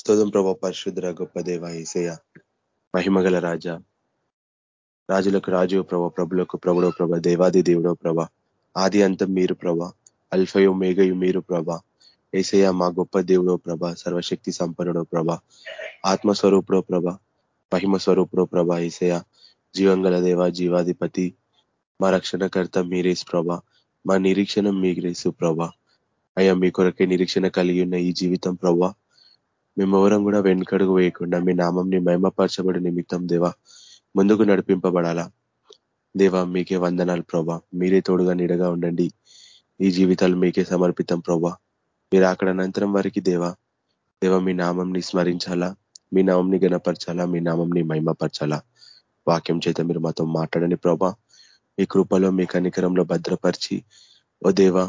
స్తోదం ప్రభా పరిశుద్ర గొప్ప దేవ ఏసయ మహిమగల రాజా. రాజులకు రాజు ప్రభ ప్రభులకు ప్రభుడో ప్రభ దేవాది దేవుడో ప్రభ. ఆది అంతం మీరు ప్రభ. అల్ఫయో మేఘయు మీరు ప్రభ. ఏసయ మా గొప్ప దేవుడో ప్రభ సర్వశక్తి సంపన్నుడో ప్రభ. ఆత్మస్వరూపుడో ప్రభ. మహిమ స్వరూపుడో ప్రభ ఏసయ జీవంగల దేవ జీవాధిపతి. మా రక్షణకర్త మీరేసు ప్రభ. మా నిరీక్షణ మీరేసు ప్రభ. అయ్యా మీ కొరకే నిరీక్షణ కలిగి ఉన్న ఈ జీవితం ప్రభా. మేమెవరం కూడా వెనుకడుగు వేయకుండా మీ నామంని మహిమపరచబడి నిమిత్తం దేవా ముందుకు నడిపింపబడాలా? దేవా మీకే వందనాలు ప్రభా మీరే తోడుగా నీడగా ఉండండి. ఈ జీవితాలు మీకే సమర్పితం ప్రభా మీరు అక్కడ అనంతరం వరకు దేవా దేవ మీ నామంని స్మరించాలా? మీ నామంని గణపరచాలా మీ నామంని మహిమపరచాలా? వాక్యం చేత మీరు మాతో మాట్లాడని ప్రభా మీ కృపలో మీ కనికరంలో భద్రపరిచి ఓ దేవా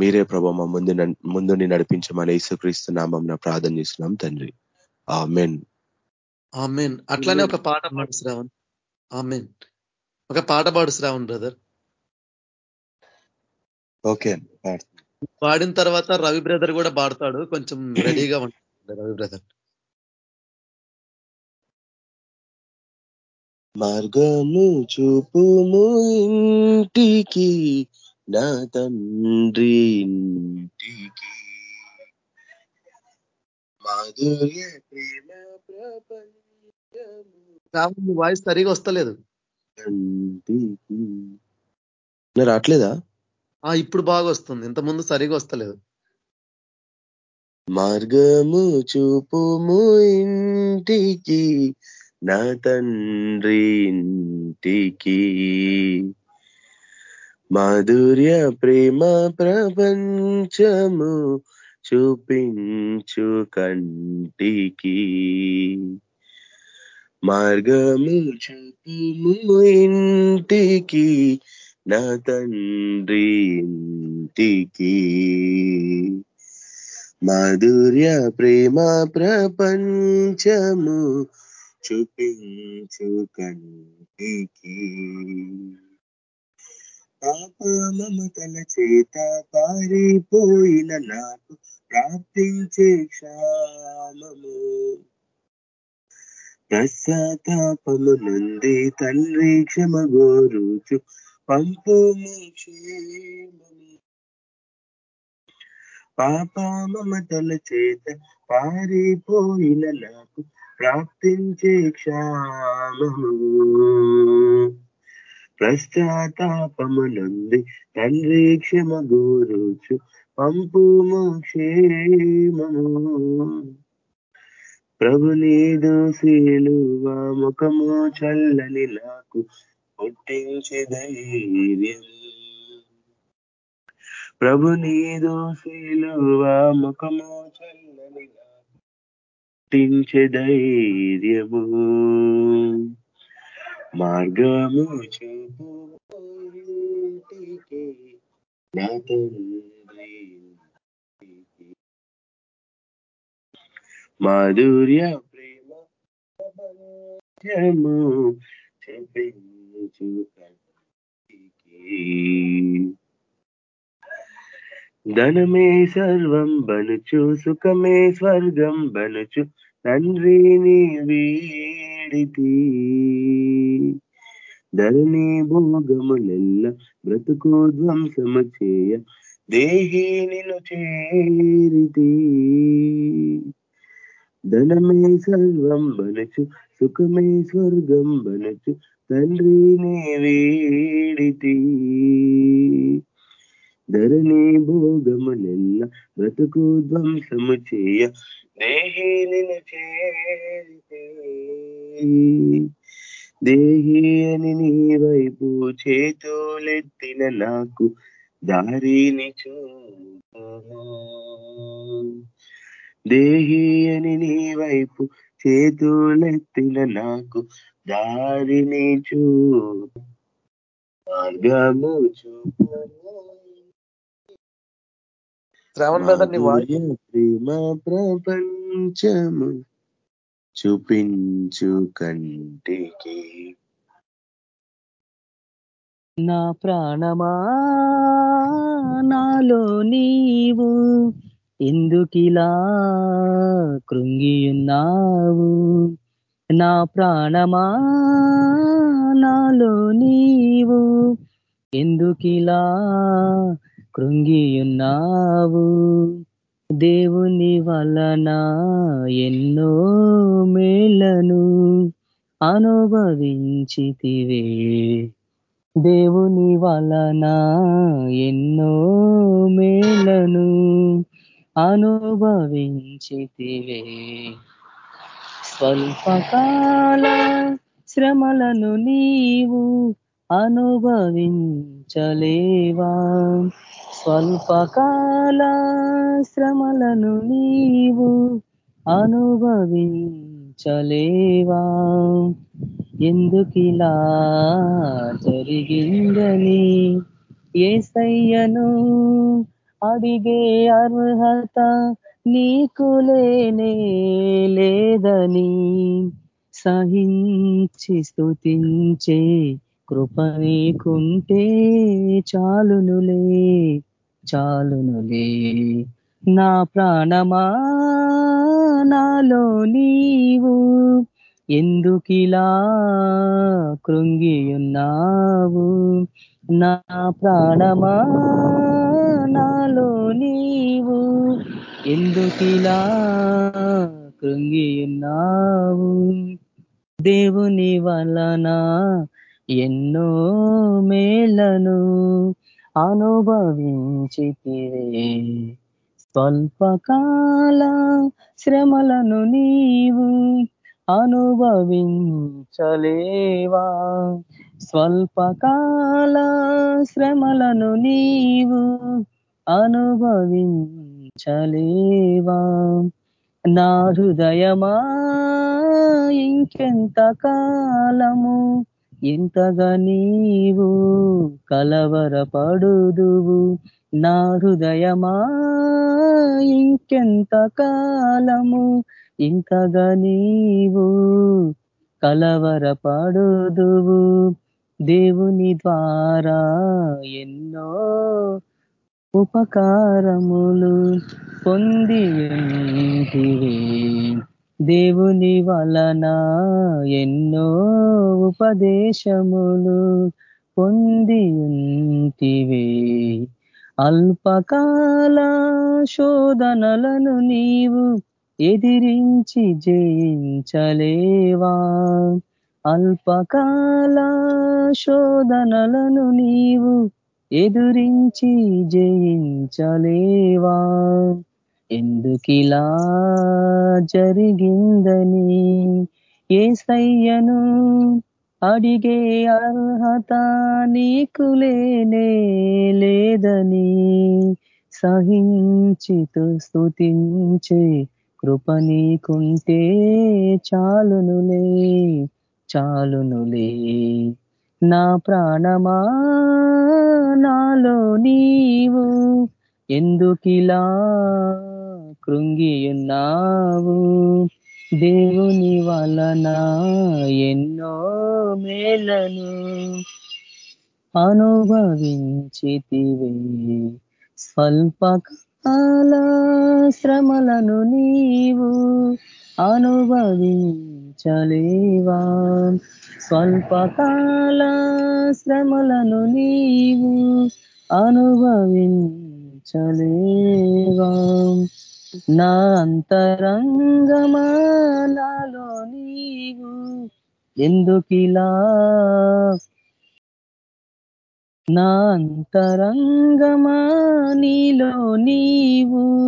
మీరే ప్రభా మా ముందు ముందుని నడిపించమని యేసుక్రీస్తు నామం ప్రార్థన చేస్తున్నాం తండ్రి. ఆమెన్. ఆమెన్. అట్లానే ఒక పాట పాడు శ్రావణ్. ఆమెన్. ఒక పాట పాడు శ్రావణ్ బ్రదర్. ఓకే. పాడిన తర్వాత రవి బ్రదర్ కూడా పాడతాడు. కొంచెం రెడీగా ఉంటుంది రవి బ్రదర్. మార్గము చూపుము ఇంటికి నా తండ్రి ఇంటికి. మాధుర్య ప్రేమ ప్రపంచము. వాయిస్ సరిగా వస్తలేదు. రావట్లేదా ఇప్పుడు బాగా వస్తుంది. ఇంత ముందు సరిగా వస్తలేదు. మార్గము చూపుము ఇంటికి. నా తండ్రి ఇంటికి. మాధుర్య ప్రేమ ప్రపంచము చూపించు కంటికి. మార్గము చూపుము ఇంటికి నా తండ్రి ఇంటికి. మాధుర్య ప్రేమ ప్రపంచము చూపించు కంటికి. పాపమమతల చేత పారిపోయిన నాకు ప్రాప్తించే క్షామము. పశ్చాత్తాపము నుండి తండ్రి క్షమ గోరుచు పంపుము క్షేమము. పాపమమతల చేత పారిపోయిన నాకు ప్రాప్తించే క్షామము. పశ్చాత్తాపమునంది తండ్రి క్షమ గోరుచు పంపుము క్షేమము. ప్రభు నీదు శీలువా ముఖము చల్లని నాకు పుట్టించి ధైర్యం. ప్రభు నీదు శీలువా ముఖము చల్లని నాకు పుట్టించే ధైర్యము. మార్గము చూపు నా తండ్రి మాధుర్య ప్రేమ ప్రపంచము చెప్పించు ధనమే సర్వం బనుచు సుఖమే స్వర్గం బనుచు తండ్రిని వీడితి. ధరణి భోగములెల్ల బ్రతుకు ధ్వంసము చేయ దేహి నిన్ను చేరితి. ధనమే సర్వం బనచు సుఖమే స్వర్గం బనచు తండ్రిని వీడితి. ధరణి భోగములెల్ల బ్రతుకు ధ్వంసము చేయ. దేహిని చేరితే దేహి అని నీ వైపు చేతులెత్తిన నాకు దారిని చూ దేహి అని నీ వైపు చేతులెత్తిన నాకు దారిని చూ మార్గము చూపు ప్రేమ ప్రపంచము చూపించు కంటికి. నా ప్రాణమా? నాలో నీవు ఎందుకిలా కృంగియున్నావు? నా ప్రాణమా? నాలో నీవు ఎందుకిలా కృంగియున్నావు. దేవుని వలన ఎన్నో మేలను అనుభవించితివే. దేవుని వలన ఎన్నో మేలను అనుభవించితివే. స్వల్పకాల శ్రమలను నీవు అనుభవించలేవా? స్వల్పకాల శ్రమలను నీవు అనుభవించలేవా? ఎందుకిలా జరిగిందని ఏసయ్యను అడిగే అర్హత నీకు లేనే లేదని సహించి స్థుతించే కృప నీకుంటే చాలునులే. చాలునులే. నా ప్రాణమా నాలో నీవు. ఎందుకిలా కృంగియున్నావు? నా ప్రాణమా నాలో నీవు. ఎందుకిలా కృంగియున్నావు? దేవుని వలన ఎన్నో మేలను అనుభవించితివే. స్వల్పకాల శ్రమలను నీవు అనుభవించలేవా? స్వల్పకాల శ్రమలను నీవు అనుభవించలేవా? నా హృదయమా ఇంకెంత కాలము ఇంతగా నీవు కలవరపడుదువు. నా హృదయమా ఇంకెంత కాలము? ఇంతగా నీవు కలవరపడుదువు. దేవుని ద్వారా ఎన్నో ఉపకారములు పొంది దేవుని వలన ఎన్నో ఉపదేశములు పొంది ఉంటివే అల్పకాల శోధనలను నీవు ఎదిరించి జయించలేవా? అల్పకాల శోధనలను నీవు ఎదురించి జయించలేవా? ఎందుకిలా జరిగిందని ఏ సయ్యను అడిగే అర్హత నీకు లేనే లేదని సహించితు స్థుతించే కృప నీకుంటే చాలునులే చాలునులే. నా ప్రాణమా నాలో నీవు ఎందుకిలా కృంగియున్నావు? దేవుని వలన ఎన్నో మేలను అనుభవించితివే. స్వల్పకాల శ్రమలను నీవు అనుభవించలేవా? స్వల్పకాల శ్రమలను నీవు అనుభవించలేవా నా అంతరంగమాలలో నీవు ఎందుకిలా? నా అంతరంగమా నీలో నీవు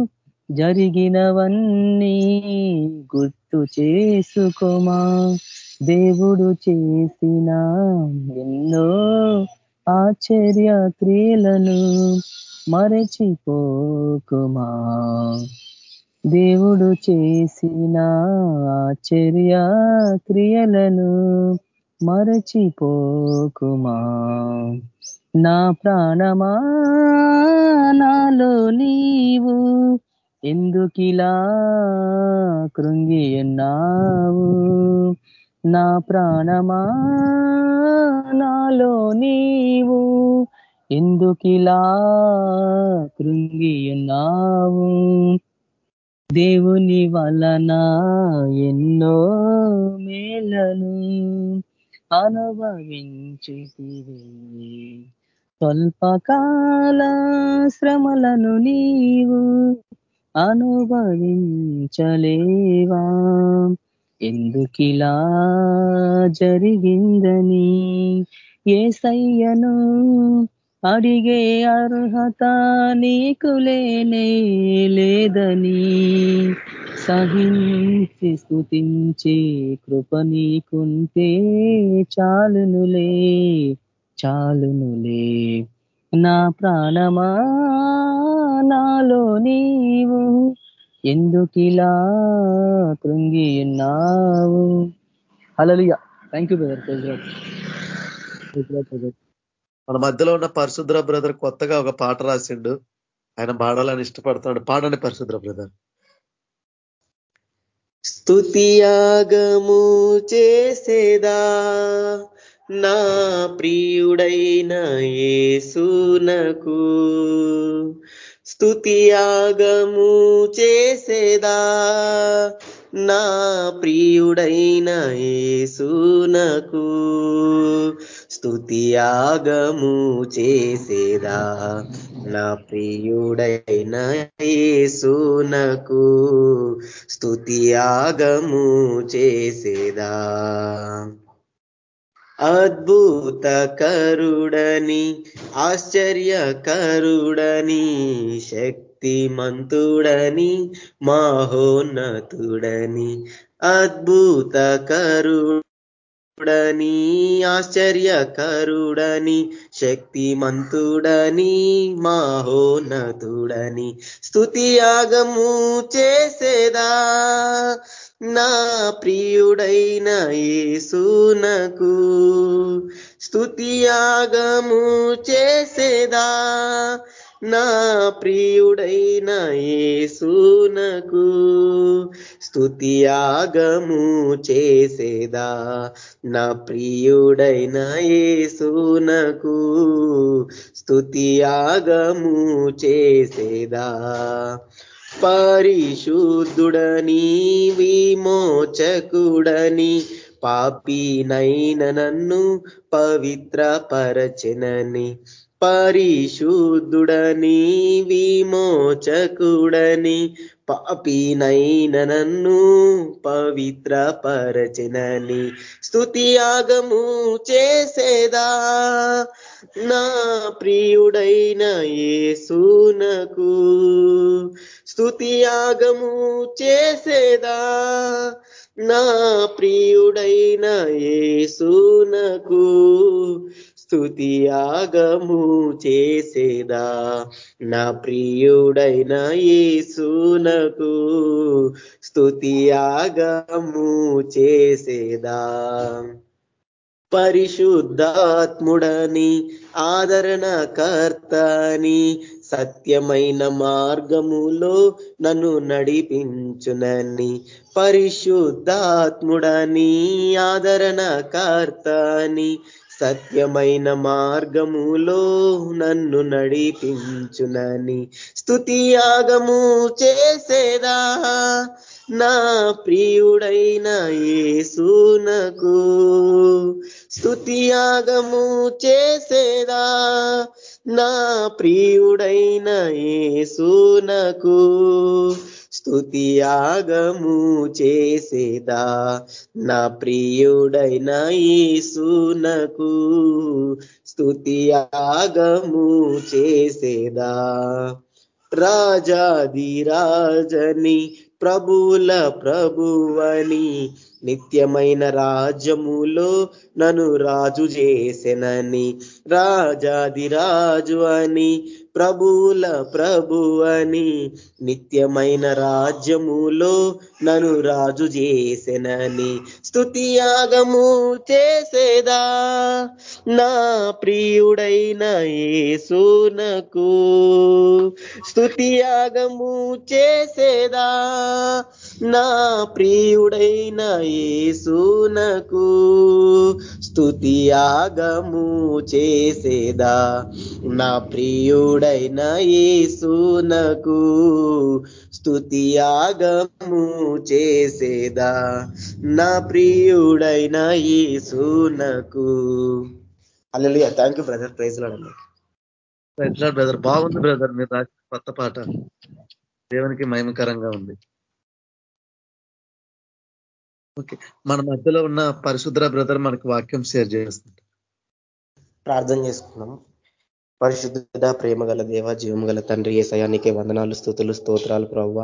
జరిగినవన్నీ గుర్తు చేసుకోమా? దేవుడు చేసిన ఎన్నో ఆశ్చర్య క్రియలను మరచిపోకుమా. దేవుడు చేసిన ఆశ్చర్య క్రియలను మరచిపోకుమా. నా ప్రాణమా నాలో నీవు ఎందుకిలా కృంగి ఉన్నావు. నా ప్రాణమా నాలో నీవు ఎందుకిలా కృంగి ఉన్నావు దేవుని వలన ఎన్నో మేలను అనుభవించితివి. స్వల్పకాల శ్రమలను నీవు అనుభవించలేవా? ఎందుకిలా జరిగిందని ఏసయ్యను అడిగే అర్హత నీకు లేనే లేదని. సహించి స్థుతించే కృప నీకుంటే చాలునులే చాలునులే. నా ప్రాణమా నాలో నీవు ఎందుకిలా కృంగి ఉన్నావు హలలియ థ్యాంక్ యూ బ్రదర్ మన మధ్యలో ఉన్న పరిశుద్ర బ్రదర్ కొత్తగా ఒక పాట రాసిండు. ఆయన పాడాలని ఇష్టపడుతున్నాడు పాడండి పరిశుద్ర బ్రదర్. స్తుతియాగము చేసేదా? నా ప్రియుడైన యేసునకు స్తుతియాగము చేసేదా? నా ప్రియుడైన యేసునకు స్తుతియాగము చేసేదా? నా ప్రియుడైన యేసునకు స్తుతియాగము చేసేదా? అద్భుత కరుడని ఆశ్చర్య కరుడని శక్తిమంతుడని మాహోన్నతుడని అద్భుత కరుడని ఆశ్చర్యకరుడని శక్తిమంతుడని మహోన్నతుడని స్థుతియాగము చేసేదా? నా ప్రియుడైన యేసునకు స్థుతియాగము చేసేదా? నా ప్రియుడైన యేసునకు స్తుతియాగము చేసేదా. నా ప్రియుడైన యేసునకు స్తుతియాగము చేసేదా. పరిశుద్ధుడని విమోచకుడని పాపినైన నన్ను పవిత్ర పరచనని పరిశుద్ధుడని విమోచకుడని పాపినైన నన్ను పవిత్ర పరచనని స్తుతియాగము చేసేదా? నా ప్రియుడైన యేసునకు స్తుతియాగము చేసేదా? నా ప్రియుడైన యేసునకు స్తుతియాగము చేసేదా? నా ప్రియుడైన యేసునకు స్తుతియాగము చేసేదా? పరిశుద్ధాత్ముడని ఆదరణకర్తని సత్యమైన మార్గములో నన్ను నడిపించునని పరిశుద్ధాత్ముడని ఆదరణకర్తని సత్యమైన మార్గములో నన్ను నడిపించునని స్తుతియాగము చేసేదా? నా ప్రియుడైన యేసునకు స్థుతియాగము చేసేదా? నా ప్రియుడైన యేసునకు స్తుతియాగము చేసేదా? నా ప్రియుడైన యేసునకు స్తుతియాగము చేసేదా? రాజాది రాజని ప్రభుల ప్రభువని నిత్యమైన రాజ్యములో నన్ను రాజు చేసెనని రాజాది రాజు అని ప్రభుల ప్రభు అని నిత్యమైన రాజ్యములో నన్ను రాజు చేసెనని స్తుతియాగము చేసేదా? నా ప్రియుడైన యేసునకు స్తుతియాగము చేసేదా? నా ప్రియుడైన యేసునకు స్తుతియాగము చేసేదా? నా ప్రియుడైన యేసునకు స్తుతియాగము చేసేదా? నా ప్రియుడైన యేసునకు hallelujah thank you brother praise లాడండి brother బాగుంది బ్రదర్ మీరు రాసిన కొత్త పాట. దేవునికి మహిమకరంగా ఉంది. ఓకే. మన మధ్యలో ఉన్న పరిశుద్ర బ్రదర్ మనకు వాక్యం షేర్ చేస్తుంది ప్రార్థన చేసుకున్నాం పరిశుద్ధ ప్రేమ గల దేవ జీవం గల తండ్రి ఏసయానికే వందనాలు స్థుతులు స్తోత్రాలు ప్రవ్వ.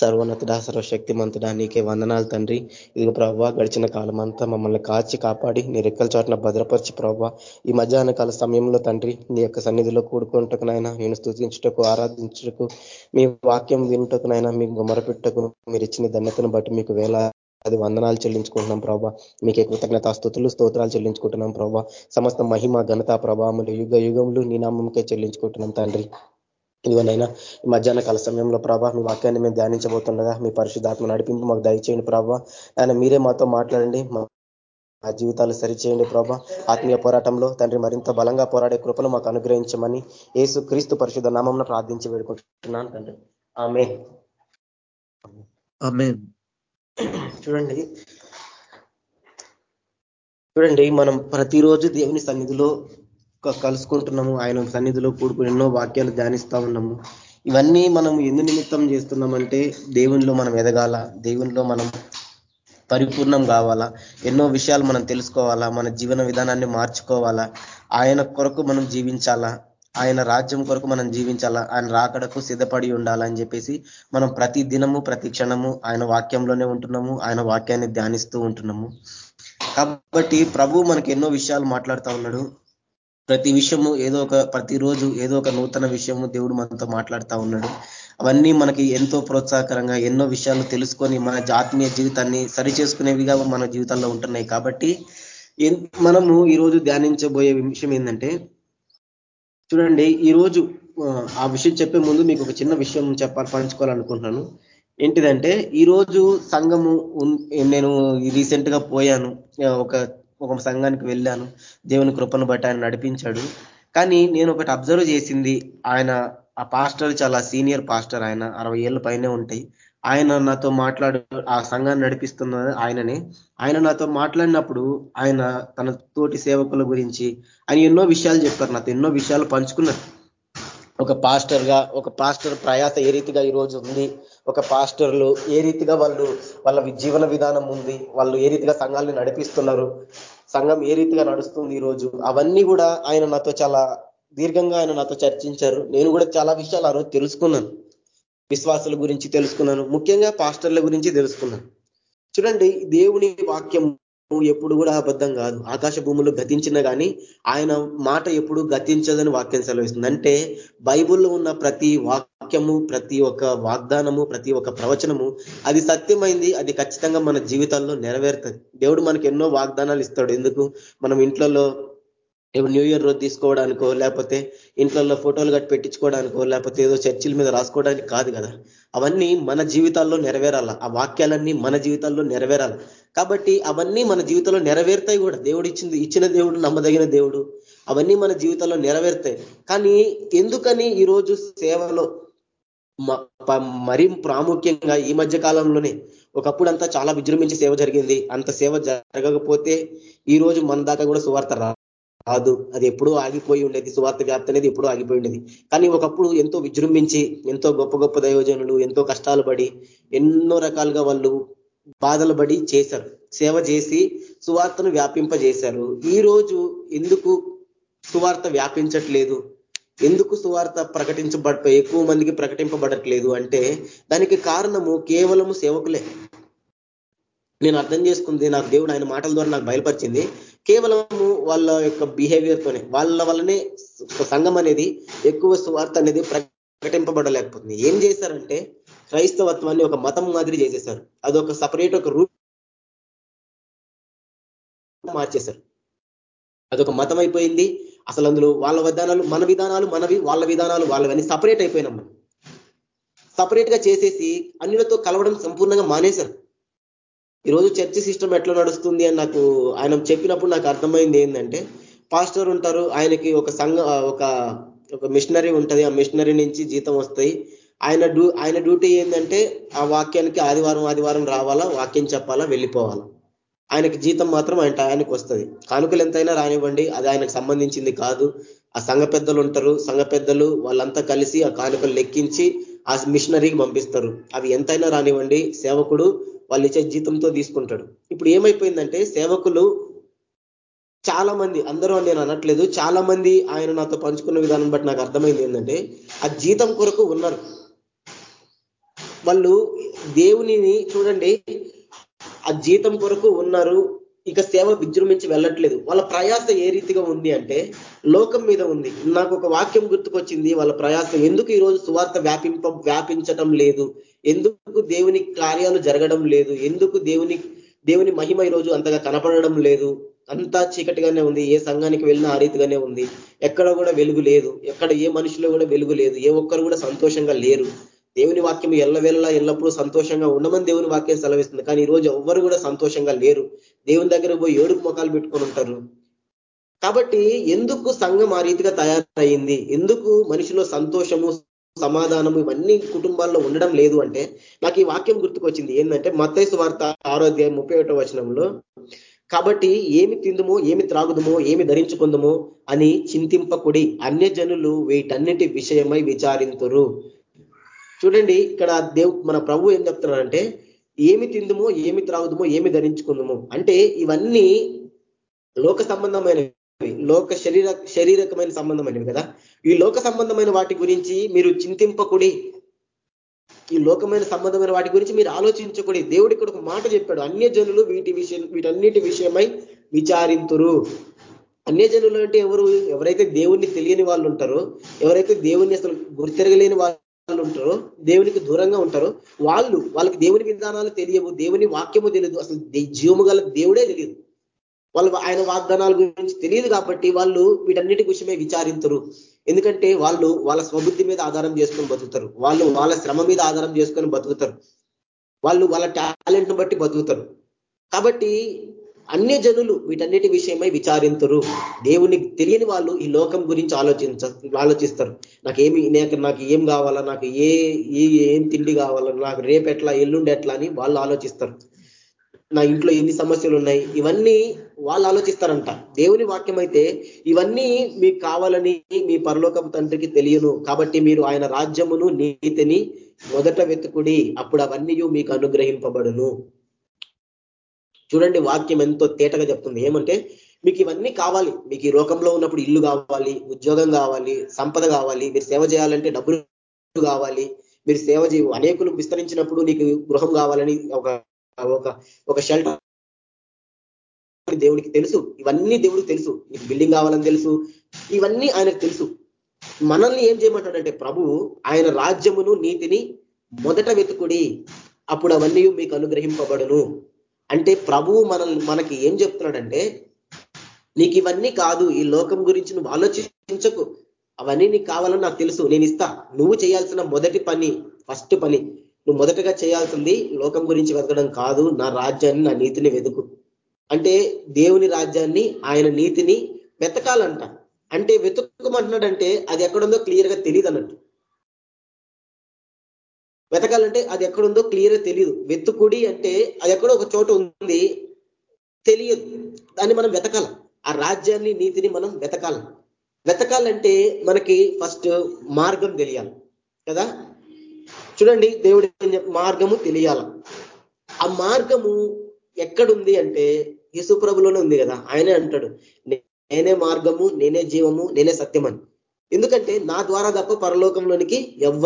సర్వోన్నతుడా సర్వశక్తిమంతుడా నీకే వందనాలు తండ్రి. ఇది ప్రవ్వ గడిచిన కాలం అంతా మమ్మల్ని కాచి కాపాడి నీ రెక్కల చోట్ల భద్రపరిచి ప్రవ్వ. ఈ మధ్యాహ్న కాల సమయంలో తండ్రి నీ యొక్క సన్నిధిలో కూడుకుంటకునైనా నేను స్థుతించుటకు ఆరాధించుటకు మీ వాక్యం వినుటకునైనా మీకు గుమరపెట్టకు మీరు ఇచ్చిన ధన్యతను బట్టి మీకు వేలా అది వందనాలు చెల్లించుకుంటున్నాం ప్రభావ మీకే కృతజ్ఞత స్థుతులు స్తోత్రాలు చెల్లించుకుంటున్నాం ప్రభా. సమస్త మహిమ ఘనత ప్రభావములు యుగ యుగములు నీ నామంకే చెల్లించుకుంటున్నాం తండ్రి. ఇదిగోనైనా మధ్యాహ్న కాల సమయంలో ప్రభా మీ వాక్యాన్ని మేము ధ్యానించబోతుండగా మీ పరిశుద్ధాత్మ నడిపింపు మాకు దయచేయండి ప్రభావ ఆయన మీరే మాతో మాట్లాడండి మా జీవితాలు సరిచేయండి ప్రభా. ఆత్మీయ పోరాటంలో తండ్రి మరింత బలంగా పోరాడే కృపను మాకు అనుగ్రహించమని ఏసు క్రీస్తు పరిశుద్ధ నామంను ప్రార్థించి వేడుకుంటున్నాను తండ్రి. ఆమె ఆమె చూడండి. చూడండి మనం ప్రతిరోజు దేవుని సన్నిధిలో కలుసుకుంటున్నాము. ఆయన సన్నిధిలో కూడుకుని ఎన్నో వాక్యాలు ధ్యానిస్తా ఉన్నాము. ఇవన్నీ మనం ఎందు నిమిత్తం చేస్తున్నామంటే దేవునిలో మనం ఎదగాల? దేవునిలో మనం పరిపూర్ణం కావాలా? ఎన్నో విషయాలు మనం తెలుసుకోవాలా? మన జీవన విధానాన్ని మార్చుకోవాలా? ఆయన కొరకు మనం జీవించాలా? ఆయన రాజ్యం కొరకు మనం జీవించాలా ఆయన రాకడకు సిద్ధపడి ఉండాలని చెప్పేసి మనం ప్రతి దినము ప్రతి క్షణము ఆయన వాక్యంలోనే ఉంటున్నాము ఆయన వాక్యాన్ని ధ్యానిస్తూ ఉంటున్నాము. కాబట్టి ప్రభు మనకి ఎన్నో విషయాలు మాట్లాడుతూ ఉన్నాడు. ప్రతి విషయము ఏదో ఒక ప్రతిరోజు ఏదో ఒక నూతన విషయము దేవుడు మనతో మాట్లాడుతూ ఉన్నాడు. అవన్నీ మనకి ఎంతో ప్రోత్సాహకరంగా ఎన్నో విషయాలు తెలుసుకొని మన ఆత్మీయ జీవితాన్ని సరి చేసుకునేవిగా మన జీవితాల్లో ఉంటున్నాయి. కాబట్టి మనము ఈరోజు ధ్యానించబోయే విషయం ఏంటంటే చూడండి ఈరోజు ఆ విషయం చెప్పే ముందు మీకు ఒక చిన్న విషయం చెప్పాలి పంచుకోవాలనుకుంటున్నాను. ఏంటిదంటే ఈరోజు సంఘము నేను రీసెంట్గా పోయాను. ఒక ఒక సంఘానికి వెళ్ళాను. దేవుని కృపను బట్టి ఆయన నడిపించాడు. కానీ నేను ఒకటి అబ్జర్వ్ చేసింది ఆయన ఆ పాస్టర్ చాలా సీనియర్ పాస్టర్ ఆయన అరవై ఏళ్ళ పైనే ఉంటాయి. ఆయన నాతో మాట్లాడు ఆ సంఘాన్ని నడిపిస్తున్న ఆయననే. ఆయన నాతో మాట్లాడినప్పుడు ఆయన తన తోటి సేవకుల గురించి ఆయన ఎన్నో విషయాలు చెప్పారు. నాతో ఎన్నో విషయాలు పంచుకున్నారు. ఒక పాస్టర్గా ఒక పాస్టర్ ప్రయాస ఏ రీతిగా ఈరోజు ఉంది? ఒక పాస్టర్లు ఏ రీతిగా వాళ్ళు వాళ్ళ జీవన విధానం ఉంది? వాళ్ళు ఏ రీతిగా సంఘాలను నడిపిస్తున్నారు? సంఘం ఏ రీతిగా నడుస్తుంది ఈరోజు అవన్నీ కూడా ఆయన నాతో చాలా దీర్ఘంగా ఆయన నాతో చర్చించారు. నేను కూడా చాలా విషయాలు ఆ రోజు తెలుసుకున్నాను. విశ్వాసుల గురించి తెలుసుకున్నాను. ముఖ్యంగా పాస్టర్ల గురించి తెలుసుకున్నాను. చూడండి దేవుని వాక్యం ఎప్పుడు కూడా అబద్ధం కాదు. ఆకాశ భూములు గతించినా కానీ ఆయన మాట ఎప్పుడు గతించదని వాక్యం సెలవిస్తుంది. అంటే బైబుల్లో ఉన్న ప్రతి వాక్యము ప్రతి ఒక్క వాగ్దానము ప్రతి ఒక్క ప్రవచనము అది సత్యమైంది అది ఖచ్చితంగా మన జీవితాల్లో నెరవేరుతుంది. దేవుడు మనకి ఎన్నో వాగ్దానాలు ఇస్తాడు. ఎందుకు? మనం ఇంట్లో ఇప్పుడు న్యూ ఇయర్ రోజు తీసుకోవడానికో లేకపోతే ఇంట్లో ఫోటోలు కట్టి పెట్టించుకోవడానికో లేకపోతే ఏదో చర్చిల మీద రాసుకోవడానికి కాదు కదా. అవన్నీ మన జీవితాల్లో నెరవేరాల. ఆ వాక్యాలన్నీ మన జీవితాల్లో నెరవేరాలి. కాబట్టి అవన్నీ మన జీవితంలో నెరవేరుతాయి కూడా. దేవుడు ఇచ్చింది ఇచ్చిన దేవుడు నమ్మదగిన దేవుడు. అవన్నీ మన జీవితంలో నెరవేరుతాయి. కానీ ఎందుకని ఈరోజు సేవలో మరీ ప్రాముఖ్యంగా ఈ మధ్య కాలంలోనే ఒకప్పుడు అంతా చాలా విజృంభించి సేవ జరిగింది. అంత సేవ జరగకపోతే ఈ రోజు మన దాకా కూడా సువార్త కాదు. అది ఎప్పుడూ ఆగిపోయి ఉండేది. సువార్త వ్యాప్తి అనేది ఎప్పుడూ ఆగిపోయి ఉండేది. కానీ ఒకప్పుడు ఎంతో విజృంభించి ఎంతో గొప్ప గొప్ప దయోజనులు ఎంతో కష్టాలు పడి ఎన్నో రకాలుగా వాళ్ళు బాధలు పడి చేశారు. సేవ చేసి సువార్తను వ్యాపింపజేశారు. ఈ రోజు ఎందుకు సువార్త వ్యాపించట్లేదు? ఎందుకు సువార్త ప్రకటించబడ ఎక్కువ మందికి ప్రకటింపబడట్లేదు అంటే దానికి కారణము కేవలము సేవకులే. నేను అర్థం చేసుకుంది నాకు దేవుడు ఆయన మాటల ద్వారా నాకు బయలుపరిచింది కేవలము వాళ్ళ యొక్క బిహేవియర్ తోనే వాళ్ళ వల్లనే సంఘం అనేది ఎక్కువ స్వార్థ అనేది ప్రకటింపబడలేకపోతుంది. ఏం చేశారంటే క్రైస్తవత్వాన్ని ఒక మతం మాదిరి చేసేశారు. అదొక సపరేట్ ఒక రూట్ మార్చేశారు. అదొక మతం అయిపోయింది. అసలు అందులో వాళ్ళ విధానాలు మన విధానాలు మనవి వాళ్ళ విధానాలు వాళ్ళవన్నీ సపరేట్ అయిపోయినాం మనం. సపరేట్గా చేసేసి అన్నిలతో కలవడం సంపూర్ణంగా మానేశారు. ఈరోజు చర్చ్ సిస్టమ్ ఎట్లా నడుస్తుంది అని నాకు ఆయన చెప్పినప్పుడు నాకు అర్థమైంది ఏంటంటే పాస్టర్ ఉంటారు ఆయనకి ఒక సంఘ ఒక ఒక మిషనరీ ఉంటుంది. ఆ మిషనరీ నుంచి జీతం వస్తాయి. ఆయన డ్యూ ఆయన డ్యూటీ ఏంటంటే ఆ వాక్యానికి ఆదివారం ఆదివారం రావాలా వాక్యం చెప్పాలా వెళ్ళిపోవాలా. ఆయనకి జీతం మాత్రం ఆయన టయానికి వస్తుంది. కానుకలు ఎంతైనా రానివ్వండి అది ఆయనకు సంబంధించింది కాదు. ఆ సంఘ పెద్దలు ఉంటారు. సంఘ పెద్దలు వాళ్ళంతా కలిసి ఆ కానుకలు లెక్కించి ఆ మిషనరీకి పంపిస్తారు. అవి ఎంతైనా రానివ్వండి. సేవకుడు వాళ్ళు ఇచ్చే జీతంతో తీసుకుంటాడు. ఇప్పుడు ఏమైపోయిందంటే సేవకులు చాలా మంది అందరూ నేను అనట్లేదు చాలా మంది ఆయన నాతో పంచుకున్న విధానం బట్టి నాకు అర్థమైంది ఏంటంటే ఆ జీతం కొరకు ఉన్నారు. వాళ్ళు దేవునిని చూడండి ఆ జీతం కొరకు ఉన్నారు ఇక సేవ విజృంభించి వెళ్ళట్లేదు. వాళ్ళ ప్రయాస ఏ రీతిగా ఉంది అంటే లోకం మీద ఉంది. నాకు ఒక వాక్యం గుర్తుకొచ్చింది వాళ్ళ ప్రయాస ఎందుకు ఈరోజు సువార్త వ్యాపింప వ్యాపించటం లేదు? ఎందుకు దేవుని కార్యాలు జరగడం లేదు? ఎందుకు దేవుని దేవుని మహిమ ఈరోజు అంతగా కనపడడం లేదు? అంతా చీకటిగానే ఉంది. ఏ సంఘానికి వెళ్ళినా ఆ రీతిగానే ఉంది. ఎక్కడ కూడా వెలుగు లేదు. ఎక్కడ ఏ మనిషిలో కూడా వెలుగు లేదు. ఏ ఒక్కరు కూడా సంతోషంగా లేరు. దేవుని వాక్యం ఎల్లవేళలా ఎల్లప్పుడూ సంతోషంగా ఉండమని దేవుని వాక్యం సెలవిస్తుంది. కానీ ఈరోజు రోజు ఎవ్వరు కూడా సంతోషంగా లేరు. దేవుని దగ్గర పోయి ఏడుపు మొఖాలు పెట్టుకొని ఉంటారు. కాబట్టి ఎందుకు సంఘం ఆ రీతిగా తయారయింది ఎందుకు మనిషిలో సంతోషము సమాధానము ఇవన్నీ కుటుంబాల్లో ఉండడం లేదు అంటే నాకు ఈ వాక్యం గుర్తుకొచ్చింది. ఏంటంటే మత్తైసు వార్త ఆరోగ్యం ముప్పై ఒకటో వచనంలో కాబట్టి ఏమి తిందుమో ఏమి త్రాగుదమో ఏమి ధరించుకుందమో అని చింతింపకుడి అన్య జనులు వీటన్నిటి విషయమై విచారింతురు. చూడండి ఇక్కడ దేవు మన ప్రభు ఏం చెప్తున్నారంటే ఏమి తిందుమో ఏమి త్రాగుదమో ఏమి ధరించుకుందమో. అంటే ఇవన్నీ లోక సంబంధమైన లోక శరీర శరీరకమైన సంబంధమైనవి కదా? ఈ లోక సంబంధమైన వాటి గురించి మీరు చింతింపకుడి ఈ లోకమైన సంబంధమైన వాటి గురించి మీరు ఆలోచించకూడి. దేవుడు ఇక్కడ ఒక మాట చెప్పాడు. అన్య జనులు వీటి విషయం వీటన్నిటి విషయమై విచారింతురు. అన్య జనులు అంటే ఎవరు? ఎవరైతే దేవుణ్ణి తెలియని వాళ్ళు ఉంటారో ఎవరైతే దేవుణ్ణి అసలు గుర్తిరగలేని వాళ్ళు ఉంటారో దేవునికి దూరంగా ఉంటారో వాళ్ళు వాళ్ళకి దేవుని విధానాలు తెలియవు దేవుని వాక్యము తెలియదు. అసలు జీవము గల దేవుడే తెలియదు. వాళ్ళు ఆయన వాగ్దానాల గురించి తెలియదు కాబట్టి వాళ్ళు వీటన్నిటి విషయమే విచారించరు ఎందుకంటే వాళ్ళు వాళ్ళ స్వబుద్ధి మీద ఆధారం చేసుకొని బతుకుతారు. వాళ్ళు వాళ్ళ శ్రమ మీద ఆధారం చేసుకొని బతుకుతారు. వాళ్ళు వాళ్ళ టాలెంట్ బట్టి బతుకుతారు. కాబట్టి అన్ని జనులు వీటన్నిటి విషయమై విచారించరు దేవుని తెలియని వాళ్ళు ఈ లోకం గురించి ఆలోచించ ఆలోచిస్తారు. నాకేమి నాకు ఏం కావాలా నాకు ఏ ఏం తిండి కావాలా నాకు రేపు ఎట్లా ఎల్లుండి ఎట్లా అని వాళ్ళు ఆలోచిస్తారు. నా ఇంట్లో ఎన్ని సమస్యలు ఉన్నాయి ఇవన్నీ వాళ్ళు ఆలోచిస్తారంట. దేవుని వాక్యం అయితే ఇవన్నీ మీకు కావాలని మీ పరలోకపు తండ్రికి తెలియను. కాబట్టి మీరు ఆయన రాజ్యమును నీతిని మొదట వెతుకుడి. అప్పుడు అవన్నీ మీకు అనుగ్రహింపబడును. చూడండి వాక్యం ఎంతో తేటగా చెప్తుంది. ఏమంటే మీకు ఇవన్నీ కావాలి. మీకు ఈ లోకంలో ఉన్నప్పుడు ఇల్లు కావాలి ఉద్యోగం కావాలి సంపద కావాలి మీరు సేవ చేయాలంటే డబ్బులు కావాలి మీరు సేవ చేయ అనేకులు విస్తరించినప్పుడు నీకు గృహం కావాలని ఒక ఒక ఒక షెల్టర్ దేవుడికి తెలుసు. ఇవన్నీ దేవుడికి తెలుసు. నీకు బిల్డింగ్ కావాలని తెలుసు. ఇవన్నీ ఆయనకు తెలుసు. మనల్ని ఏం చేయమంటాడంటే ప్రభువు ఆయన రాజ్యమును నీతిని మొదట వెతుకుడి. అప్పుడు అవన్నీ మీకు అనుగ్రహింపబడును. అంటే ప్రభువు మనల్ని మనకి ఏం చెప్తున్నాడంటే నీకు ఇవన్నీ కాదు. ఈ లోకం గురించి నువ్వు ఆలోచించకు. అవన్నీ నీకు కావాలని నాకు తెలుసు. నేను ఇస్తా. నువ్వు చేయాల్సిన మొదటి పని ఫస్ట్ పని నువ్వు మొదటగా చేయాల్సింది లోకం గురించి వెతకడం కాదు నా రాజ్యాన్ని నా నీతిని వెతుకు. అంటే దేవుని రాజ్యాన్ని ఆయన నీతిని వెతకాలంట. అంటే వెతుకుమంటున్నాడంటే అది ఎక్కడుందో క్లియర్గా తెలియదు అన్నట్టు వెతకాలంటే అది ఎక్కడుందో క్లియర్గా తెలియదు వెతుకుడి అంటే అది ఎక్కడో ఒక చోట ఉంది తెలియదు. దాన్ని మనం వెతకాల. ఆ రాజ్యాన్ని నీతిని మనం వెతకాల. వెతకాలంటే మనకి ఫస్ట్ మార్గం తెలియాలి. కదా? చూడండి దేవుడి మార్గము తెలియాల. ఆ మార్గము ఎక్కడుంది అంటే యేసుప్రభులోనే ఉంది కదా ఆయనే అంటాడు నేనే మార్గము నేనే జీవము నేనే సత్యమని. ఎందుకంటే నా ద్వారా తప్ప పరలోకంలోనికి ఎవ్వ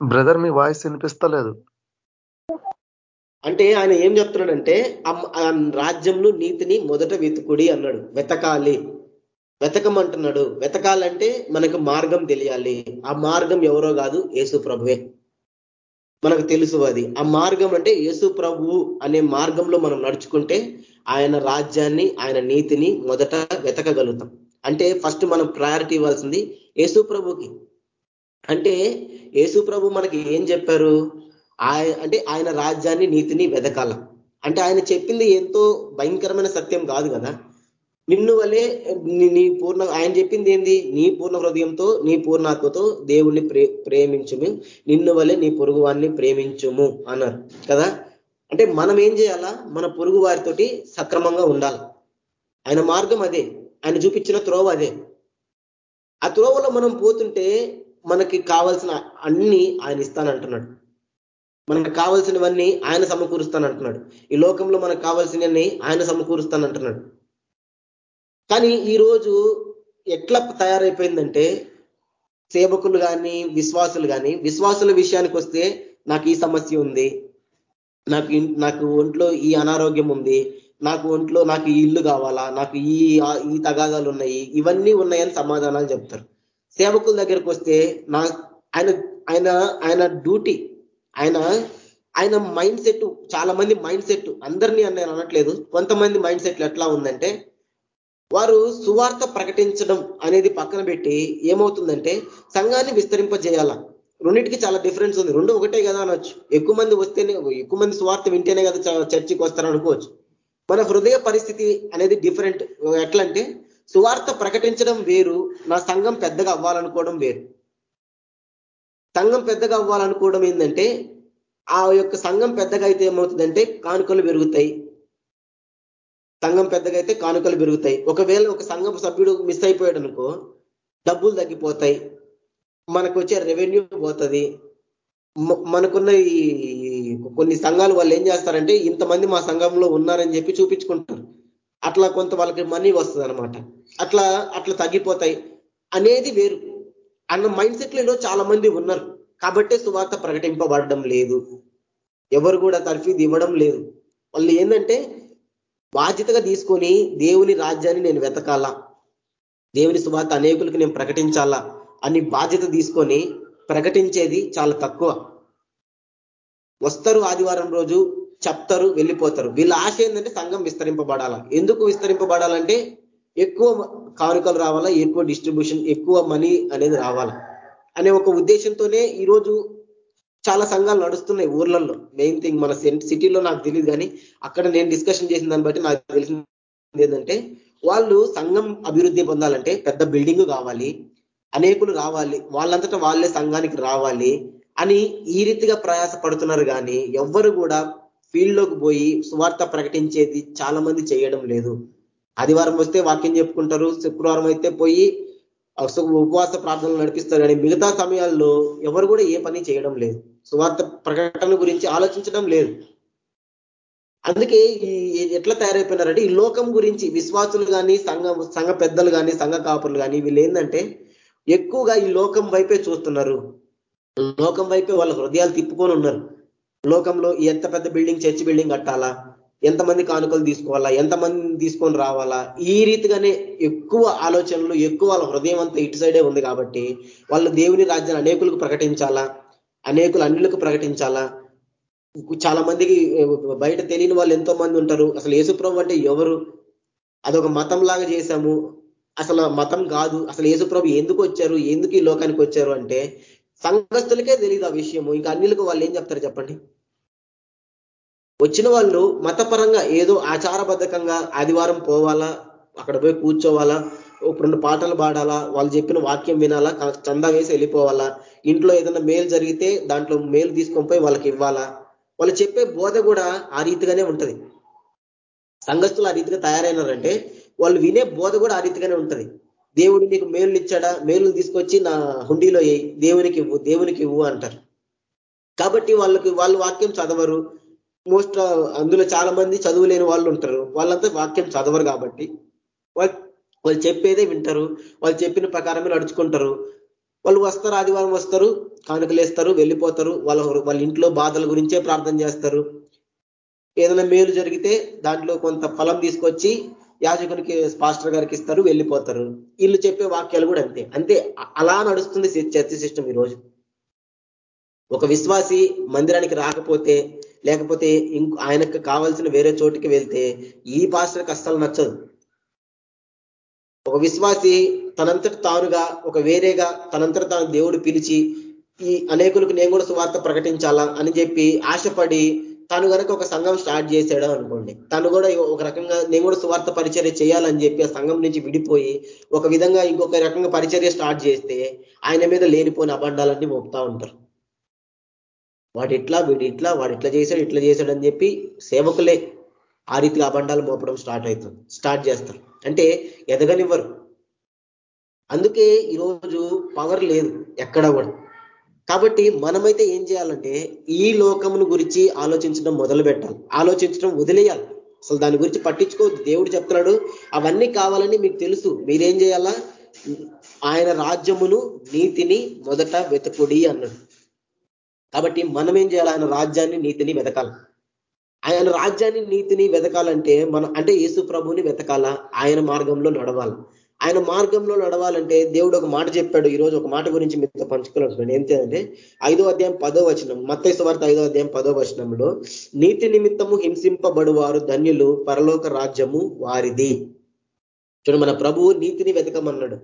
బ్రదర్ మీ వాయిస్ వినిపిస్తలేదు. అంటే ఆయన ఏం చెప్తున్నాడంటే రాజ్యంను నీతిని మొదట వెతుకుడి అన్నాడు వెతకాలి. వెతకమంటున్నాడు. వెతకాలంటే మనకు మార్గం తెలియాలి. ఆ మార్గం ఎవరో కాదు యేసు ప్రభువే. మనకు తెలుసు అది. ఆ మార్గం అంటే యేసు ప్రభువు అనే మార్గంలో మనం నడుచుకుంటే ఆయన రాజ్యాన్ని ఆయన నీతిని మొదట వెతకగలుగుతాం. అంటే ఫస్ట్ మనం ప్రయారిటీ ఇవ్వాల్సింది యేసు ప్రభుకి అంటే యేసు ప్రభు మనకి ఏం చెప్పారు? అంటే ఆయన రాజ్యాన్ని నీతిని వెతకాల. అంటే ఆయన చెప్పింది ఎంతో భయంకరమైన సత్యం కాదు కదా. నిన్ను వలే నీ పూర్ణ ఆయన చెప్పింది ఏంది? నీ పూర్ణ హృదయంతో నీ పూర్ణాత్మతో దేవుణ్ణి ప్రే ప్రేమించుము. నిన్ను వలే నీ పొరుగు వారిని ప్రేమించుము అన్నారు. కదా? అంటే మనం ఏం చేయాలా? మన పొరుగు వారితోటి సక్రమంగా ఉండాలి. ఆయన మార్గం అదే. ఆయన చూపించిన త్రోవ అదే. ఆ త్రోవలో మనం పోతుంటే మనకి కావాల్సిన అన్ని ఆయన ఇస్తానంటున్నాడు. మనకు కావాల్సినవన్నీ ఆయన సమకూరుస్తానంటున్నాడు. ఈ లోకంలో మనకు కావాల్సినవన్నీ ఆయన సమకూరుస్తానంటున్నాడు. కానీ ఈరోజు ఎట్లా తయారైపోయిందంటే సేవకులు కానీ విశ్వాసులు కానీ విశ్వాసుల విషయానికి వస్తే నాకు ఈ సమస్య ఉంది. నాకు నాకు ఒంట్లో ఈ అనారోగ్యం ఉంది. నాకు ఒంట్లో నాకు ఈ ఇల్లు కావాలా నాకు ఈ ఈ తగాదాలు ఉన్నాయి. ఇవన్నీ ఉన్నాయని సమాధానాలు చెప్తారు. సేవకుల దగ్గరికి వస్తే నా ఆయన ఆయన ఆయన డ్యూటీ ఆయన ఆయన మైండ్ సెట్ చాలా మంది మైండ్ సెట్ అందరినీ నేను అనట్లేదు. కొంతమంది మైండ్ సెట్లు ఎట్లా ఉందంటే వారు సువార్త ప్రకటించడం అనేది పక్కన పెట్టి ఏమవుతుందంటే సంఘాన్ని విస్తరింపజేయాల. రెండింటికి చాలా డిఫరెన్స్ ఉంది. రెండు ఒకటే కదా అనొచ్చు. ఎక్కువ మంది వస్తేనే ఎక్కువ మంది సువార్త వింటేనే కదా చర్చికి వస్తారు అనుకోవచ్చు. మన హృదయ పరిస్థితి అనేది డిఫరెంట్. ఎట్లంటే సువార్త ప్రకటించడం వేరు నా సంఘం పెద్దగా అవ్వాలనుకోవడం వేరు. సంఘం పెద్దగా అవ్వాలనుకోవడం ఏంటంటే ఆ యొక్క సంఘం పెద్దగా అయితే ఏమవుతుందంటే కానుకలు పెరుగుతాయి. సంఘం పెద్దగా అయితే కానుకలు పెరుగుతాయి. ఒకవేళ ఒక సంఘం సభ్యుడు మిస్ అయిపోయాడు అనుకో డబ్బులు తగ్గిపోతాయి. మనకు వచ్చే రెవెన్యూ పోతుంది మనకున్న ఈ కొన్ని సంఘాలు వాళ్ళు ఏం చేస్తారంటే ఇంతమంది మా సంఘంలో ఉన్నారని చెప్పి చూపించుకుంటారు. అట్లా కొంత వాళ్ళకి మనీ వస్తుంది అనమాట అట్లా అట్లా తగ్గిపోతాయి. అనేది వేరు. అన్న మైండ్ సెట్లలో చాలా మంది ఉన్నారు. కాబట్టే సువార్త ప్రకటింపబడడం లేదు. ఎవరు కూడా తర్ఫీది ఇవ్వడం లేదు. వాళ్ళు ఏంటంటే బాధ్యతగా తీసుకొని దేవుని రాజ్యాన్ని నేను వెతకాలా? దేవుని సువార్త అనేకులకు నేను ప్రకటించాలా? అని బాధ్యత తీసుకొని ప్రకటించేది చాలా తక్కువ. వస్తారు ఆదివారం రోజు చెప్తారు వెళ్ళిపోతారు. వీళ్ళ ఆశ ఏంటంటే సంఘం విస్తరింపబడాలా? ఎందుకు విస్తరింపబడాలంటే ఎక్కువ కానుకలు రావాలా? ఎక్కువ డిస్ట్రిబ్యూషన్ ఎక్కువ మనీ అనేది రావాలా? అనే ఒక ఉద్దేశంతోనే ఈరోజు చాలా సంఘాలు నడుస్తున్నాయి ఊర్లలో మెయిన్ థింగ్ మన సిటీలో నాకు తెలియదు కానీ అక్కడ నేను డిస్కషన్ చేసిన దాన్ని బట్టి నాకు తెలిసింది ఏంటంటే వాళ్ళు సంఘం అభివృద్ధి పొందాలంటే పెద్ద బిల్డింగ్ కావాలి అనేకులు రావాలి వాళ్ళంతటా వాళ్ళే సంఘానికి రావాలి అని ఈ రీతిగా ప్రయాస పడుతున్నారు కానీ ఎవ్వరు కూడా ఫీల్డ్లోకి పోయి సువార్త ప్రకటించేది చాలా మంది చేయడం లేదు. ఆదివారం వస్తే వాక్యం చెప్పుకుంటారు శుక్రవారం అయితే పోయి ఉపవాస ప్రార్థనలు నడిపిస్తారు కానీ మిగతా సమయాల్లో ఎవరు కూడా ఏ పని చేయడం లేదు. సువార్త ప్రకటన గురించి ఆలోచించడం లేదు. అందుకే ఈ ఎట్లా తయారైపోయినారంటే ఈ లోకం గురించి విశ్వాసులు కానీ సంఘ సంఘ పెద్దలు కానీ సంఘ కాపులు కానీ వీళ్ళు ఏంటంటే ఎక్కువగా ఈ లోకం వైపే చూస్తున్నారు. లోకం వైపే వాళ్ళ హృదయాలు తిప్పుకొని ఉన్నారు. లోకంలో ఎంత పెద్ద బిల్డింగ్ చర్చి బిల్డింగ్ కట్టాలా? ఎంతమంది కానుకలు తీసుకోవాలా? ఎంతమంది తీసుకొని రావాలా? ఈ రీతిగానే ఎక్కువ ఆలోచనలు ఎక్కువ వాళ్ళ హృదయం అంతా ఇటు సైడే ఉంది కాబట్టి వాళ్ళు దేవుని రాజ్యాన్ని అనేకులకు ప్రకటించాలా? అనేకులు అన్నిలకు ప్రకటించాలా? చాలా మందికి బయట తెలియని వాళ్ళు ఎంతో మంది ఉంటారు. అసలు యేసుప్రభు అంటే ఎవరు? అదొక మతం లాగా చేశాము. అసలు మతం కాదు. అసలు యేసుప్రభు ఎందుకు వచ్చారు? ఎందుకు ఈ లోకానికి వచ్చారు అంటే సంఘస్థులకే తెలియదు ఆ విషయము. ఇంకా అన్నిలకు వాళ్ళు ఏం చెప్తారు చెప్పండి? వచ్చిన వాళ్ళు మతపరంగా ఏదో ఆచారబద్ధకంగా ఆదివారం పోవాలా? అక్కడ పోయి కూర్చోవాలా? ఒక రెండు పాటలు పాడాలా? వాళ్ళు చెప్పిన వాక్యం వినాలా? చందా వేసి వెళ్ళిపోవాలా? ఇంట్లో ఏదైనా మేలు జరిగితే దాంట్లో మేలు తీసుకొని పోయి వాళ్ళకి ఇవ్వాలా? వాళ్ళు చెప్పే బోధ కూడా ఆ రీతిగానే ఉంటుంది. సంఘస్థులు ఆ రీతిగా తయారైనారంటే వాళ్ళు వినే బోధ కూడా ఆ రీతిగానే ఉంటుంది. దేవుడు నీకు మేలు ఇచ్చాడా? మేలు తీసుకొచ్చి నా హుండీలో దేవునికి ఇవ్వు దేవునికి ఇవ్వు అంటారు. కాబట్టి వాళ్ళకి వాళ్ళు వాక్యం చదవరు. మోస్ట్ అందులో చాలా మంది చదువు లేని వాళ్ళు ఉంటారు. వాళ్ళంతా వాక్యం చదవరు కాబట్టి. వాళ్ళు చెప్పేదే వింటారు. వాళ్ళు చెప్పిన ప్రకారమే నడుచుకుంటారు. వాళ్ళు వస్తారు ఆదివారం వస్తారు కానుకలేస్తారు వెళ్ళిపోతారు వాళ్ళ వాళ్ళ ఇంట్లో బాధల గురించే ప్రార్థన చేస్తారు. ఏదైనా మేలు జరిగితే దాంట్లో కొంత ఫలం తీసుకొచ్చి యాజకునికి పాస్టర్ గారికి ఇస్తారు వెళ్ళిపోతారు. వీళ్ళు చెప్పే వాక్యాలు కూడా అంతే. అంతే అలా నడుస్తుంది చర్చ సిస్టమ్ ఈరోజు. ఒక విశ్వాసి మందిరానికి రాకపోతే లేకపోతే ఇంకో ఆయనకు కావాల్సిన వేరే చోటికి వెళ్తే ఈ పాస్టర్కి అస్సలు నచ్చదు. ఒక విశ్వాసి తనంతట తానుగా ఒక వేరేగా తనంతట తాను దేవుడు పిలిచి ఈ అనేకులకు నేను కూడా సువార్త ప్రకటించాలా అని చెప్పి ఆశపడి తను కనుక ఒక సంఘం స్టార్ట్ చేశాడు అనుకోండి. తను కూడా ఒక రకంగా నేను కూడా సువార్త పరిచర్య చేయాలని చెప్పి ఆ సంఘం నుంచి విడిపోయి ఒక విధంగా ఇంకొక రకంగా పరిచర్య స్టార్ట్ చేస్తే ఆయన మీద లేనిపోయిన అబండాలన్నీ మోపుతా ఉంటారు. వాడు ఇట్లా వీడు ఇట్లా వాడు ఇట్లా చేశాడు ఇట్లా చేశాడు అని చెప్పి సేవకులే ఆ రీతిలో అబండాలు మోపడం స్టార్ట్ అవుతుంది స్టార్ట్ చేస్తారు. అంటే ఎదగనివ్వరు. అందుకే ఈరోజు పవర్ లేదు ఎక్కడ కూడా. కాబట్టి మనమైతే ఏం చేయాలంటే ఈ లోకమును గురించి ఆలోచించడం మొదలు పెట్టాలి ఆలోచించడం వదిలేయాలి. అసలు దాని గురించి పట్టించుకోవద్దు. దేవుడు చెప్తున్నాడు అవన్నీ కావాలని మీకు తెలుసు. మీరేం చేయాలా? ఆయన రాజ్యమును నీతిని మొదట వెతకుడి అన్నాడు. కాబట్టి మనం ఏం చేయాలి? ఆయన రాజ్యాన్ని నీతిని వెతకాలి. ఆయన రాజ్యాన్ని నీతిని వెతకాలంటే మనం అంటే యేసు ప్రభుని వెతకాలా? ఆయన మార్గంలో నడవాలి. ఆయన మార్గంలో నడవాలంటే దేవుడు ఒక మాట చెప్పాడు. ఈ రోజు ఒక మాట గురించి మీతో పంచుకోవాల్సిన ఏంటంటే ఐదో అధ్యాయం పదో వచనం మత్తైసు వార్త ఐదో అధ్యాయం పదో వచనంలో నీతి నిమిత్తము హింసింపబడువారు ధన్యులు పరలోక రాజ్యము వారిది. చూడు మన ప్రభువు నీతిని వెతకమన్నాడు.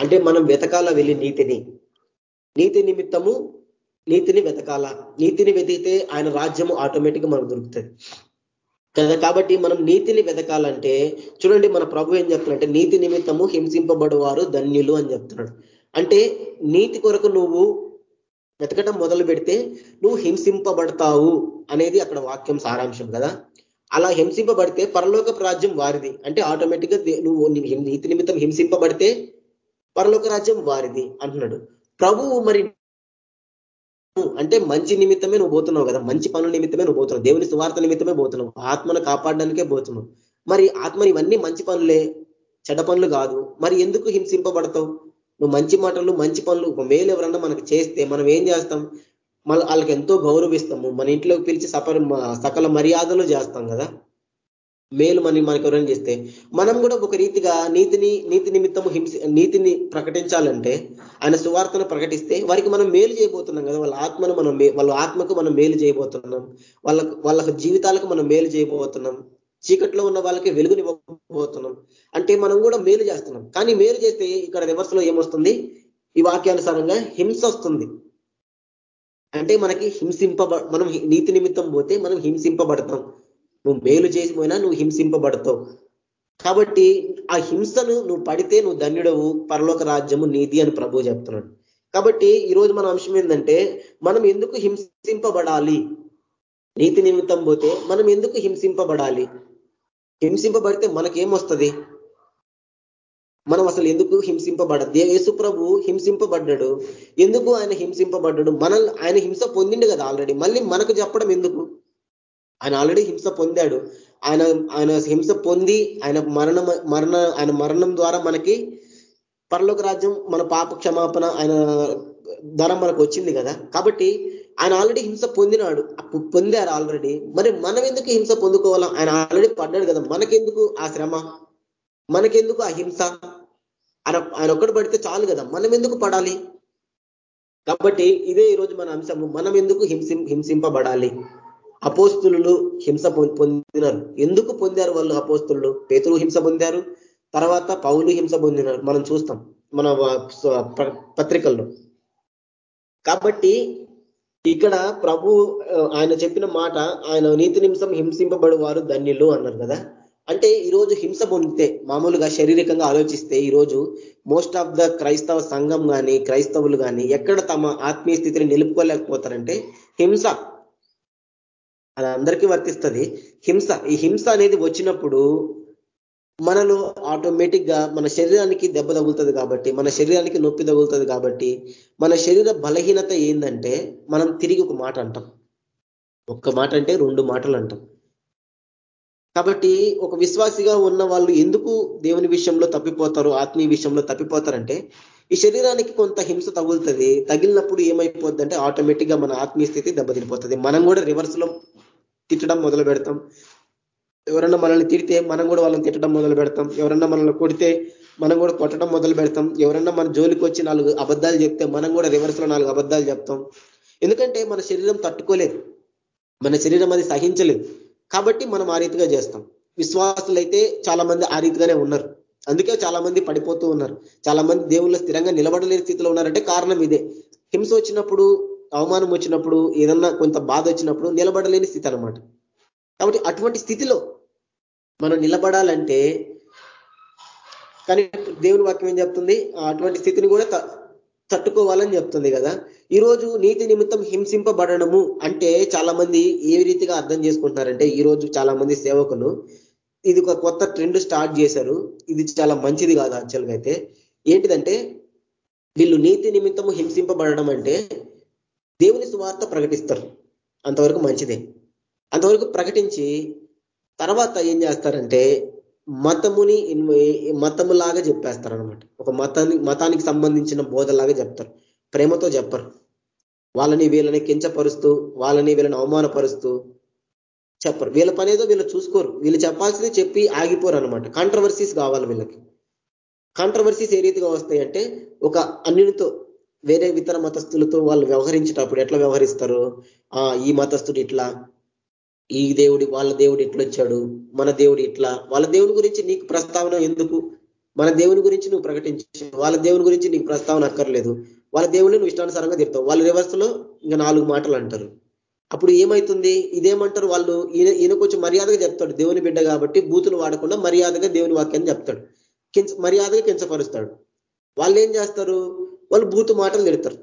అంటే మనం వెతకాల వెళ్ళి నీతిని? నీతి నిమిత్తము నీతిని వెతకాల? నీతిని వెతికితే ఆయన రాజ్యము ఆటోమేటిక్ మనకు దొరుకుతుంది. కదా? కాబట్టి మనం నీతిని వెతకాలంటే చూడండి మన ప్రభు ఏం చెప్తున్నాడంటే నీతి నిమిత్తము హింసింపబడువారు ధన్యులు అని చెప్తున్నాడు. అంటే నీతి కొరకు నువ్వు వెతకటం మొదలు పెడితే నువ్వు హింసింపబడతావు అనేది అక్కడ వాక్యం సారాంశం కదా? అలా హింసింపబడితే పరలోక రాజ్యం వారిది. అంటే ఆటోమేటిక్గా నువ్వు నీతి నిమిత్తం హింసింపబడితే పరలోక రాజ్యం వారిది అంటున్నాడు. ప్రభువు మరి అంటే మంచి నిమిత్తమే నువ్వు పోతున్నావు కదా. మంచి పనుల నిమిత్తమే నువ్వు పోతున్నావు. దేవుని సువార్త నిమిత్తమే పోతున్నావు. ఆత్మను కాపాడడానికే పోతున్నావు. మరి ఆత్మ ఇవన్నీ మంచి పనులే చెడ్డ పనులు కాదు. మరి ఎందుకు హింసింపబడతావు? నువ్వు మంచి మాటలు మంచి పనులు ఒక మేలు ఎవరన్నా మనకు చేస్తే మనం ఏం చేస్తాం? మళ్ళీ వాళ్ళకి ఎంతో గౌరవిస్తాము. మన ఇంట్లోకి పిలిచి సపర సకల మర్యాదలు చేస్తాం కదా. మేలు మనకి మనకి ఎవరైనా చేస్తే మనం కూడా ఒక రీతిగా నీతిని నీతి నిమిత్తము హింస నీతిని ప్రకటించాలంటే ఆయన సువార్తను ప్రకటిస్తే వారికి మనం మేలు చేయబోతున్నాం కదా. వాళ్ళ ఆత్మను మనం వాళ్ళ ఆత్మకు మనం మేలు చేయబోతున్నాం. వాళ్ళ వాళ్ళ జీవితాలకు మనం మేలు చేయబోతున్నాం. చీకట్లో ఉన్న వాళ్ళకి వెలుగునివ్వబోతున్నాం. అంటే మనం కూడా మేలు చేస్తున్నాం. కానీ మేలు చేస్తే ఇక్కడ రివర్స్లో ఏమొస్తుంది? ఈ వాక్యానుసారంగా హింస వస్తుంది. అంటే మనకి హింసింప మనం నీతి నిమిత్తం పోతే మనం హింసింపబడతాం. నువ్వు మేలు చేసిపోయినా నువ్వు హింసింపబడతావు. కాబట్టి ఆ హింసను నువ్వు పడితే నువ్వు ధన్యుడవు పరలోక రాజ్యము నీతి అని ప్రభు చెప్తున్నాడు. కాబట్టి ఈరోజు మన అంశం ఏంటంటే మనం ఎందుకు హింసింపబడాలి? నీతి నిమిత్తం పోతే మనం ఎందుకు హింసింపబడాలి? హింసింపబడితే మనకేమొస్తుంది? మనం అసలు ఎందుకు హింసింపబడద్ది? యేసుప్రభు హింసింపబడ్డాడు. ఎందుకు ఆయన హింసింపబడ్డాడు? మనల్ని ఆయన హింస పొందిండు కదా ఆల్రెడీ. మళ్ళీ మనకు చెప్పడం ఎందుకు? ఆయన ఆల్రెడీ హింస పొందాడు. ఆయన ఆయన హింస పొంది ఆయన మరణం మరణ ఆయన మరణం ద్వారా మనకి పరలోక రాజ్యం మన పాప క్షమాపణ ఆయన ద్వారా మనకు వచ్చింది కదా. కాబట్టి ఆయన ఆల్రెడీ హింస పొందినాడు. పొందారు ఆల్రెడీ. మరి మనం ఎందుకు హింస పొందుకోవాలా? ఆయన ఆల్రెడీ పడ్డాడు కదా. మనకెందుకు ఆ శ్రమ? మనకెందుకు ఆ హింస? ఆయన ఆయన ఒక్కడు పడితే చాలు కదా. మనం ఎందుకు పడాలి? కాబట్టి ఇదే ఈరోజు మన అంశము. మనం ఎందుకు హింసి హింసింపబడాలి? అపోస్తులు హింస పొందినారు. ఎందుకు పొందారు వాళ్ళు అపోస్తులు? పేతులు హింస పొందారు తర్వాత పౌలు హింస పొందినారు. మనం చూస్తాం మన పత్రికల్లో. కాబట్టి ఇక్కడ ప్రభు ఆయన చెప్పిన మాట ఆయన నీతి నిమిషం హింసింపబడు వారు ధన్యులు అన్నారు కదా. అంటే ఈరోజు హింస పొందితే మామూలుగా శారీరకంగా ఆలోచిస్తే ఈరోజు మోస్ట్ ఆఫ్ ద క్రైస్తవ సంఘం కానీ క్రైస్తవులు కానీ ఎక్కడ తమ ఆత్మీయ స్థితిని నిలుపుకోలేకపోతారంటే హింస. అది అందరికీ వర్తిస్తుంది. హింస ఈ హింస అనేది వచ్చినప్పుడు మనలో ఆటోమేటిక్గా మన శరీరానికి దెబ్బ తగులుతుంది కాబట్టి మన శరీరానికి నొప్పి తగులుతుంది కాబట్టి మన శరీర బలహీనత ఏంటంటే మనం తిరిగి ఒక మాట అంటాం. ఒక్క మాట అంటే రెండు మాటలు అంటాం. కాబట్టి ఒక విశ్వాసిగా ఉన్న వాళ్ళు ఎందుకు దేవుని విషయంలో తప్పిపోతారు ఆత్మీయ విషయంలో తప్పిపోతారంటే ఈ శరీరానికి కొంత హింస తగులుతుంది తగిలినప్పుడు ఏమైపోద్ది అంటే ఆటోమేటిక్గా మన ఆత్మీయ స్థితి దెబ్బతినిపోతుంది. మనం కూడా రివర్స్లో తిట్టడం మొదలు పెడతాం. ఎవరన్నా మనల్ని తిడితే మనం కూడా వాళ్ళని తిట్టడం మొదలు పెడతాం. ఎవరన్నా మనల్ని కొడితే మనం కూడా కొట్టడం మొదలు పెడతాం. ఎవరన్నా మన జోలికి వచ్చి నాలుగు అబద్ధాలు చెప్తే మనం కూడా రివర్స్లో నాలుగు అబద్ధాలు చెప్తాం. ఎందుకంటే మన శరీరం తట్టుకోలేదు. మన శరీరం అది సహించలేదు. కాబట్టి మనం ఆ రీతిగా చేస్తాం. విశ్వాసులైతే చాలా మంది ఆ రీతిగానే ఉన్నారు. అందుకే చాలా మంది పడిపోతూ ఉన్నారు. చాలా మంది దేవుళ్ళు స్థిరంగా నిలబడలేని స్థితిలో ఉన్నారంటే కారణం ఇదే. హింస వచ్చినప్పుడు అవమానం వచ్చినప్పుడు ఏదన్నా కొంత బాధ వచ్చినప్పుడు నిలబడలేని స్థితి అనమాట కాబట్టి అటువంటి స్థితిలో మనం నిలబడాలంటే కానీ దేవుని వాక్యం ఏం చెప్తుంది? అటువంటి స్థితిని కూడా తట్టుకోవాలని చెప్తుంది కదా. ఈ రోజు నీతి నిమిత్తం హింసింపబడము అంటే చాలా మంది ఏ రీతిగా అర్థం చేసుకుంటున్నారంటే ఈ రోజు చాలా మంది సేవకులు ఇది ఒక కొత్త ట్రెండ్ స్టార్ట్ చేశారు. ఇది చాలా మంచిది కాదు యాక్చువల్గా అయితే. ఏంటిదంటే వీళ్ళు నీతి నిమిత్తము హింసింపబడడం అంటే దేవుని సువార్త ప్రకటిస్తారు. అంతవరకు మంచిదే. అంతవరకు ప్రకటించి తర్వాత ఏం చేస్తారంటే మతముని మతములాగా చెప్పేస్తారు అనమాట ఒక మతాన్ని మతానికి సంబంధించిన బోధలాగా చెప్తారు. ప్రేమతో చెప్పరు. వాళ్ళని వీళ్ళని కించపరుస్తూ వాళ్ళని వీళ్ళని అవమానపరుస్తూ చెప్పరు. వీళ్ళ పనేదో వీళ్ళు చూసుకోరు. వీళ్ళు చెప్పాల్సింది చెప్పి ఆగిపోరు అనమాట కాంట్రవర్సీస్ కావాలి వీళ్ళకి. కాంట్రవర్సీస్ ఏ రీతిగా వస్తాయంటే ఒక అన్నిటితో వేరే ఇతర మతస్థులతో వాళ్ళు వ్యవహరించేటప్పుడు ఎట్లా వ్యవహరిస్తారు? ఆ ఈ మతస్థుడు ఇట్లా ఈ దేవుడి వాళ్ళ దేవుడు ఇట్లా వచ్చాడు మన దేవుడు ఇట్లా. వాళ్ళ దేవుని గురించి నీకు ప్రస్తావన ఎందుకు? మన దేవుని గురించి నువ్వు ప్రకటించు. వాళ్ళ దేవుని గురించి నీకు ప్రస్తావన అక్కర్లేదు. వాళ్ళ దేవుడిని నువ్వు ఇష్టానుసారంగా తిడతావు. వాళ్ళ రివర్స్లో ఇంకా నాలుగు మాటలు అంటారు. అప్పుడు ఏమవుతుంది ఇదేమంటారు వాళ్ళు? ఈయన ఈయన కొంచెం మర్యాదగా చెప్తాడు దేవుని బిడ్డ కాబట్టి బూతులు వాడకుండా మర్యాదగా దేవుని వాక్యాన్ని చెప్తాడు. కించ మర్యాదగా కించపరుస్తాడు. వాళ్ళు ఏం చేస్తారు? వాళ్ళు బూతు మాటలు తిడతారు.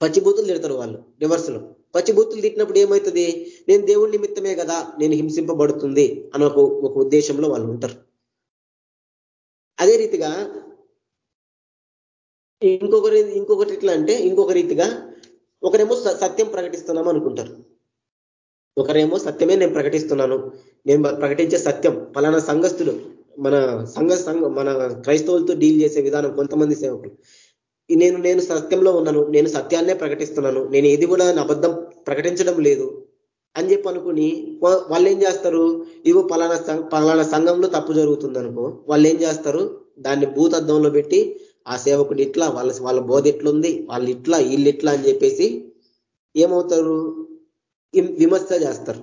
పచ్చి బూతులు తిడతారు వాళ్ళు రివర్స్లో పచ్చి బూతులు తిట్టినప్పుడు ఏమవుతుంది నేను దేవుడి నిమిత్తమే కదా నేను హింసింపబడుతుంది అని ఒక ఒక ఉద్దేశంలో వాళ్ళు ఉంటారు. అదే రీతిగా ఇంకొకరి ఇంకొకటి ఎట్లా అంటే ఇంకొక రీతిగా ఒకరేమో సత్యం ప్రకటిస్తున్నాం అనుకుంటారు. ఒకరేమో సత్యమే నేను ప్రకటిస్తున్నాను. నేను ప్రకటించే సత్యం ఫలానా సంఘస్థులు మన సంఘ సంఘ మన క్రైస్తవులతో డీల్ చేసే విధానం కొంతమంది సేవకులు. నేను నేను సత్యంలో ఉన్నాను నేను సత్యాన్నే ప్రకటిస్తున్నాను నేను ఏది కూడా అబద్ధం ప్రకటించడం లేదు అని చెప్పి అనుకుని వాళ్ళు ఏం చేస్తారు? ఇవో పలానా పలానా సంఘంలో తప్పు జరుగుతుంది అనుకో వాళ్ళు ఏం చేస్తారు? దాన్ని భూతద్దంలో పెట్టి ఆ సేవకుడు ఇట్లా వాళ్ళ వాళ్ళ బోధ ఎట్లుంది వాళ్ళు ఇట్లా వీళ్ళు ఇట్లా అని చెప్పేసి ఏమవుతారు? విమర్శ చేస్తారు.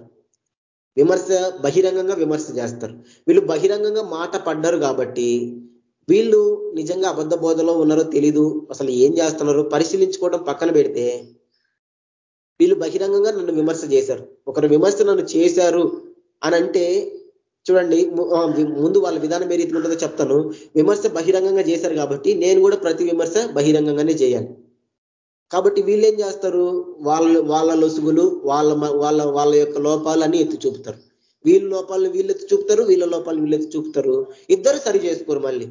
విమర్శ బహిరంగంగా విమర్శ చేస్తారు. వీళ్ళు బహిరంగంగా మాట పడ్డారు కాబట్టి వీళ్ళు నిజంగా అబద్ధ బోధలో ఉన్నారో తెలీదు అసలు ఏం చేస్తున్నారో పరిశీలించుకోవడం పక్కన పెడితే వీళ్ళు బహిరంగంగా నన్ను విమర్శ చేశారు. ఒకరు విమర్శ నన్ను చేశారు అని అంటే చూడండి ముందు వాళ్ళ విధానం ఏ రీతిగా ఉంటుందో చెప్తాను. విమర్శ బహిరంగంగా చేశారు కాబట్టి నేను కూడా ప్రతి విమర్శ బహిరంగంగానే చేయాలి. కాబట్టి వీళ్ళు ఏం చేస్తారు? వాళ్ళ వాళ్ళ లొసుగులు వాళ్ళ వాళ్ళ వాళ్ళ యొక్క లోపాలన్నీ ఎత్తి చూపుతారు. వీళ్ళ లోపాలను వీళ్ళు ఎత్తి చూపుతారు వీళ్ళ లోపాలు వీళ్ళు ఎత్తి చూపుతారు. ఇద్దరు సరి చేసుకోరు మళ్ళీ.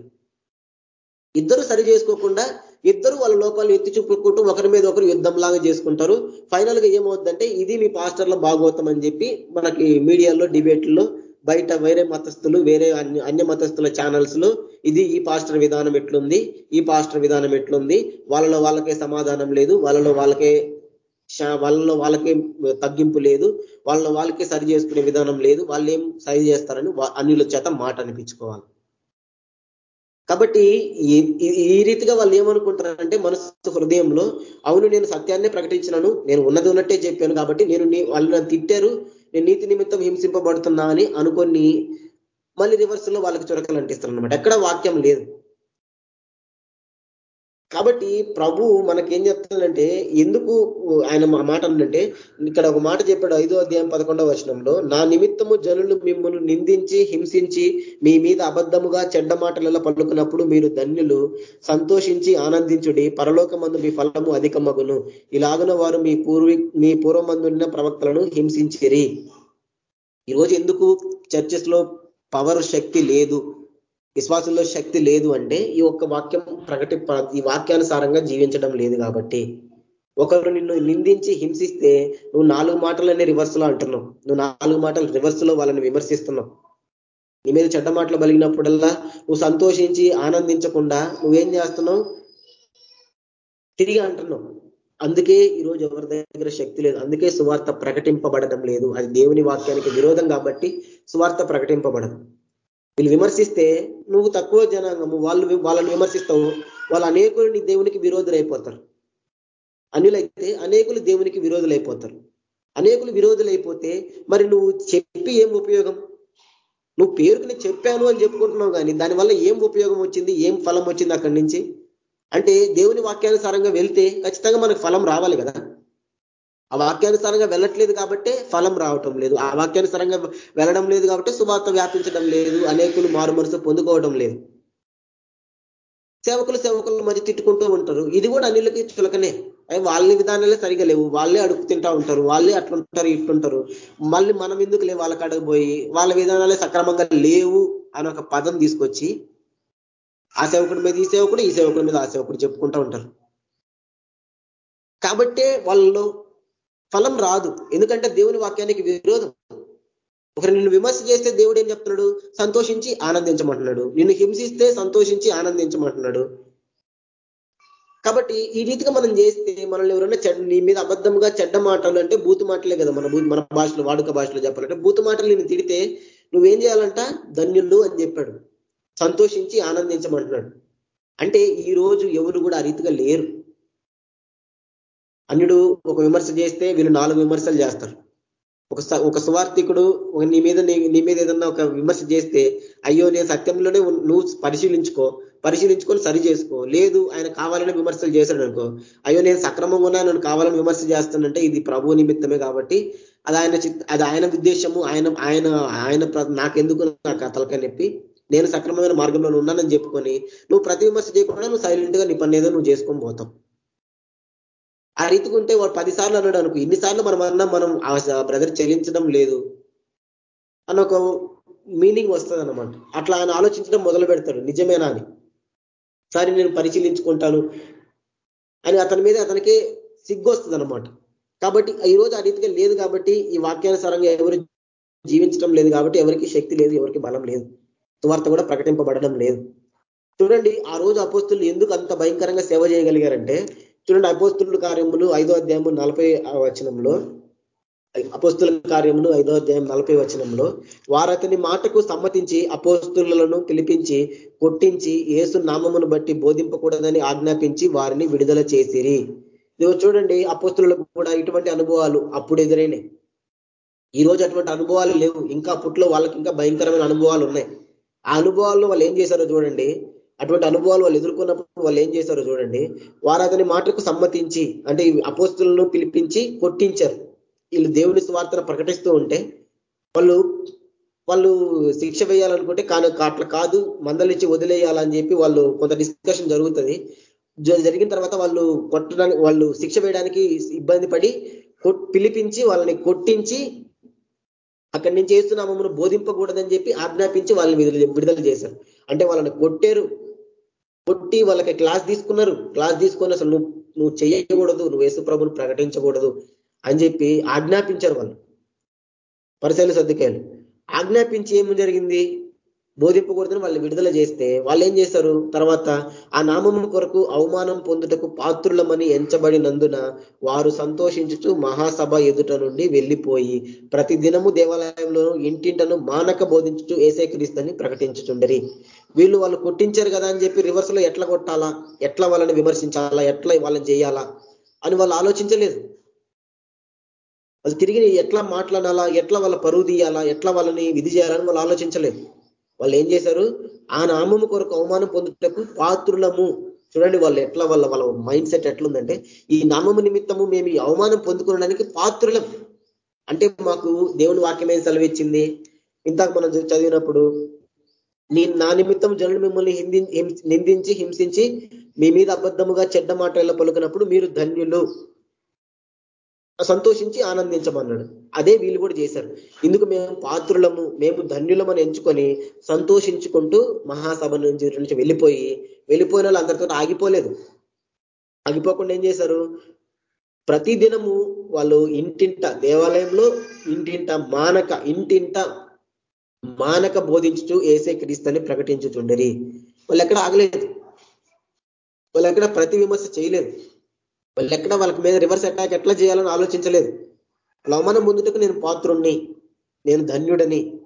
ఇద్దరు సరి చేసుకోకుండా ఇద్దరు వాళ్ళ లోపాలు ఎత్తి చూపుకుంటూ ఒకరి మీద ఒకరు యుద్ధం లాగా చేసుకుంటారు. ఫైనల్గా ఏమవుతుందంటే ఇది మీ పాస్టర్ల భాగవతం అని చెప్పి మనకి మీడియాలో డిబేట్లో బయట వేరే మతస్థులు వేరే అన్య అన్య మతస్థుల ఛానల్స్లో ఇది ఈ పాస్టర్ విధానం ఎట్లుంది ఈ పాస్టర్ విధానం ఎట్లుంది వాళ్ళలో వాళ్ళకే సమాధానం లేదు వాళ్ళలో వాళ్ళకే వాళ్ళలో వాళ్ళకే తగ్గింపు లేదు వాళ్ళలో వాళ్ళకే సరి చేసుకునే విధానం లేదు వాళ్ళు ఏం సరి చేస్తారని అన్నిల చేత మాట అనిపించుకోవాలి. కాబట్టి ఈ రీతిగా వాళ్ళు ఏమనుకుంటారంటే మనసు హృదయంలో అవును నేను సత్యాన్నే ప్రకటించినాను నేను ఉన్నది ఉన్నట్టే చెప్పాను కాబట్టి నేను వాళ్ళు తిట్టారు నేను నీతి నిమిత్తం హింసింపబడుతున్నా అని అనుకొని మళ్ళీ రివర్స్లో వాళ్ళకి చురకలు అంటిస్తారు అనమాట ఎక్కడ వాక్యం లేదు. కాబట్టి ప్రభు మనకేం చెప్తుందంటే ఎందుకు ఆయన మాట అంటే ఇక్కడ ఒక మాట చెప్పాడు ఐదో అధ్యాయం పదకొండవ వచనంలో నా నిమిత్తము జనులు మిమ్మల్ని నిందించి హింసించి మీ మీద అబద్ధముగా చెడ్డ మాటలలో పలుకున్నప్పుడు మీరు ధన్యులు సంతోషించి ఆనందించుడి పరలోకమందు మీ ఫలము అధికమగును. ఇలాగున వారు మీ పూర్వీ మీ పూర్వమందున్న ప్రవక్తలను హింసించిరి. ఈరోజు ఎందుకు చర్చెస్లో పవర్ శక్తి లేదు? విశ్వాసంలో శక్తి లేదు అంటే ఈ ఒక్క వాక్యం ప్రకటి ఈ వాక్యానుసారంగా జీవించడం లేదు కాబట్టి. ఒకరు నిన్ను నిందించి హింసిస్తే నువ్వు నాలుగు మాటలనే రివర్స్లో అంటున్నావు. నువ్వు నాలుగు మాటలు రివర్స్లో వాళ్ళని విమర్శిస్తున్నావు. నీ మీద చెడ్డ మాటలు బలిగినప్పుడల్లా నువ్వు సంతోషించి ఆనందించకుండా నువ్వేం చేస్తున్నావు? తిరిగి అంటున్నావు. అందుకే ఈరోజు ఎవరి దగ్గర శక్తి లేదు. అందుకే సువార్త ప్రకటింపబడడం లేదు. అది దేవుని వాక్యానికి విరోధం కాబట్టి సువార్త ప్రకటింపబడదు. వీళ్ళు విమర్శిస్తే నువ్వు తక్కువ జనాంగము వాళ్ళు వాళ్ళని విమర్శిస్తావు వాళ్ళు అనేకులు దేవునికి విరోధులు అయిపోతారు అన్యులైతే అనేకులు దేవునికి విరోధులైపోతారు. అనేకులు విరోధులైపోతే మరి నువ్వు చెప్పి ఏం ఉపయోగం? నువ్వు పేరుకుని చెప్పాను అని చెప్పుకుంటున్నావు కానీ దానివల్ల ఏం ఉపయోగం వచ్చింది? ఏం ఫలం వచ్చింది అక్కడి నుంచి? అంటే దేవుని వాక్యానుసారంగా వెళ్తే ఖచ్చితంగా మనకు ఫలం రావాలి కదా. ఆ వాక్యానుసారంగా వెళ్ళట్లేదు కాబట్టి ఫలం రావటం లేదు. ఆ వాక్యానుసారంగా వెళ్ళడం లేదు కాబట్టి సువార్త వ్యాపించడం లేదు. అనేకులు మారుమరుసు పొందుకోవడం లేదు. సేవకులు సేవకుల మధ్య తిట్టుకుంటూ ఉంటారు. ఇది కూడా అన్నిలకి చులకనే. వాళ్ళ విధానాలే సరిగా లేవు. వాళ్ళే అడుగు తింటా ఉంటారు. వాళ్ళే అట్లుంటారు ఇట్లుంటారు మళ్ళీ మనం ఎందుకు లేవు? వాళ్ళకి అడగబోయి వాళ్ళ విధానాలే సక్రమంగా లేవు అని ఒక పదం తీసుకొచ్చి ఆ సేవకుడి మీద ఈ సేవకుడు ఈ సేవకుడి మీద ఆ సేవకుడు చెప్పుకుంటూ ఉంటారు. కాబట్టే వాళ్ళలో ఫలం రాదు. ఎందుకంటే దేవుని వాక్యానికి విరోధం. ఒకరు నిన్ను విమర్శ చేస్తే దేవుడు ఏం చెప్తున్నాడు? సంతోషించి ఆనందించమంటున్నాడు. నిన్ను హింసిస్తే సంతోషించి ఆనందించమంటున్నాడు. కాబట్టి ఈ రీతిగా మనం చేస్తే మనల్ని ఎవరైనా నీ మీద అబద్ధంగా చెడ్డ మాటలు అంటే బూతు మాటలే కదా మన మన భాషలో వాడుక భాషలో చెప్పాలంటే. బూతు మాటలు నేను తిడితే నువ్వేం చేయాలంట? ధన్యులు అని చెప్పాడు. సంతోషించి ఆనందించమంటున్నాడు. అంటే ఈ రోజు ఎవరు కూడా ఆ రీతిగా లేరు. అన్యుడు ఒక విమర్శ చేస్తే వీళ్ళు నాలుగు విమర్శలు చేస్తారు. ఒక ఒక సువార్థికుడు నీ మీద నీ మీద ఏదన్నా ఒక విమర్శ చేస్తే అయ్యో నేను సత్యంలోనే నువ్వు పరిశీలించుకో పరిశీలించుకొని సరి చేసుకో. లేదు ఆయన కావాలని విమర్శలు చేశాడు అనుకో. అయ్యో నేను సక్రమంగా ఉన్నా నన్ను కావాలని విమర్శ చేస్తానంటే ఇది ప్రభు నిమిత్తమే కాబట్టి అది ఆయన అది ఆయన ఉద్దేశము ఆయన ఆయన ఆయన నాకెందుకు నాకు తలకాయ నొప్పి నేను సక్రమమైన మార్గంలో ఉన్నానని చెప్పుకొని నువ్వు ప్రతి విమర్శ చేయకుండా నువ్వు సైలెంట్గా నీ పని ఏదో నువ్వు చేసుకొని పోతావు. ఆ రీతికి ఉంటే వాడు పదిసార్లు అన్నాడు అనుకో ఇన్నిసార్లు మనం అన్నా మనం ఆ బ్రదర్ చెల్లించడం లేదు అని ఒక మీనింగ్ వస్తుంది అనమాట అట్లా ఆయన ఆలోచించడం మొదలు పెడతాడు నిజమేనా అని. సరే నేను పరిశీలించుకుంటాను అని అతని మీద అతనికి సిగ్గు వస్తుంది అనమాట కాబట్టి ఈ రోజు ఆ రీతిగా లేదు కాబట్టి ఈ వాక్యానుసారంగా ఎవరు జీవించడం లేదు కాబట్టి ఎవరికి శక్తి లేదు ఎవరికి బలం లేదు. సువార్త కూడా ప్రకటింపబడడం లేదు. చూడండి ఆ రోజు అపోస్తులు ఎందుకు అంత భయంకరంగా సేవ చేయగలిగారంటే చూడండి అపోస్తుల కార్యములు ఐదో అధ్యాయము నలభై వచనంలో అపోస్తుల కార్యములు ఐదో అధ్యాయం నలభై వచనంలో వారు అతని మాటకు సమ్మతించి అపోస్తులను పిలిపించి కొట్టించి ఏసు నామమును బట్టి బోధింపకూడదని ఆజ్ఞాపించి వారిని విడుదల చేసిరి. ఇదిగో చూడండి అపోస్తులకు కూడా ఇటువంటి అనుభవాలు అప్పుడు ఎదురైనాయి ఈ రోజు అటువంటి అనుభవాలు లేవు. ఇంకా అప్పట్లో వాళ్ళకి ఇంకా భయంకరమైన అనుభవాలు ఉన్నాయి. ఆ అనుభవాల్లో వాళ్ళు ఏం చేశారో చూడండి అటువంటి అనుభవాలు వాళ్ళు ఎదుర్కొన్నప్పుడు వాళ్ళు ఏం చేశారో చూడండి. వారు అతని మాటకు సమ్మతించి అంటే అపోస్తులను పిలిపించి కొట్టించారు. వీళ్ళు దేవుని స్వార్థను ప్రకటిస్తూ ఉంటే వాళ్ళు వాళ్ళు శిక్ష వేయాలనుకుంటే కానీ అట్లా కాదు మందలిచ్చి వదిలేయాలని చెప్పి వాళ్ళు కొంత డిస్కషన్ జరుగుతుంది. జరిగిన తర్వాత వాళ్ళు కొట్టడానికి వాళ్ళు శిక్ష వేయడానికి ఇబ్బంది పడి పిలిపించి వాళ్ళని కొట్టించి అక్కడి నుంచి చేస్తున్నామమ్మను బోధింపకూడదని చెప్పి ఆజ్ఞాపించి వాళ్ళని విడుదల చేశారు. అంటే వాళ్ళని కొట్టారు. కొట్టి వాళ్ళకి క్లాస్ తీసుకున్నారు. క్లాస్ తీసుకొని అసలు నువ్వు నువ్వు చేయకూడదు నువ్వు యేసు ప్రభుని ప్రకటించకూడదు అని చెప్పి ఆజ్ఞాపించారు వాళ్ళు. పరిశైలు సర్దుకాయలు ఆజ్ఞాపించి ఏమి జరిగింది? బోధింపకూడదని వాళ్ళు విడుదల చేస్తే వాళ్ళు ఏం చేశారు తర్వాత ఆ నామము కొరకు అవమానం పొందుటకు పాత్రులమని ఎంచబడినందున వారు సంతోషించుచు మహాసభ ఎదుట నుండి వెళ్ళిపోయి ప్రతి దినము దేవాలయంలోనూ ఇంటింటను మానక బోధించుచు ఏసే క్రీస్తుని ప్రకటించుచుండరి. వీళ్ళు వాళ్ళు కొట్టించారు కదా అని చెప్పి రివర్స్లో ఎట్లా కొట్టాలా? ఎట్లా వాళ్ళని విమర్శించాలా? ఎట్లా వాళ్ళని చేయాలా? అని వాళ్ళు ఆలోచించలేదు. వాళ్ళు తిరిగి ఎట్లా మాట్లాడాలా? ఎట్లా వాళ్ళ పరువు తీయాలా? ఎట్లా వాళ్ళని విధి చేయాలని వాళ్ళు ఆలోచించలేదు. వాళ్ళు ఏం చేశారు? ఆ నామము కొరకు అవమానం పొందుటకు పాత్రులము. చూడండి వాళ్ళు ఎట్లా వాళ్ళ వాళ్ళ మైండ్ సెట్ ఎట్లుందంటే ఈ నామము నిమిత్తము మేము అవమానం పొందుకోవడానికి పాత్రులం. అంటే మాకు దేవుని వాక్యం ఏం సెలవిచ్చింది? ఇంతకు మనం చదివినప్పుడు నేను నా నిమిత్తం జనులు మిమ్మల్ని నిందించి హింసించి మీ మీద అబద్ధముగా చెడ్డ మాటల్లో పలుకునప్పుడు మీరు ధన్యులు. సంతోషించి ఆనందించమన్నాడు. అదే వీళ్ళు కూడా చేశారు. ఇందుకు మేము పాత్రులము మేము ధన్యులమని ఎంచుకొని సంతోషించుకుంటూ మహాసభ నుంచి నుంచి వెళ్ళిపోయి వెళ్ళిపోయిన వాళ్ళు అందరితో ఆగిపోలేదు. ఆగిపోకుండా ఏం చేశారు? ప్రతిదినము వాళ్ళు ఇంటింట దేవాలయంలో ఇంటింట మానక ఇంటింట మానక బోధించుచు ఏసే క్రీస్తుని ప్రకటించుతుండరి వాళ్ళు ఎక్కడ ఆగలేదు. వాళ్ళు ఎక్కడ ప్రతి విమర్శ చేయలేదు. వాళ్ళు ఎక్కడ వాళ్ళకి మీద రివర్స్ అటాక్ ఎట్లా చేయాలని ఆలోచించలేదు. అవమానం ముందుటకు నేను పాత్రుణ్ణి. నేను ధన్యుడని.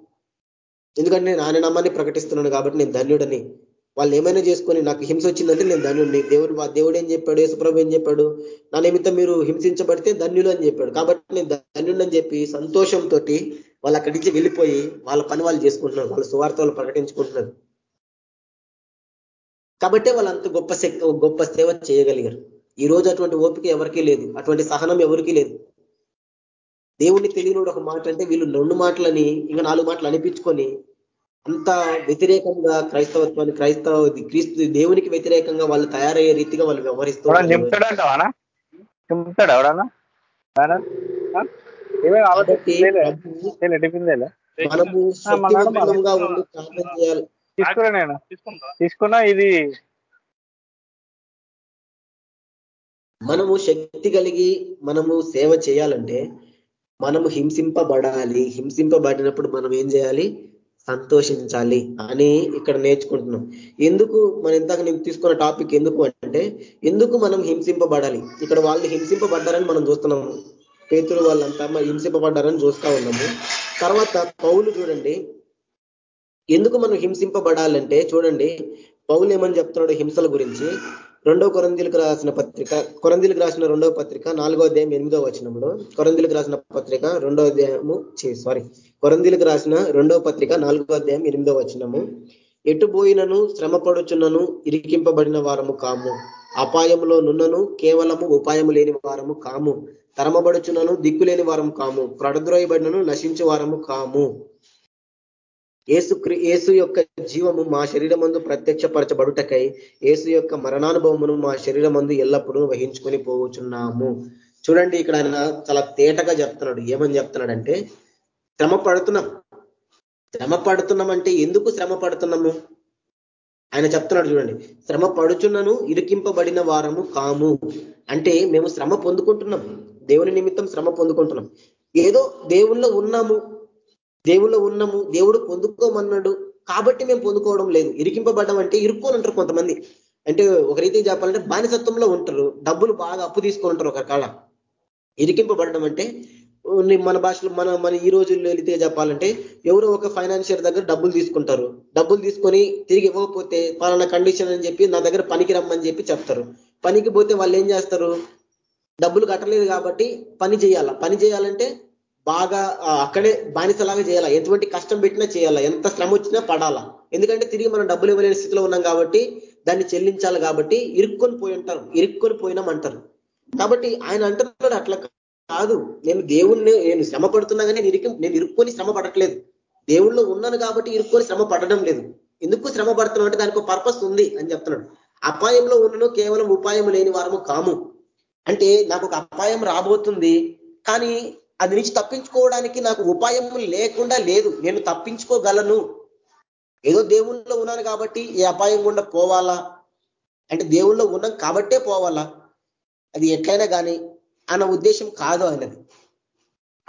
ఎందుకంటే నేను ఆయన నామాన్ని ప్రకటిస్తున్నాను కాబట్టి నేను ధన్యుడని. వాళ్ళు ఏమైనా చేసుకొని నాకు హింస వచ్చిందంటే నేను ధన్యుడిని దేవుడు దేవుడు ఏం చెప్పాడు? యేసుప్రభు ఏం చెప్పాడు? నా నిమిత్తం మీరు హింసించబడితే ధన్యులు అని చెప్పాడు. కాబట్టి నేను ధన్యుడు అని చెప్పి సంతోషంతో వాళ్ళు అక్కడి నుంచి వెళ్ళిపోయి వాళ్ళ పని వాళ్ళు చేసుకుంటున్నారు. వాళ్ళ సువార్తలు ప్రకటించుకుంటున్నారు. కాబట్టే వాళ్ళు అంత గొప్ప గొప్ప సేవ చేయగలిగారు. ఈ రోజు అటువంటి ఓపిక ఎవరికీ లేదు. అటువంటి సహనం ఎవరికీ లేదు. దేవుణ్ణి తెలియని ఒక మాట అంటే వీళ్ళు రెండు మాటలని ఇంకా నాలుగు మాటలు అనిపించుకొని అంత వ్యతిరేకంగా క్రైస్తవత్వాన్ని క్రైస్తవ క్రీస్తు దేవునికి వ్యతిరేకంగా వాళ్ళు తయారయ్యే రీతిగా వాళ్ళు వ్యవహరిస్తూ తీసుకున్నా నేను తీసుకున్నా ఇది మనము శక్తి కలిగి మనము సేవ చేయాలంటే మనము హింసింపబడాలి. హింసింపబడినప్పుడు మనం ఏం చేయాలి? సంతోషించాలి అని ఇక్కడ నేర్చుకుంటున్నాం. ఎందుకు మనం ఇందాక నేను తీసుకున్న టాపిక్ ఎందుకు అంటే ఎందుకు మనం హింసింపబడాలి? ఇక్కడ వాళ్ళు హింసింపబడ్డారని మనం చూస్తున్నాము పేతులు వాళ్ళంతా హింసింపబడ్డారని చూస్తూ ఉన్నాము. తర్వాత పౌలు చూడండి. ఎందుకు మనం హింసింపబడాలంటే చూడండి. పౌలు ఏమని చెప్తున్నాడు హింసల గురించి? రెండవ కొరందీలకు రాసిన పత్రిక కొరందీలకు రాసిన రెండవ పత్రిక నాలుగో అధ్యాయం ఎనిమిదో వచనంలో కొరందీలకు రాసిన పత్రిక రెండో అధ్యాయము సారీ కొరందీలకు రాసిన రెండవ పత్రిక నాలుగో అధ్యాయం ఎనిమిదో వచనము. శ్రమ శ్రమపడుచున్నను ఇరికింపబడిన వారము కాము. అపాయంలో నున్నను కేవలము ఉపాయము లేని వారము కాము. తరమబడుచున్నను దిక్కులేని వారము కాము. ప్రడద్రోయబడినను నశించే వారము కాము. ఏసు ఏసు యొక్క జీవము మా శరీరమందు ప్రత్యక్షపరచబడుటకై ఏసు యొక్క మరణానుభవమును మా శరీరమందు ఎల్లప్పుడూ వహించుకొని పోవచ్చున్నాము చూడండి ఇక్కడ ఆయన చాలా తేటగా చెప్తున్నాడు. ఏమని చెప్తున్నాడంటే శ్రమ పడుతున్నాం. శ్రమ పడుతున్నాం అంటే ఎందుకు శ్రమ పడుతున్నాము? ఆయన చెప్తున్నాడు చూడండి. శ్రమ పడుచున్నను ఇరికింపబడిన వారము కాము. అంటే మేము శ్రమ పొందుకుంటున్నాం. దేవుని నిమిత్తం శ్రమ పొందుకుంటున్నాం. ఏదో దేవుల్లో ఉన్నాము. దేవుళ్ళ ఉన్నాము. దేవుడు పొందుకోమన్నాడు. కాబట్టి మేము పొందుకోవడం లేదు. ఇరికింపబడ్డం అంటే ఇరుక్కొని ఉంటారు కొంతమంది. అంటే ఒక రీతి చెప్పాలంటే బానిసత్వంలో ఉంటారు. డబ్బులు బాగా అప్పు తీసుకొని ఉంటారు ఒక కాళ్ళ ఇరికింపబడడం అంటే మన భాషలో మన మన ఈ రోజుల్లో వెళితే చెప్పాలంటే ఎవరో ఒక ఫైనాన్షియర్ దగ్గర డబ్బులు తీసుకుంటారు. డబ్బులు తీసుకొని తిరిగి ఇవ్వకపోతే పలానా కండిషన్ అని చెప్పి నా దగ్గర పనికి రమ్మని చెప్పి చెప్తారు. పనికి పోతే వాళ్ళు ఏం చేస్తారు? డబ్బులు కట్టలేదు కాబట్టి పని చేయాల? పని చేయాలంటే బాగా అక్కడే బానిసలాగా చేయాలా? ఎటువంటి కష్టం పెట్టినా చేయాలా? ఎంత శ్రమ వచ్చినా పడాలా? ఎందుకంటే తిరిగి మనం డబ్బులు ఇవ్వలేని స్థితిలో ఉన్నాం కాబట్టి దాన్ని చెల్లించాలి కాబట్టి ఇరుక్కొని పోయి ఉంటారు. ఇరుక్కొని పోయినాం అంటారు. కాబట్టి ఆయన అంటున్నాడు అట్లా కాదు నేను దేవుణ్ణి నేను శ్రమ పడుతున్నా కానీ నేను ఇరికి నేను ఇరుక్కొని శ్రమ పడట్లేదు. దేవుళ్ళు ఉన్నాను కాబట్టి ఇరుక్కొని శ్రమ పడడం లేదు. ఎందుకు శ్రమ పడుతున్నాం అంటే దానికి పర్పస్ ఉంది అని చెప్తున్నాడు. అపాయంలో ఉన్నను కేవలం ఉపాయం లేని వారము కాము. అంటే నాకు ఒక అపాయం రాబోతుంది కానీ అది నుంచి తప్పించుకోవడానికి నాకు ఉపాయం లేకుండా లేదు. నేను తప్పించుకోగలను. ఏదో దేవుళ్ళలో ఉన్నాను కాబట్టి ఈ అపాయం గుండా పోవాలా? అంటే దేవుళ్ళలో ఉన్నాం కాబట్టే పోవాలా? అది ఎట్లయినా కానీ అన్న ఉద్దేశం కాదు ఆయనది.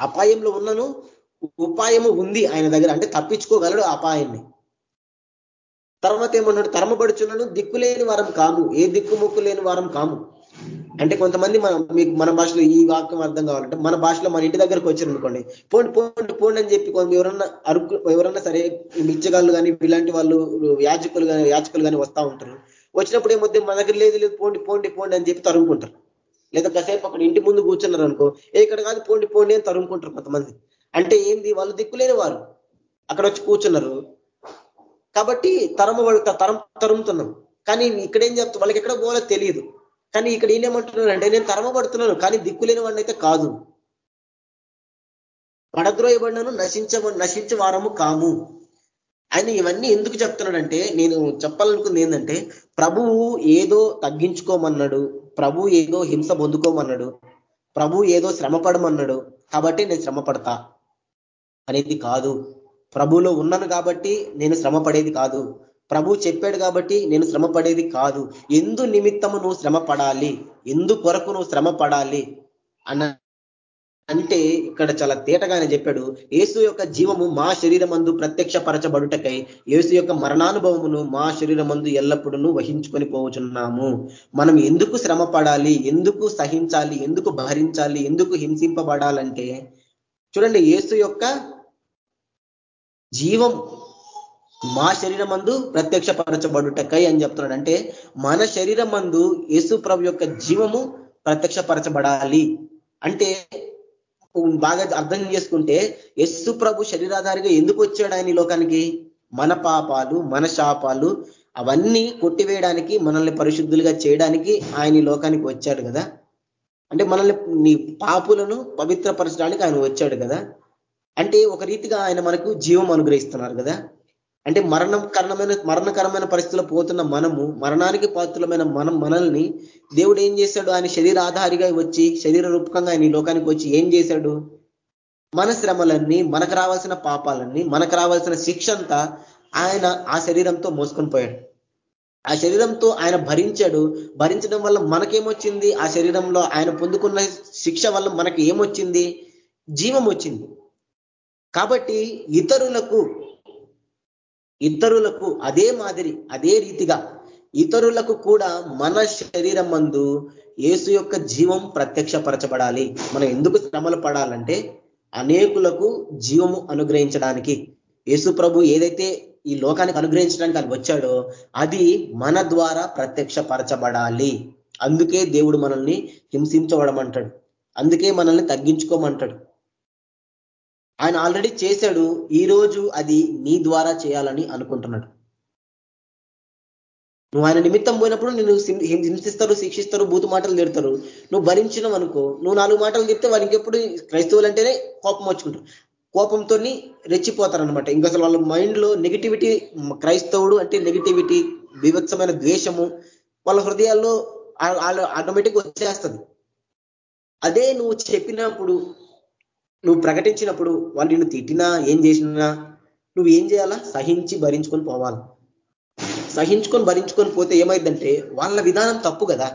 అపాయంలో ఉన్నను ఉపాయము ఉంది ఆయన దగ్గర. అంటే తప్పించుకోగలడు అపాయాన్ని. తర్వాత ఏమన్నాడు? తరమబడుచున్నాను దిక్కులేని వారం కాము. ఏ దిక్కుముక్కు లేని వారం కాము. అంటే కొంతమంది మన మీకు మన భాషలో ఈ వాక్యం అర్థం కావాలంటే మన భాషలో మన ఇంటి దగ్గరకు వచ్చారు అనుకోండి. పోండి పోండి పోండి అని చెప్పి ఎవరన్నా అరుకు ఎవరన్నా సరే మిచ్చగాళ్ళు కానీ ఇలాంటి వాళ్ళు యాచకులు కానీ యాచకులు కానీ వస్తూ ఉంటారు. వచ్చినప్పుడు ఏమొద్దు? మన దగ్గర లేదు లేదు పోండి పోండి పోండి అని చెప్పి తరుముకుంటారు. లేదా కాసేపు అక్కడ ఇంటి ముందు కూర్చున్నారు అనుకో ఏ ఇక్కడ కాదు పోండి పోండి అని తరుముకుంటారు కొంతమంది. అంటే ఏంది? వాళ్ళు దిక్కులేని వారు అక్కడ వచ్చి కూర్చున్నారు. కాబట్టి తరమ తరం తరుముతున్నాం. కానీ ఇక్కడ ఏం చెప్తా వాళ్ళకి ఎక్కడ పోవాలో తెలియదు. కానీ ఇక్కడ ఏమంటున్నాను అంటే నేను తరమబడుతున్నాను కానీ దిక్కులేని వాడిని అయితే కాదు. పడద్రోయబడినను నశించ నశించే వారము కాము. ఆయన ఇవన్నీ ఎందుకు చెప్తున్నాడంటే నేను చెప్పాలనుకుంది ఏంటంటే ప్రభువు ఏదో తగ్గించుకోమన్నాడు. ప్రభు ఏదో హింస పొందుకోమన్నాడు. ప్రభు ఏదో శ్రమ పడమన్నాడు కాబట్టి నేను శ్రమ పడతా అనేది కాదు. ప్రభులో ఉన్నాను కాబట్టి నేను శ్రమ పడేది కాదు. ప్రభు చెప్పాడు కాబట్టి నేను శ్రమ పడేది కాదు. ఎందు నిమిత్తము నువ్వు శ్రమ పడాలి ఎందు కొరకు నువ్వు శ్రమ పడాలి అన్న అంటే ఇక్కడ చాలా తేటగానే చెప్పాడు ఏసు యొక్క జీవము మా శరీరమందు ప్రత్యక్ష పరచబడుటకై ఏసు యొక్క మరణానుభవమును మా శరీరమందు ఎల్లప్పుడూ వహించుకొని పోవచున్నాము మనం ఎందుకు శ్రమ పడాలి ఎందుకు సహించాలి? ఎందుకు భరించాలి ఎందుకు హింసింపబడాలంటే చూడండి ఏసు యొక్క జీవం మా శరీరమందు ప్రత్యక్ష పరచబడుటకై అని చెప్తున్నాడు. అంటే మన శరీరం మందు యేసు ప్రభు యొక్క జీవము ప్రత్యక్షపరచబడాలి. అంటే బాగా అర్థం చేసుకుంటే యస్సు ప్రభు శరీరాధారిగా ఎందుకు వచ్చాడు ఆయన ఈ లోకానికి? మన పాపాలు మన శాపాలు అవన్నీ కొట్టివేయడానికి మనల్ని పరిశుద్ధులుగా చేయడానికి ఆయన లోకానికి వచ్చాడు కదా. అంటే మనల్ని నీ పాపులను పవిత్రపరచడానికి ఆయన వచ్చాడు కదా. అంటే ఒక రీతిగా ఆయన మనకు జీవం అనుగ్రహిస్తున్నారు కదా. అంటే మరణకరమైన మరణకరమైన పరిస్థితిలో పోతున్న మనము మరణానికి పాత్రులమైన మనం మనల్ని దేవుడు ఏం చేశాడు? ఆయన శరీర ఆధారిగా వచ్చి శరీర రూపకంగా ఆయన ఈ లోకానికి వచ్చి ఏం చేశాడు? మన శ్రమలన్నీ మనకు రావాల్సిన పాపాలన్నీ మనకు రావాల్సిన శిక్ష అంతా ఆయన ఆ శరీరంతో మోసుకొని పోయాడు. ఆ శరీరంతో ఆయన భరించాడు. భరించడం వల్ల మనకేమొచ్చింది? ఆ శరీరంలో ఆయన పొందుకున్న శిక్ష వల్ల మనకి ఏమొచ్చింది జీవం వచ్చింది. కాబట్టి ఇతరులకు ఇతరులకు అదే మాదిరి అదే రీతిగా ఇతరులకు కూడా మన శరీరం మందు ఏసు యొక్క జీవం ప్రత్యక్షపరచబడాలి. మనం ఎందుకు శ్రమలు పడాలంటే అనేకులకు జీవము అనుగ్రహించడానికి. యేసు ప్రభు ఏదైతే ఈ లోకానికి అనుగ్రహించడానికి అది వచ్చాడో అది మన ద్వారా ప్రత్యక్షపరచబడాలి. అందుకే దేవుడు మనల్ని హింసించబడమంటాడు. అందుకే మనల్ని తగ్గించుకోమంటాడు. ఆయన ఆల్రెడీ చేశాడు ఈ రోజు అది నీ ద్వారా చేయాలని అనుకుంటున్నాడు. నువ్వు ఆయన నిమిత్తం పోయినప్పుడు నేను హింసిస్తారు శిక్షిస్తారు బూతు మాటలు తిడతారు. నువ్వు భరించినావు అనుకో నువ్వు నాలుగు మాటలు తిడితే వారికి ఎప్పుడు క్రైస్తవులు అంటేనే కోపం వచ్చుకుంటారు కోపంతో రెచ్చిపోతారనమాట ఇంకా అసలు వాళ్ళ మైండ్లో నెగిటివిటీ క్రైస్తవుడు అంటే నెగిటివిటీ వివత్సమైన ద్వేషము వాళ్ళ హృదయాల్లో ఆటోమేటిక్ వచ్చేస్తుంది. అదే నువ్వు చెప్పినప్పుడు నువ్వు ప్రకటించినప్పుడు వాళ్ళు నిన్ను తిట్టినా ఏం చేసినా నువ్వు ఏం చేయాలా? సహించి భరించుకొని పోవాలి. సహించుకొని భరించుకొని పోతే ఏమైందంటే వాళ్ళ విధానం తప్పు కదా.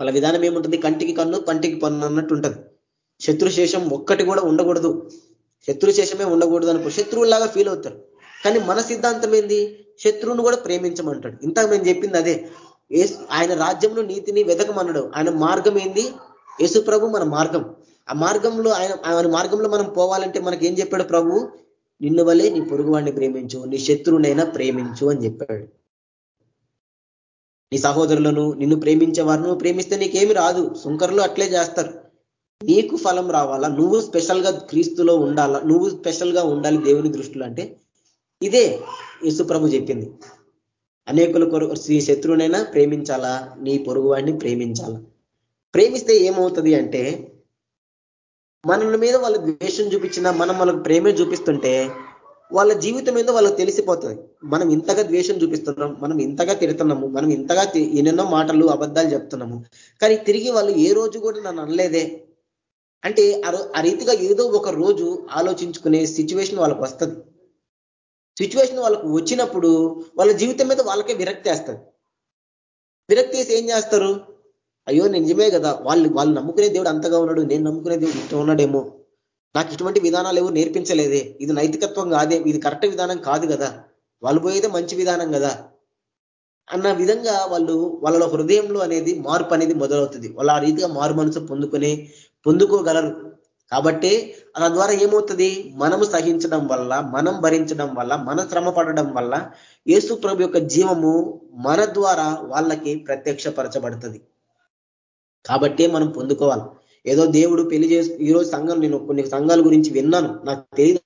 వాళ్ళ విధానం ఏముంటుంది? కంటికి కన్ను పంటికి పన్ను అన్నట్టు ఉంటుంది. శత్రుశేషం ఒక్కటి కూడా ఉండకూడదు. శత్రుశేషమే ఉండకూడదు అనుకో శత్రువులాగా ఫీల్ అవుతారు. కానీ మన సిద్ధాంతం ఏంది? శత్రువును కూడా ప్రేమించమంటాడు. ఇంతకు మేము చెప్పింది అదే. ఆయన రాజ్యంలో నీతిని వెదకమన్నాడు. ఆయన మార్గం ఏంది? యేసు ప్రభు మన మార్గం. ఆ మార్గంలో ఆయన ఆయన మార్గంలో మనం పోవాలంటే మనకి ఏం చెప్పాడు ప్రభు? నిన్ను వలే నీ పొరుగువాడిని ప్రేమించు నీ శత్రువునైనా ప్రేమించు అని చెప్పాడు. నీ సహోదరులను నిన్ను ప్రేమించే వారు ప్రేమిస్తే నీకేమి రాదు. సుంకర్లు అట్లే చేస్తారు. నీకు ఫలం రావాలా? నువ్వు స్పెషల్గా క్రీస్తులో ఉండాలా? నువ్వు స్పెషల్గా ఉండాలి దేవుని దృష్టిలో అంటే ఇదే యేసుప్రభు చెప్పింది. అనేకుల కొరకు శ్రీ శత్రువునైనా ప్రేమించాలా? నీ పొరుగువాడిని ప్రేమించాలా? ప్రేమిస్తే ఏమవుతుంది అంటే మన మీద వాళ్ళ ద్వేషం చూపించినా మనం వాళ్ళకి ప్రేమే చూపిస్తుంటే వాళ్ళ జీవితం మీద వాళ్ళకి తెలిసిపోతుంది. మనం ఇంతగా ద్వేషం చూపిస్తున్నాం మనం ఇంతగా తిడుతున్నాము మనం ఇంతగా ఎన్నెన్నో మాటలు అబద్ధాలు చెప్తున్నాము. కానీ తిరిగి వాళ్ళు ఏ రోజు కూడా నన్ను అనలేదే. అంటే ఆ రీతిగా ఏదో ఒక రోజు ఆలోచించుకునే సిచ్యువేషన్ వాళ్ళకు వస్తుంది. సిచ్యువేషన్ వాళ్ళకు వచ్చినప్పుడు వాళ్ళ జీవితం మీద వాళ్ళకే విరక్తి వేస్తుంది. విరక్తి వేసి ఏం చేస్తారు? అయ్యో నిజమే కదా. వాళ్ళు వాళ్ళు నమ్ముకునే దేవుడు అంతగా ఉన్నాడు. నేను నమ్ముకునే దేవుడు ఇష్టం ఉన్నాడేమో. నాకు ఇటువంటి విధానాలు ఏవో నేర్పించలేదే. ఇది నైతికత్వం కాదే. ఇది కరెక్ట్ విధానం కాదు కదా. వాళ్ళు పోయేదే మంచి విధానం కదా. అన్న విధంగా వాళ్ళు వాళ్ళ హృదయంలో అనేది మార్పు అనేది మొదలవుతుంది. వాళ్ళు ఆ రీతిగా మారు మనసు పొందుకునే పొందుకోగలరు. కాబట్టి దాని ద్వారా ఏమవుతుంది? మనము సహించడం వల్ల మనం భరించడం వల్ల మన శ్రమ పడడం వల్ల యేసు ప్రభు యొక్క జీవము మన ద్వారా వాళ్ళకి ప్రత్యక్షపరచబడుతుంది. కాబట్టే మనం పొందుకోవాలి. ఏదో దేవుడు పెళ్ళి చేసి ఈరోజు సంఘం నేను కొన్ని సంఘాల గురించి విన్నాను. నాకు తెలియదు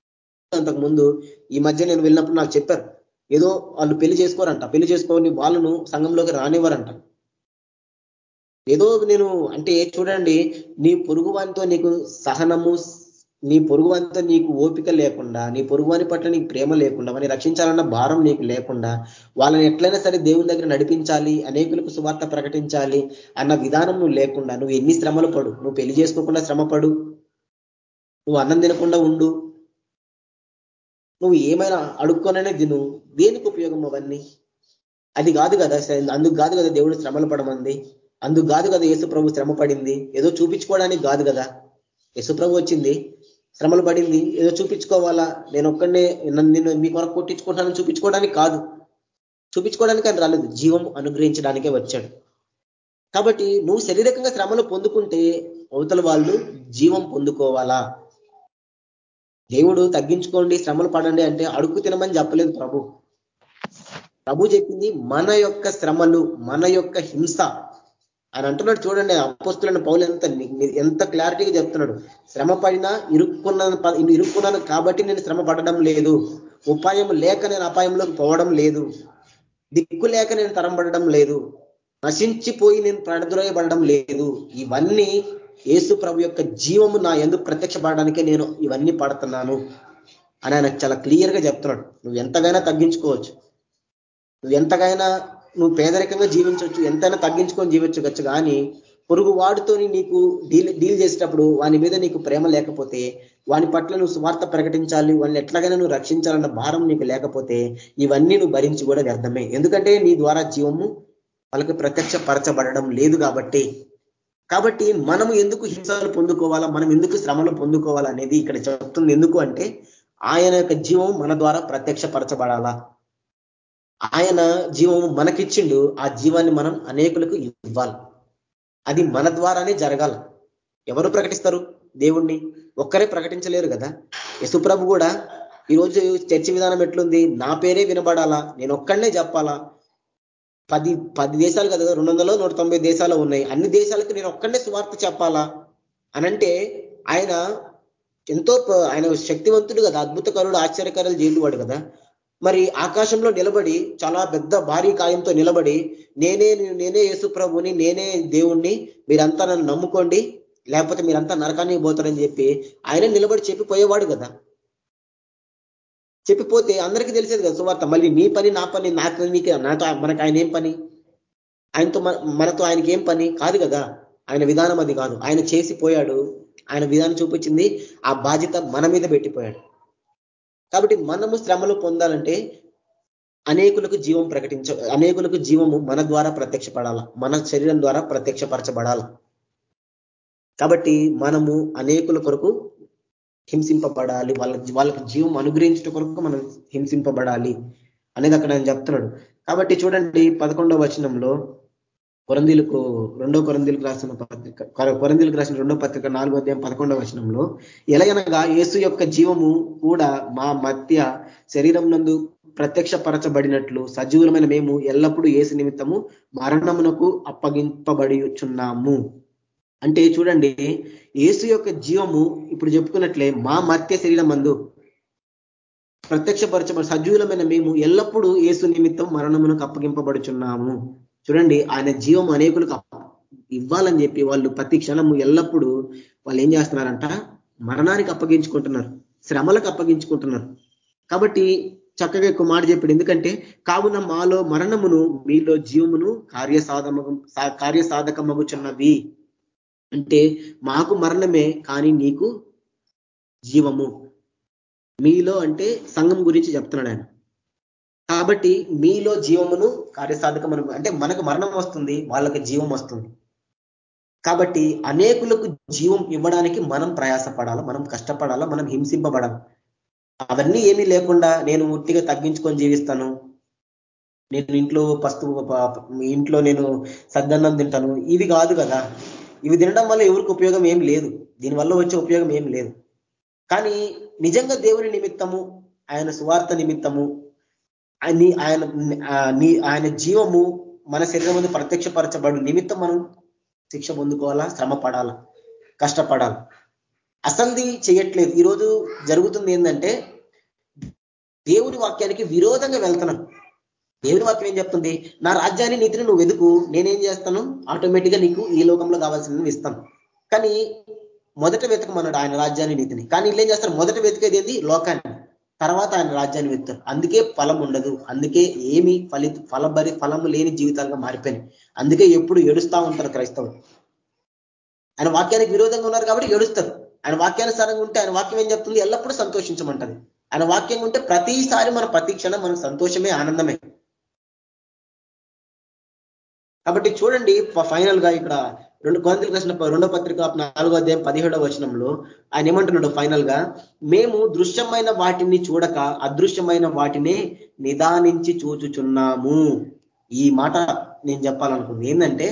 అంతకు ముందు. ఈ మధ్య నేను వెళ్ళినప్పుడు నాకు చెప్పారు. ఏదో వాళ్ళు పెళ్ళి చేసుకోరంట. పెళ్ళి చేసుకోని వాళ్ళను సంఘంలోకి రానివ్వరంట. ఏదో నేను అంటే చూడండి నీ పొరుగువానితో నీకు సహనము నీ పొరుగువానితో నీకు ఓపిక లేకుండా నీ పొరుగువాని పట్ల నీకు ప్రేమ లేకుండా వారిని రక్షించాలన్న భారం నీకు లేకుండా వాళ్ళని ఎట్లయినా సరే దేవుని దగ్గర నడిపించాలి అనేకులకు సువార్త ప్రకటించాలి అన్న విధానం నువ్వు లేకుండా నువ్వు ఎన్ని శ్రమలు పడు? నువ్వు పెళ్ళి చేసుకోకుండా శ్రమ పడు? నువ్వు అన్నం తినకుండా ఉండు? నువ్వు ఏమైనా అడుక్కొననే తిను? దేనికి ఉపయోగం అవన్నీ? అది కాదు కదా అందుకు కాదు కదా దేవుడు శ్రమలు పడమంది? అందుకు కాదు కదా యేసు ప్రభు శ్రమ పడింది? ఏదో చూపించుకోవడానికి కాదు కదా? యేసుప్రభు వచ్చింది? శ్రమలు పడింది. ఏదో చూపించుకోవాలా? నేను ఒక్కడనే నిన్ను మీ కొరకు కొట్టించుకుంటానని చూపించుకోవడానికి కాదు. చూపించుకోవడానికి అని రాలేదు. జీవం అనుగ్రహించడానికే వచ్చాడు. కాబట్టి నువ్వు శారీరకంగా శ్రమలు పొందుకుంటే అవతల వాళ్ళు జీవం పొందుకోవాలా? దేవుడు తగ్గించుకోండి శ్రమలు పడండి అంటే అడుగు తినమని చెప్పలేదు ప్రభు. ప్రభు చెప్పింది మన యొక్క శ్రమలు మన యొక్క హింస. ఆయన అంటున్నాడు చూడండి అపోస్తులైన పౌలు ఎంత ఎంత క్లారిటీగా చెప్తున్నాడు. శ్రమ పడినా ఇరుక్కున్నాను ఇరుక్కున్నాను కాబట్టి నేను శ్రమ పడడం లేదు. ఉపాయం లేక నేను అపాయంలోకి పోవడం లేదు. దిక్కు లేక నేను తరంబడడం లేదు. నశించిపోయి నేను ప్రణద్రోయబడడం లేదు. ఇవన్నీ యేసు ప్రభు యొక్క జీవము నా ఎందుకు ప్రత్యక్షపడడానికే నేను ఇవన్నీ పడుతున్నాను. అని ఆయన చాలా క్లియర్గా చెప్తున్నాడు. నువ్వు ఎంతగైనా తగ్గించుకోవచ్చు. నువ్వు ఎంతగైనా నువ్వు పేదరికంగా జీవించవచ్చు ఎంతైనా తగ్గించుకొని జీవించవచ్చు కానీ పొరుగు వాడితోని నీకు డీల్ డీల్ చేసేటప్పుడు వాని మీద నీకు ప్రేమ లేకపోతే వాని పట్ల నువ్వు స్వార్థ ప్రకటించాలి వాళ్ళని ఎట్లాగైనా నువ్వు రక్షించాలన్న భారం నీకు లేకపోతే ఇవన్నీ నువ్వు భరించి కూడా వ్యర్థమే. ఎందుకంటే నీ ద్వారా జీవము వాళ్ళకి ప్రత్యక్ష పరచబడడం లేదు కాబట్టి. కాబట్టి మనము ఎందుకు హింసలు పొందుకోవాలా మనం ఎందుకు శ్రమలు పొందుకోవాలనేది ఇక్కడ చెప్తుంది. ఎందుకు అంటే ఆయన యొక్క జీవం మన ద్వారా ప్రత్యక్ష పరచబడాలా ఆయన జీవము మనకిచ్చిండు ఆ జీవాన్ని మనం అనేకులకు ఇవ్వాలి. అది మన ద్వారానే జరగాల. ఎవరు ప్రకటిస్తారు? దేవుణ్ణి. ఒక్కరే ప్రకటించలేరు కదా. యశుప్రభు కూడా ఈరోజు చర్చి విధానం ఎట్లుంది? నా పేరే వినబడాలా? నేను ఒక్కడనే చెప్పాలా? పది పది దేశాలు కదా రెండు వందలు నూట తొంభై దేశాలు ఉన్నాయి. అన్ని దేశాలకు నేను ఒక్కడనే సువార్త చెప్పాలా? అనంటే ఆయన ఎంతో ఆయన శక్తివంతుడు కదా అద్భుతకరుడు ఆశ్చర్యకరాలు జైలువాడు కదా. మరి ఆకాశంలో నిలబడి చాలా పెద్ద భారీ కాయంతో నిలబడి నేనే నేనే యేసు ప్రభుని నేనే దేవుణ్ణి మీరంతా నన్ను నమ్ముకోండి లేకపోతే మీరంతా నరకానికి పోతారని చెప్పి ఆయన నిలబడి చెప్పిపోయేవాడు కదా. చెప్పిపోతే అందరికీ తెలిసేది కదా సువార్త మళ్ళీ నీ పని నా పని నాకు నీకు నాతో మనకు ఆయన ఏం పని? ఆయనతో మనతో ఆయనకి ఏం పని? కాదు కదా. ఆయన విధానం అది కాదు. ఆయన చేసిపోయాడు. ఆయన విధానం చూపించింది ఆ బాధ్యత మన మీద పెట్టిపోయాడు. కాబట్టి మనము శ్రమలు పొందాలంటే అనేకులకు జీవం ప్రకటించ అనేకులకు జీవము మన ద్వారా ప్రత్యక్షపడాల మన శరీరం ద్వారా ప్రత్యక్షపరచబడాల. కాబట్టి మనము అనేకుల కొరకు హింసింపబడాలి వాళ్ళ వాళ్ళకి జీవం అనుగ్రహించడం కొరకు మనం హింసింపబడాలి అనేది అక్కడ ఆయన చెప్తున్నాడు. కాబట్టి చూడండి పదకొండవ వచనంలో కొరందీలకు రెండో కొరందీలకు రాసిన పత్రిక కొరందీలకు రాసిన రెండో పత్రిక నాలుగో అధ్యాయం పదకొండవ వచనంలో ఎలాగనగా యేసు యొక్క జీవము కూడా మా మధ్య శరీరం నందు ప్రత్యక్షపరచబడినట్లు సజీవులమైన మేము ఎల్లప్పుడూ ఏసు నిమిత్తము మరణమునకు అప్పగింపబడిచున్నాము అంటే చూడండి ఏసు యొక్క జీవము ఇప్పుడు చెప్పుకున్నట్లే మా మత్య శరీరం మందు ప్రత్యక్షపరచబడి సజీవులమైన మేము ఎల్లప్పుడూ ఏసు నిమిత్తం మరణమునకు అప్పగింపబడుచున్నాము. చూడండి ఆయన జీవం అనేకులకు ఇవ్వాలని చెప్పి వాళ్ళు ప్రతి క్షణము ఎల్లప్పుడూ వాళ్ళు ఏం చేస్తున్నారంట? మరణానికి అప్పగించుకుంటున్నారు. శ్రమలకు అప్పగించుకుంటున్నారు. కాబట్టి చక్కగా ఎక్కువ మాట చెప్పాడు. ఎందుకంటే కావున మాలో మరణమును మీలో జీవమును కార్యసాధమ కార్యసాధకమగుచున్నవి. అంటే మాకు మరణమే కానీ నీకు జీవము. మీలో అంటే సంఘం గురించి చెప్తున్నాడు ఆయన. కాబట్టి మీలో జీవమును కార్యసాధకమను అంటే మనకు మరణం వస్తుంది వాళ్ళకి జీవం వస్తుంది. కాబట్టి అనేకులకు జీవం ఇవ్వడానికి మనం ప్రయాసపడాలా మనం కష్టపడాలా మనం హింసింపబడాలి. అవన్నీ ఏమీ లేకుండా నేను ఉట్టిగా తగ్గించుకొని జీవిస్తాను. నేను ఇంట్లో పస్తు ఇంట్లో నేను సద్దన్నం తింటాను. ఇవి కాదు కదా. ఇవి తినడం వల్ల ఎవరికి ఉపయోగం ఏం లేదు. దీనివల్ల వచ్చే ఉపయోగం ఏం లేదు. కానీ నిజంగా దేవుని నిమిత్తము ఆయన సువార్త నిమిత్తము ఆయన నీ ఆయన జీవము మన శరీరం ముందు ప్రత్యక్షపరచబడి నిమిత్తం మనం శిక్ష పొందుకోవాలా? శ్రమ పడాలా? కష్టపడాలి? అసలుది చేయట్లేదు. ఈరోజు జరుగుతుంది ఏంటంటే దేవుని వాక్యానికి విరోధంగా వెళ్తున్నాం. దేవుని వాక్యం ఏం చెప్తుంది? నా రాజ్యాన్ని నీతిని నువ్వు వెతుకు. నేనేం చేస్తాను? ఆటోమేటిక్గా నీకు ఈ లోకంలో కావాల్సినవి ఇస్తాను. కానీ మొదట వెతకమన్నాడు ఆయన రాజ్యాన్ని నీతిని. కానీ వీళ్ళు ఏం చేస్తారు? మొదట వెతికేది ఏంది? లోకాన్ని. తర్వాత ఆయన రాజ్యాన్ని వెతుతారు అందుకే ఫలం ఉండదు. అందుకే ఏమి ఫలిత ఫలబరి ఫలము లేని జీవితాలుగా మారిపోయినాయి. అందుకే ఎప్పుడు ఏడుస్తా ఉంటారు క్రైస్తవులు. ఆయన వాక్యానికి విరోధంగా ఉన్నారు కాబట్టి ఏడుస్తారు. ఆయన వాక్యానుసారంగా ఉంటే ఆయన వాక్యం ఏం చెప్తుంది? ఎల్లప్పుడూ సంతోషించమంటది. ఆయన వాక్యం ఉంటే ప్రతిసారి మన ప్రతి క్షణం మనకు సంతోషమే ఆనందమే. కాబట్టి చూడండి ఫైనల్గా ఇక్కడ రెండు కొరంతలకు రాసిన రెండో పత్రిక నాలుగో అధ్యాయం పదిహేడవ వచనంలో ఆయన ఏమంటున్నాడు ఫైనల్గా మేము దృశ్యమైన వాటిని చూడక అదృశ్యమైన వాటిని నిదానించి చూచుచున్నాము. ఈ మాట నేను చెప్పాలనుకుంది. ఏంటంటే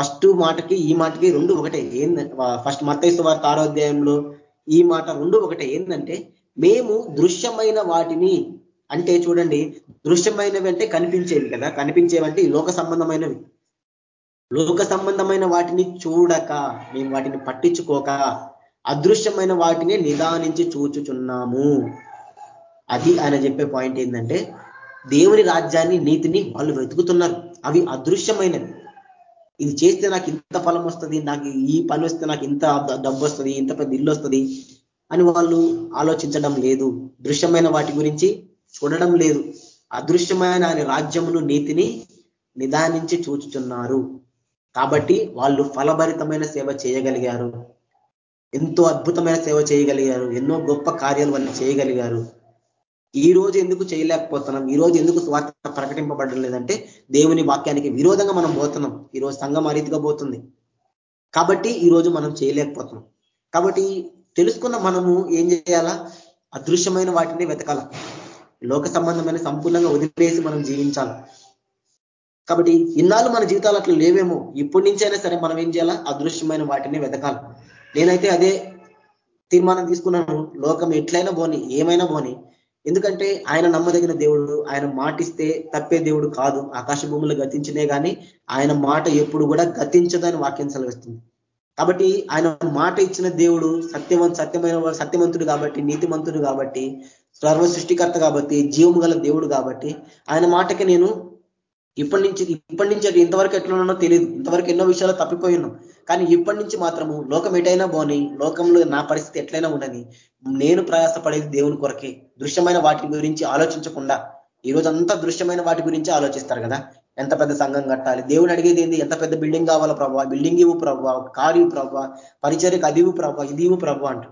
ఫస్ట్ మాటకి ఈ మాటకి రెండు ఒకటే. ఏంద ఫస్ట్ మత్తైసు వార్త ఆరోధ్యాయంలో ఈ మాట రెండు ఒకటే. ఏంటంటే మేము దృశ్యమైన వాటిని అంటే చూడండి దృశ్యమైనవి అంటే కనిపించేవి కదా. కనిపించేవంటే ఈ లోక సంబంధమైనవి. లోక సంబంధమైన వాటిని చూడక మేము వాటిని పట్టించుకోక అదృశ్యమైన వాటిని నిదానించి చూచుచున్నాము. అది ఆయన చెప్పే పాయింట్ ఏంటంటే దేవుని రాజ్యాన్ని నీతిని వాళ్ళు వెతుకుతున్నారు. అవి అదృశ్యమైనవి. ఇది చేస్తే నాకు ఇంత ఫలం వస్తుంది నాకు ఈ పని వస్తే నాకు ఇంత డబ్బు వస్తుంది ఇంత పెద్ద ఇల్లు వస్తుంది అని వాళ్ళు ఆలోచించడం లేదు. దృశ్యమైన వాటి గురించి చూడడం లేదు. అదృశ్యమైన ఆయన రాజ్యమును నీతిని నిదానించి చూచుచున్నారు. కాబట్టి వాళ్ళు ఫలభరితమైన సేవ చేయగలిగారు. ఎంతో అద్భుతమైన సేవ చేయగలిగారు. ఎన్నో గొప్ప కార్యాలు వాళ్ళు చేయగలిగారు. ఈ రోజు ఎందుకు చేయలేకపోతున్నాం? ఈ రోజు ఎందుకు స్వార్థ ప్రకటింపబడడం లేదంటే దేవుని వాక్యానికి విరోధంగా మనం పోతున్నాం. ఈ రోజు సంఘం ఆ రీతిగా పోతుంది. కాబట్టి ఈ రోజు మనం చేయలేకపోతున్నాం. కాబట్టి తెలుసుకున్న మనము ఏం చేయాలా? అదృశ్యమైన వాటిని వెతకాల. లోక సంబంధమైన సంపూర్ణంగా వదిలేసి మనం జీవించాలి? కాబట్టి ఇన్నాళ్ళు మన జీవితాలు అట్లా లేవేమో ఇప్పటి నుంచైనా సరే మనం ఏం చేయాలా? అదృశ్యమైన వాటిని వెతకాలి. నేనైతే అదే తీర్మానం తీసుకున్నాను. లోకం ఎట్లయినా పోని ఏమైనా పోని. ఎందుకంటే ఆయన నమ్మదగిన దేవుడు ఆయన మాటిస్తే తప్పే దేవుడు కాదు. ఆకాశ భూములు గతించినే కానీ ఆయన మాట ఎప్పుడు కూడా గతించదని వాక్యం సెలవిస్తుంది. కాబట్టి ఆయన మాట ఇచ్చిన దేవుడు సత్యవంత సత్యమైన సత్యవంతుడు కాబట్టి నీతిమంతుడు కాబట్టి సర్వ సృష్టికర్త కాబట్టి జీవము గల దేవుడు కాబట్టి ఆయన మాటకి నేను ఇప్పటి నుంచి ఇప్పటి నుంచి అది ఇంతవరకు ఎట్లున్నానో తెలియదు ఇంతవరకు ఎన్నో విషయాలు తప్పిపోయి కానీ ఇప్పటి నుంచి మాత్రము లోకం ఎటైనా పోని లోకంలో నా పరిస్థితి ఎట్లయినా ఉండని నేను ప్రయాసపడేది దేవుని కొరకే. దృశ్యమైన వాటి గురించి ఆలోచించకుండా ఈ రోజు అంతా దృశ్యమైన వాటి గురించి ఆలోచిస్తారు కదా. ఎంత పెద్ద సంఘం కట్టాలి? దేవుడు అడిగేది ఏంది? ఎంత పెద్ద బిల్డింగ్ కావాలా ప్రభావ బిల్డింగ్ ఇవ్వు ప్రభావ కారు ఇవ్వు ప్రభావ పరిచర్యకు అది ఇవ్వు ప్రభావ ఇది ఇవ్వు ప్రభావ అంటూ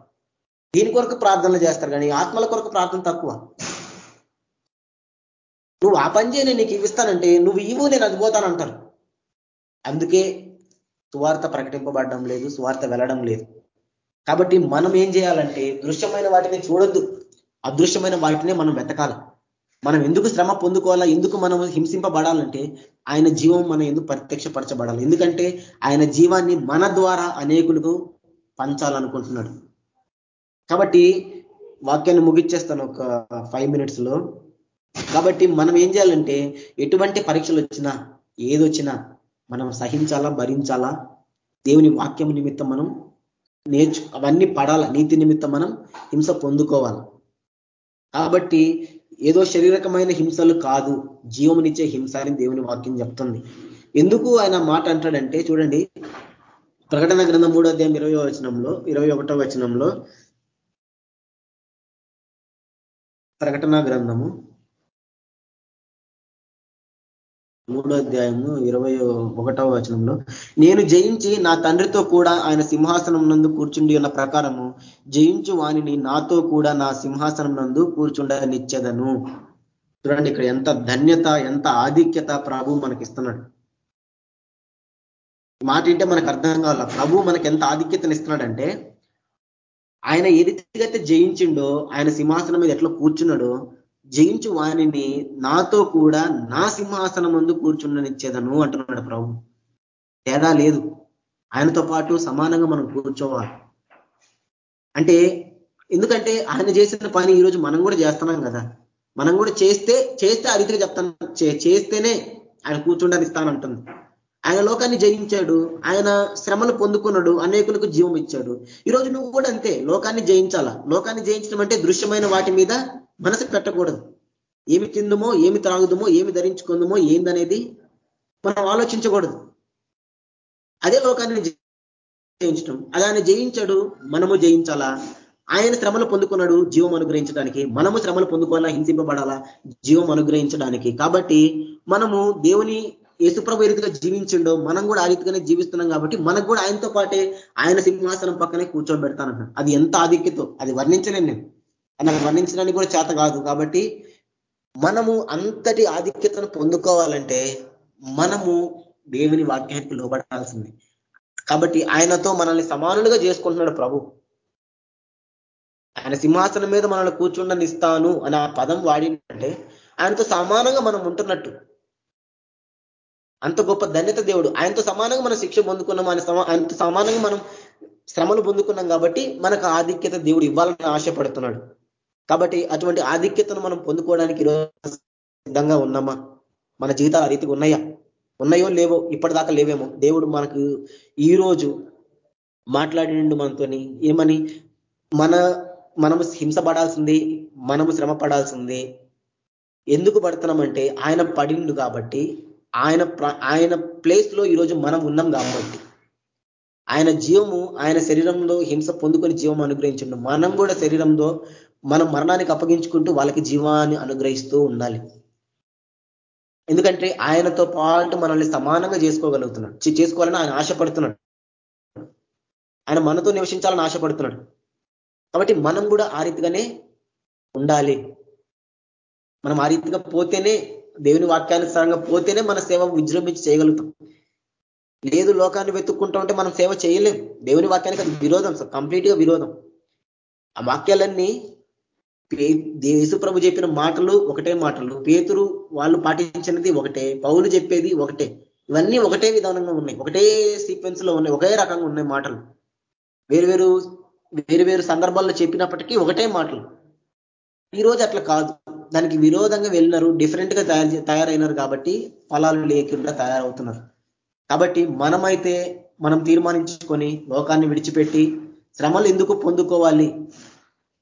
దీని కొరకు ప్రార్థనలు చేస్తారు కానీ ఆత్మల కొరకు ప్రార్థన తక్కువ. నువ్వు ఆ పని చేయని నీకు ఇవ్విస్తానంటే నువ్వు ఇవ్వు నేను అది పోతానంటారు. అందుకే సువార్త ప్రకటింపబడడం లేదు సువార్త వెళ్ళడం లేదు. కాబట్టి మనం ఏం చేయాలంటే దృశ్యమైన వాటిని చూడొద్దు. అదృశ్యమైన వాటినే మనం వెతకాలి. మనం ఎందుకు శ్రమ పొందుకోవాలా ఎందుకు మనం హింసింపబడాలంటే ఆయన జీవం మనం ఎందుకు ప్రత్యక్షపరచబడాలి. ఎందుకంటే ఆయన జీవాన్ని మన ద్వారా అనేకులకు పంచాలనుకుంటున్నాడు. కాబట్టి వాక్యాన్ని ముగిచ్చేస్తాను ఒక ఫైవ్ మినిట్స్లో. కాబట్టి మనం ఏం చేయాలంటే ఎటువంటి పరీక్షలు వచ్చినా ఏదొచ్చినా మనం సహించాలా భరించాలా? దేవుని వాక్యం నిమిత్తం మనం నేర్చు అవన్నీ పడాలా నీతి నిమిత్తం మనం హింస పొందుకోవాలి. కాబట్టి ఏదో శరీరకమైన హింసలు కాదు జీవమునిచ్చే హింస అని దేవుని వాక్యం చెప్తుంది. ఎందుకు ఆయన మాట అంటాడంటే చూడండి ప్రకటన గ్రంథం మూడో అధ్యాయం ఇరవై వచనంలో ఇరవై ఒకటో వచనంలో ప్రకటన గ్రంథము మూడో అధ్యాయము ఇరవై ఒకటవ వచనంలో నేను జయించి నా తండ్రితో కూడా ఆయన సింహాసనం నందు కూర్చుండి ఉన్న ప్రకారము జయించు వాణిని నాతో కూడా నా సింహాసనం నందు కూర్చుండనిచ్చేదను. చూడండి ఇక్కడ ఎంత ధన్యత ఎంత ఆధిక్యత ప్రభు మనకి ఇస్తున్నాడు మాట ఏంటే మనకు అర్థం కావాల? ప్రభు మనకి ఎంత ఆధిక్యతను ఇస్తున్నాడంటే ఆయన ఏ రీతిగా జయించిండో ఆయన సింహాసనం మీద ఎట్లా కూర్చున్నాడో జయించు వారిని నాతో కూడా నా సింహాసనం ముందు కూర్చుండనిచ్చేదను అంటున్నాడు ప్రభు. తేడా లేదు. ఆయనతో పాటు సమానంగా మనం కూర్చోవాలి. అంటే ఎందుకంటే ఆయన చేసిన పని ఈరోజు మనం కూడా చేస్తున్నాం కదా. మనం కూడా చేస్తే చేస్తే ఆ రీతిగా చెప్తాను. చేస్తేనే ఆయన కూర్చుండనిస్తానంటుంది ఆయన లోకాన్ని జయించాడు. ఆయన శ్రమలు పొందుకున్నాడు. అనేకులకు జీవం ఇచ్చాడు. ఈరోజు నువ్వు కూడా అంతే. లోకాన్ని జయించాలా? లోకాన్ని జయించడం అంటే దృశ్యమైన వాటి మీద మనసు పెట్టకూడదు. ఏమి తిందుమో ఏమి త్రాగుదమో ఏమి ధరించుకుందమో ఏందనేది మనం ఆలోచించకూడదు. అదే లోకాన్ని జయించడం అది ఆయన జయించాడు మనము జయించాలా? ఆయన శ్రమలు పొందుకున్నాడు జీవం అనుగ్రహించడానికి. మనము శ్రమలు పొందుకోవాలా హింసింపబడాలా? జీవం అనుగ్రహించడానికి. కాబట్టి మనము దేవుని యేసుప్రభు ఏ రీతిగా జీవించిండో మనం కూడా ఆ రీతిగానే జీవిస్తున్నాం కాబట్టి మనకు కూడా ఆయనతో పాటే ఆయన సింహాసనం పక్కనే కూర్చోబెడతానంట అది ఎంత ఆధిక్యతో అది వర్ణించలేను నేను. నాకు వర్ణించడానికి కూడా చేత కాదు. కాబట్టి మనము అంతటి ఆధిక్యతను పొందుకోవాలంటే మనము దేవుని వాక్యానికి లోపడాల్సింది కాబట్టి ఆయనతో మనల్ని సమానులుగా చేసుకుంటున్నాడు ప్రభు. ఆయన సింహాసనం మీద మనల్ని కూర్చుండనిస్తాను అని ఆ పదం వాడిందంటే ఆయనతో సమానంగా మనం ఉంటున్నట్టు. అంత గొప్ప ధన్యత దేవుడు. ఆయనతో సమానంగా మనం శిక్ష పొందుకున్నాం ఆయన ఆయనతో సమానంగా మనం శ్రమలు పొందుకున్నాం కాబట్టి మనకు ఆధిక్యత దేవుడు ఇవ్వాలని ఆశపడుతున్నాడు. కాబట్టి అటువంటి ఆధిక్యతను మనం పొందుకోవడానికి ఈరోజు సిద్ధంగా ఉన్నామా? మన జీవితాలు ఆ రీతిగా ఉన్నాయా? ఉన్నాయో లేవో ఇప్పటిదాకా లేవేమో? దేవుడు మనకు ఈ రోజు మాట్లాడిండు మనతోని ఏమని మన మనము హింసపడాల్సింది మనము శ్రమ పడాల్సింది ఎందుకు పడుతున్నామంటే ఆయన పడిండు కాబట్టి ఆయన ఆయన ప్లేస్లో ఈరోజు మనం ఉన్నాం కాబట్టి. ఆయన జీవము ఆయన శరీరంలో హింస పొందుకొని జీవం అనుగ్రహించండు. మనం కూడా శరీరంలో మనం మరణానికి అప్పగించుకుంటూ వాళ్ళకి జీవాన్ని అనుగ్రహిస్తూ ఉండాలి. ఎందుకంటే ఆయనతో పాటు మనల్ని సమానంగా చేసుకోగలుగుతున్నాడు. చేసుకోవాలని ఆయన ఆశపడుతున్నాడు. ఆయన మనతో నివసించాలని ఆశపడుతున్నాడు. కాబట్టి మనం కూడా ఆ రీతిగానే ఉండాలి. మనం ఆ రీతిగా పోతేనే దేవుని వాక్యానుసారంగా పోతేనే మన సేవ విజృంభించి చేయగలుగుతాం. లేదు లోకాన్ని వెతుక్కుంటూ ఉంటే మనం సేవ చేయలేం. దేవుని వాక్యానికి అది విరోధం కంప్లీట్గా విరోధం. ఆ వాక్యాలన్నీ యేసుప్రభు చెప్పిన మాటలు ఒకటే మాటలు. పేతురు వాళ్ళు పాటించినది ఒకటే పౌలు చెప్పేది ఒకటే. ఇవన్నీ ఒకటే విధానంగా ఉన్నాయి. ఒకటే సీక్వెన్స్లో ఉన్నాయి. ఒకే రకంగా ఉన్నాయి మాటలు. వేరు వేరు వేరు వేరు సందర్భాల్లో చెప్పినప్పటికీ ఒకటే మాటలు. ఈ రోజు అట్లా కాదు. దానికి విరోధంగా వెళ్ళినారు. డిఫరెంట్గా తయారు తయారైనారు కాబట్టి ఫలాలు లేకుండా తయారవుతున్నారు. కాబట్టి మనమైతే మనం తీర్మానించుకొని లోకాన్ని విడిచిపెట్టి శ్రమలు ఎందుకు పొందుకోవాలి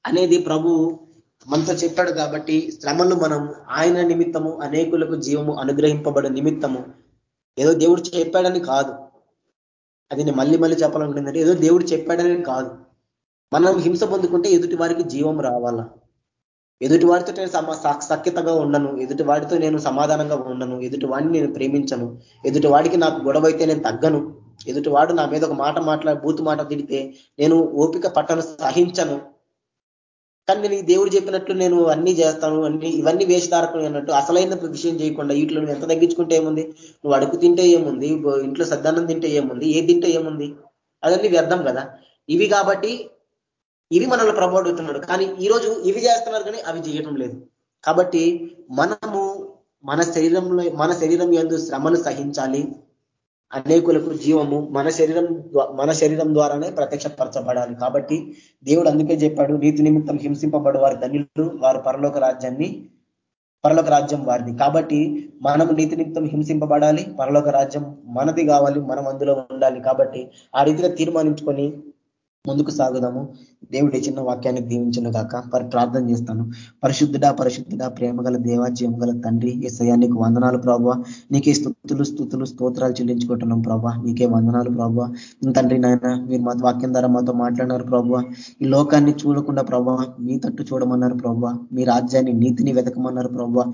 అనేది ప్రభు మనతో చెప్పాడు కాబట్టి శ్రమలు మనం ఆయన నిమిత్తము అనేకులకు జీవము అనుగ్రహింపబడిన నిమిత్తము. ఏదో దేవుడు చెప్పాడని కాదు. అది నేను మళ్ళీ మళ్ళీ చెప్పాలనుకుంటుందంటే ఏదో దేవుడు చెప్పాడని కాదు. మనం హింస పొందుకుంటే ఎదుటి వారికి జీవం రావాలా? ఎదుటి వారితో నేను సఖ్యతగా ఉండను. ఎదుటి వాడితో నేను సమాధానంగా ఉండను. ఎదుటి వాడిని నేను ప్రేమించను. ఎదుటి వాడికి నాకు గొడవ అయితే నేను తగ్గను. ఎదుటి వాడు నా మీద ఒక మాట మాట్లాడి బూతు మాట తిడితే నేను ఓపిక పట్టను సహించను. కానీ నేను ఈ దేవుడు చెప్పినట్లు నేను అన్ని చేస్తాను అన్ని ఇవన్నీ వేషధారకులు అన్నట్టు అసలైన విషయం చేయకుండా వీటిలో నువ్వు ఎంత తగ్గించుకుంటే ఏముంది? నువ్వు అడుగు తింటే ఏముంది? ఇంట్లో సద్దానం తింటే ఏముంది? ఏ తింటే ఏముంది? అదన్నీ వ్యర్థం కదా. ఇవి కాబట్టి ఇవి మనల్ని ప్రభావితున్నాడు కానీ ఈరోజు ఇవి చేస్తున్నారు కానీ అవి చేయటం లేదు. కాబట్టి మనము మన శరీరంలో మన శరీరం ఎందు శ్రమను సహించాలి. అనేకులకు జీవము మన శరీరం మన శరీరం ద్వారానే ప్రత్యక్షపరచబడాలి. కాబట్టి దేవుడు అందుకే చెప్పాడు నీతి నిమిత్తం హింసింపబడు వారి ధన్యులు వారు పరలోక రాజ్యాన్ని పరలోక రాజ్యం వారిది. కాబట్టి మనము నీతి నిమిత్తం హింసింపబడాలి పరలోక రాజ్యం మనది కావాలి మనం అందులో ఉండాలి. కాబట్టి ఆ రీతిగా తీర్మానించుకొని ముందుకు సాగుదాము. దేవుడి చిన్న వాక్యాన్ని దీవించను కాక ప్రార్థన చేస్తాను. పరిశుద్ధుడా పరిశుద్ధుడా ప్రేమ గల జీవగల గల తండ్రి ఎస్ఐయా నీకు వందనాలు ప్రభావ నీకే స్థుతులు స్థుతులు స్తోత్రాలు చెల్లించుకుంటున్నాం ప్రభా. నీకే వందనాలు ప్రభావ తండ్రి నాయన మీరు మా వాక్యం ద్వారా మాతో మాట్లాడినారు ప్రభావ ఈ లోకాన్ని చూడకుండా ప్రభావ మీ తట్టు చూడమన్నారు ప్రభావ మీ రాజ్యాన్ని నీతిని వెతకమన్నారు ప్రభావ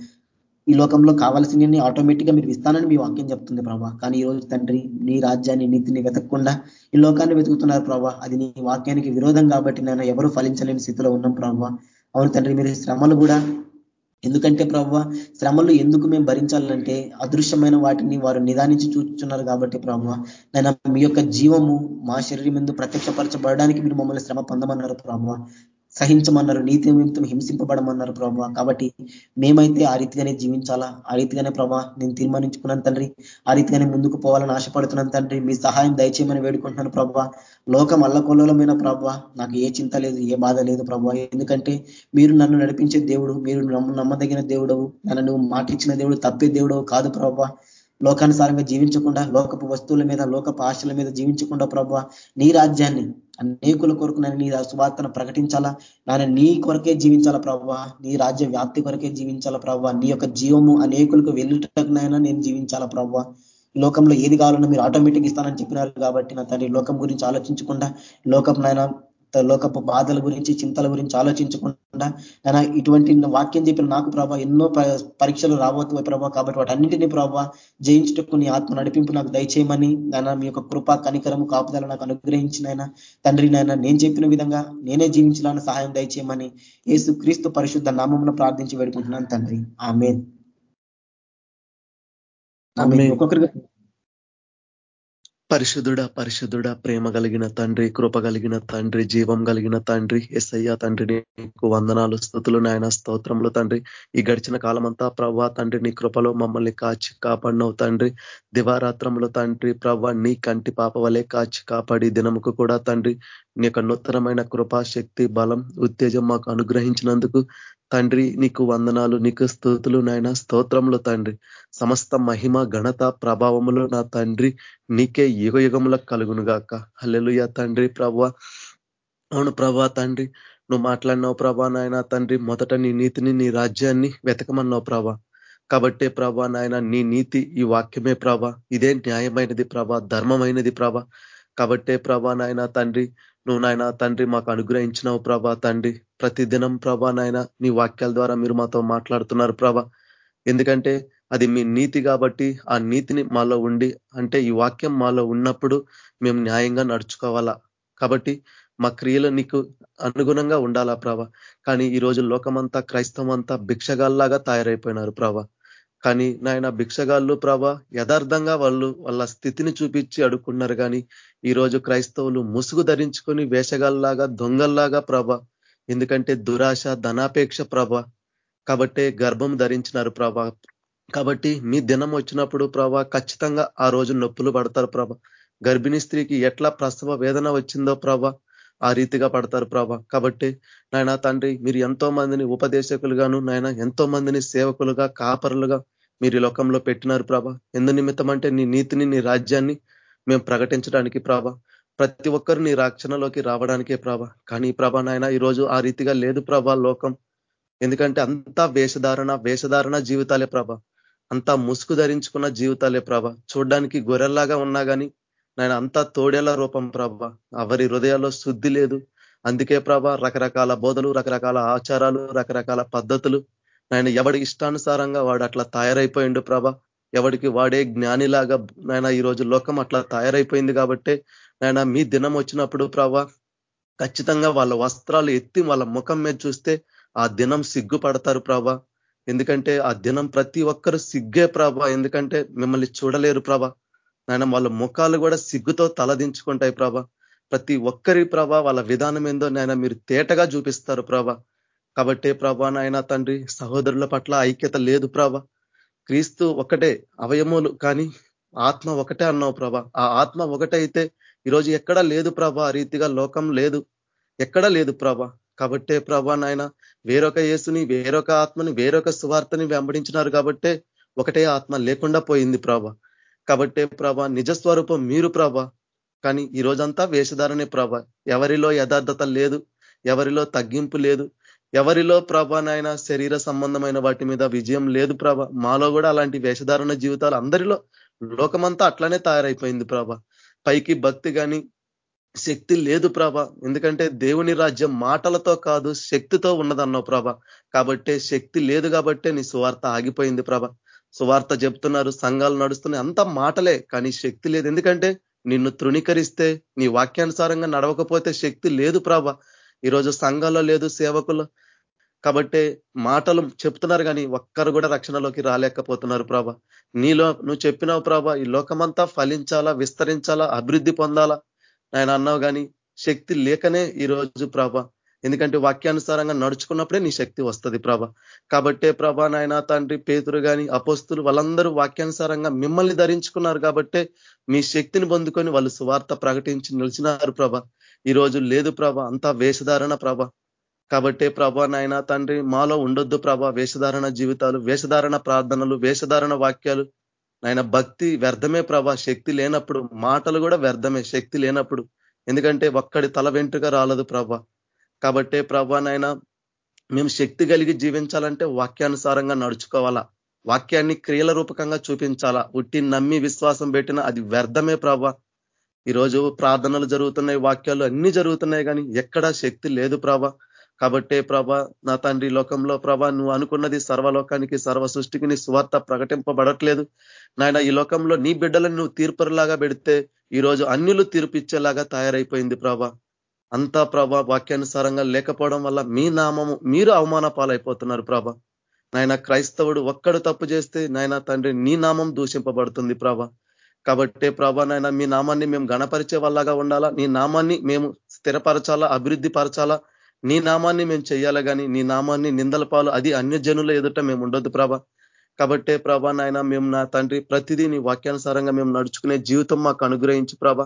ఈ లోకంలో కావాల్సినవి ఆటోమేటిక్గా మీరు ఇస్తానని మీ వాక్యం చెప్తుంది ప్రభా. కానీ ఈ రోజు తండ్రి నీ రాజ్యాన్ని నీతిని వెతకకుండా ఈ లోకాన్ని వెతుకుతున్నారు ప్రభా. అది నీ వాక్యానికి విరోధం కాబట్టి నేను ఎవరు ఫలించలేని స్థితిలో ఉన్నాం ప్రభావ అవును తండ్రి మీరు శ్రమలు కూడా ఎందుకంటే ప్రభావ శ్రమలు ఎందుకు మేము భరించాలంటే అదృశ్యమైన వాటిని వారు నిదానించి చూస్తున్నారు కాబట్టి ప్రభావ నేను మీ యొక్క జీవము మా శరీరం ఎందు ప్రత్యక్షపరచబడడానికి మీరు మమ్మల్ని శ్రమ పొందమన్నారు ప్రభావ సహించమన్నారు నీతి నిమిత్తం హింసింపబడమన్నారు ప్రభావ. కాబట్టి మేమైతే ఆ రీతిగానే జీవించాలా? ఆ రీతిగానే ప్రభా నేను తీర్మానించుకున్నాను తండ్రి. ఆ రీతిగానే ముందుకు పోవాలని ఆశపడుతున్నాను తండ్రి. మీ సహాయం దయచేయమని వేడుకుంటున్నాను ప్రభా లోకం అల్లకొల్లమైన ప్రభా నాకు ఏ చింత లేదు ఏ బాధ లేదు ప్రభా ఎందుకంటే మీరు నన్ను నడిపించే దేవుడు మీరు నమ్మదగిన దేవుడవు. నన్ను నువ్వు మాటిచ్చిన దేవుడు తప్పే దేవుడవు కాదు ప్రభా లోకానుసారంగా జీవించకుండా లోకపు వస్తువుల మీద లోకపు ఆశల మీద జీవించకుండా ప్రభావ నీ రాజ్యాన్ని అనేకుల కొరకు నేను నీ సువార్తను ప్రకటించాలా? నాయన నీ కొరకే జీవించాలా ప్రభావ నీ రాజ్య వ్యాప్తి కొరకే జీవించాలా ప్రభావ నీ యొక్క జీవము అనేకులకు వెళ్ళుటకునైనా నేను జీవించాలా ప్రభావ లోకంలో ఏది కావాలన్నా మీరు ఆటోమేటిక్ ఇస్తానని చెప్పినారు కాబట్టి నా తండ్రి లోకం గురించి ఆలోచించకుండా లోకం నాయన లోకపు బాధల గురించి చింతల గురించి ఆలోచించకుండా నేను ఇటువంటి వాక్యం చెప్పిన నాకు ప్రభావ ఎన్నో పరీక్షలు రాబోతున్నాయి ప్రభావ కాబట్టి వాటన్నింటినీ ప్రభావ జయించుటకు నీ ఆత్మ నడిపింపు నాకు దయచేయమని నాయన మీ యొక్క కృపా కనికరము కాపుదల నాకు అనుగ్రహించినైనా తండ్రి నాయన నేను చెప్పిన విధంగా నేనే జీవించాలని సహాయం దయచేయమని ఏసు క్రీస్తు పరిశుద్ధ నామమును ప్రార్థించి వేడుకుంటున్నాను తండ్రి. ఆమె ఒక్కొక్కరిగా పరిశుద్ధుడ పరిశుద్ధుడ ప్రేమ కలిగిన తండ్రి కృప కలిగిన తండ్రి జీవం కలిగిన తండ్రి ఎస్ఐయా తండ్రి నీకు వందనాలు స్థుతులు నాయన స్తోత్రములు తండ్రి. ఈ గడిచిన కాలమంతా ప్రభా తండ్రి నీ కృపలో మమ్మల్ని కాచి కాపాడినవు తండ్రి. దివారాత్రములు తండ్రి ప్రభా నీ కంటి పాప వలె కాచి కాపాడి దినముకు కూడా తండ్రి. నీ యొక్క నూతనమైన కృపా శక్తి బలం ఉత్తేజం మాకు అనుగ్రహించినందుకు తండ్రి నీకు వందనాలు నీకు స్థుతులు నాయన. స్తోత్రములు తండ్రి. సమస్త మహిమ ఘనత ప్రభావములు నా తండ్రి. నీకే యుగ యుగములకు కలుగును గాక. హల్లెలుయ తండ్రి ప్రభా. అవును ప్రభా తండ్రి. నువ్వు మాట్లాడినావు ప్రభా నాయన తండ్రి. మొదట నీ నీతిని నీ రాజ్యాన్ని వెతకమన్నావు ప్రభా. కాబట్టే ప్రభా నాయన నీ నీతి ఈ వాక్యమే ప్రభా. ఇదే న్యాయమైనది ప్రభా. ధర్మమైనది ప్రభా. కాబట్టే ప్రభా నాయన తండ్రి నువ్వు నాయన తండ్రి మాకు అనుగ్రహించినావు ప్రభా. తండ్రి ప్రతిదినం ప్రభా నాయన నీ వాక్యాల ద్వారా మీరు మాతో మాట్లాడుతున్నారు ప్రభా. ఎందుకంటే అది మీ నీతి కాబట్టి ఆ నీతిని మాలో ఉండి అంటే ఈ వాక్యం మాలో ఉన్నప్పుడు మేము న్యాయంగా నడుచుకోవాలా. కాబట్టి మా క్రియలు నీకు అనుగుణంగా ఉండాలా ప్రభా. కానీ ఈ రోజు లోకమంతా క్రైస్తవం అంతా భిక్షగాల్లాగా తయారైపోయినారు ప్రభా. కానీ నాయన భిక్షగాళ్ళు ప్రభ యథార్థంగా వాళ్ళు వాళ్ళ స్థితిని చూపించి అడుక్కున్నారు కానీ ఈరోజు క్రైస్తవులు ముసుగు ధరించుకొని వేషగాల్లాగా దొంగల్లాగా ప్రభ ఎందుకంటే దురాశ ధనాపేక్ష ప్రభ కాబట్టే గర్భం ధరించినారు ప్రభ. కాబట్టి మీ దినం వచ్చినప్పుడు ప్రభ ఖచ్చితంగా ఆ రోజు నొప్పులు పడతారు ప్రభ. గర్భిణీ స్త్రీకి ఎట్లా ప్రసవ వేదన వచ్చిందో ప్రభ ఆ రీతిగా పడతారు ప్రభ. కాబట్టి నాయన తండ్రి మీరు ఎంతో మందిని ఉపదేశకులుగాను నాయన ఎంతో మందిని సేవకులుగా కాపరులుగా మీరు ఈ లోకంలో పెట్టినారు ప్రభ. ఎందు నిమిత్తం అంటే నీ నీతిని నీ రాజ్యాన్ని మేము ప్రకటించడానికి ప్రభ. ప్రతి ఒక్కరు నీ రక్షణలోకి రావడానికే ప్రభ. కానీ ప్రభ నాయన ఈరోజు ఆ రీతిగా లేదు ప్రభ లోకం. ఎందుకంటే అంతా వేషధారణ వేషధారణ జీవితాలే ప్రభ. అంతా ముసుగు ధరించుకున్న జీవితాలే ప్రభ. చూడడానికి గొర్రెల్లాగా ఉన్నా కానీ నాయన అంతా తోడేల రూపం ప్రభ. ఎవరి హృదయాల్లో శుద్ధి లేదు. అందుకే ప్రభ రకరకాల బోధలు రకరకాల ఆచారాలు రకరకాల పద్ధతులు. నాయన ఎవడి ఇష్టానుసారంగా వాడు అట్లా తయారైపోయిండు ప్రభ. ఎవడికి వాడే జ్ఞానిలాగా నాయన ఈరోజు లోకం అట్లా తయారైపోయింది కాబట్టి నాయన మీ దినం వచ్చినప్పుడు ప్రభ ఖచ్చితంగా వాళ్ళ వస్త్రాలు ఎత్తి వాళ్ళ ముఖం మీద చూస్తే ఆ దినం సిగ్గుపడతారు ప్రభ. ఎందుకంటే ఆ దినం ప్రతి ఒక్కరు సిగ్గే ప్రభ. ఎందుకంటే మిమ్మల్ని చూడలేరు ప్రభ. నాయన వాళ్ళ ముఖాలు కూడా సిగ్గుతో తలదించుకుంటాయి ప్రభ. ప్రతి ఒక్కరి ప్రభ వాళ్ళ విధానం ఏందో నాయన మీరు తేటగా చూపిస్తారు ప్రభ. కాబట్టే ప్రభా నాయన తండ్రి సహోదరుల పట్ల ఐక్యత లేదు ప్రభ. క్రీస్తు ఒకటే అవయములు కానీ ఆత్మ ఒకటే అన్నావు ప్రభ. ఆ ఆత్మ ఒకటైతే ఈరోజు ఎక్కడా లేదు ప్రభ ఆ రీతిగా లోకం లేదు. ఎక్కడా లేదు ప్రభ. కాబట్టే ప్రభా నాయన వేరొక యేసుని వేరొక ఆత్మని వేరొక సువార్తని వెంబడించినారు కాబట్టే ఒకటే ఆత్మ లేకుండా పోయింది ప్రభ. కాబట్టే ప్రభ నిజస్వరూపం మీరు ప్రభ. కానీ ఈ రోజంతా వేషధారణే ప్రభ. ఎవరిలో యథార్థత లేదు ఎవరిలో తగ్గింపు లేదు ఎవరిలో ప్రభానైన శరీర సంబంధమైన వాటి మీద విజయం లేదు ప్రభ. మాలో కూడా అలాంటి వేషధారణ జీవితాలు అందరిలో లోకమంతా అట్లనే తయారైపోయింది ప్రభ. పైకి భక్తి కానీ శక్తి లేదు ప్రభ. ఎందుకంటే దేవుని రాజ్యం మాటలతో కాదు శక్తితో ఉన్నదన్నావు ప్రభ. కాబట్టే శక్తి లేదు కాబట్టే నీ సువార్త ఆగిపోయింది ప్రభ. సువార్త చెప్తున్నారు సంఘాలు నడుస్తున్నాయి అంత మాటలే కానీ శక్తి లేదు. ఎందుకంటే నిన్ను తృణీకరిస్తే నీ వాక్యానుసారంగా నడవకపోతే శక్తి లేదు ప్రభ. ఈరోజు సంఘాల్లో లేదు సేవకులు కాబట్టి మాటలు చెప్తున్నారు కానీ ఒక్కరు కూడా రక్షణలోకి రాలేకపోతున్నారు ప్రభ. నీలో నువ్వు చెప్పినావు ప్రభ ఈ లోకమంతా ఫలించాలా విస్తరించాలా అభివృద్ధి పొందాలా? ఆయన అన్నావు కానీ శక్తి లేకనే ఈరోజు ప్రభ ఎందుకంటే వాక్యానుసారంగా నడుచుకున్నప్పుడే నీ శక్తి వస్తుంది ప్రభ. కాబట్టే ప్రభ నాయన తండ్రి పేతురు కానీ అపోస్తులు వాళ్ళందరూ వాక్యానుసారంగా మిమ్మల్ని ధరించుకున్నారు కాబట్టే మీ శక్తిని పొందుకొని వాళ్ళు సువార్త ప్రకటించి నిలిచినారు ప్రభ. ఈరోజు లేదు ప్రభ అంతా వేషధారణ ప్రభ. కాబట్టే ప్రభా నాయన తండ్రి మాలో ఉండొద్దు ప్రభ వేషధారణ జీవితాలు వేషధారణ ప్రార్థనలు వేషధారణ వాక్యాలు. నాయన భక్తి వ్యర్థమే ప్రభ శక్తి లేనప్పుడు మాటలు కూడా వ్యర్థమే శక్తి లేనప్పుడు. ఎందుకంటే ఒక్కడి తల వెంట్రుక రాలదు ప్రభా. కాబట్టే ప్రభానైనా నాయన మేము శక్తి కలిగి జీవించాలంటే వాక్యానుసారంగా నడుచుకోవాలా. వాక్యాన్ని క్రియల రూపకంగా చూపించాలా. ఉట్టి నమ్మి విశ్వాసం పెట్టిన అది వ్యర్థమే ప్రభ. ఈరోజు ప్రార్థనలు జరుగుతున్నాయి వాక్యాలు అన్ని జరుగుతున్నాయి కానీ ఎక్కడా శక్తి లేదు ప్రభ. కాబట్టే ప్రభ నా తండ్రి లోకంలో ప్రభ నువ్వు అనుకున్నది సర్వలోకానికి సర్వ సృష్టికి నీ స్వార్థ ప్రకటింపబడట్లేదు. నాయన ఈ లోకంలో నీ బిడ్డలను నువ్వు తీర్పరులాగా పెడితే ఈరోజు అన్యులు తీర్పిచ్చేలాగా తయారైపోయింది ప్రభ. అంతా ప్రభ వాక్యానుసారంగా లేకపోవడం వల్ల మీ నామము మీరు అవమాన పాలైపోతున్నారు ప్రభ. నాయన క్రైస్తవుడు ఒక్కడు తప్పు చేస్తే నాయన తండ్రి నీ నామం దూషింపబడుతుంది ప్రభ. కాబట్టే ప్రభా నాయన మీ నామాన్ని మేము గణపరిచే వాళ్ళగా ఉండాలా? నీ నామాన్ని మేము స్థిరపరచాలా? అభివృద్ధి పరచాలా? నీ నామాన్ని మేము చేయాలా కానీ నీ నామాన్ని నిందల పాలు అది అన్యజనుల ఎదుట మేము ఉండొద్దు ప్రభ. కాబట్టే ప్రభా నాయన మేము నా తండ్రి ప్రతిదీ నీ వాక్యానుసారంగా మేము నడుచుకునే జీవితం మాకు అనుగ్రహించి ప్రభ.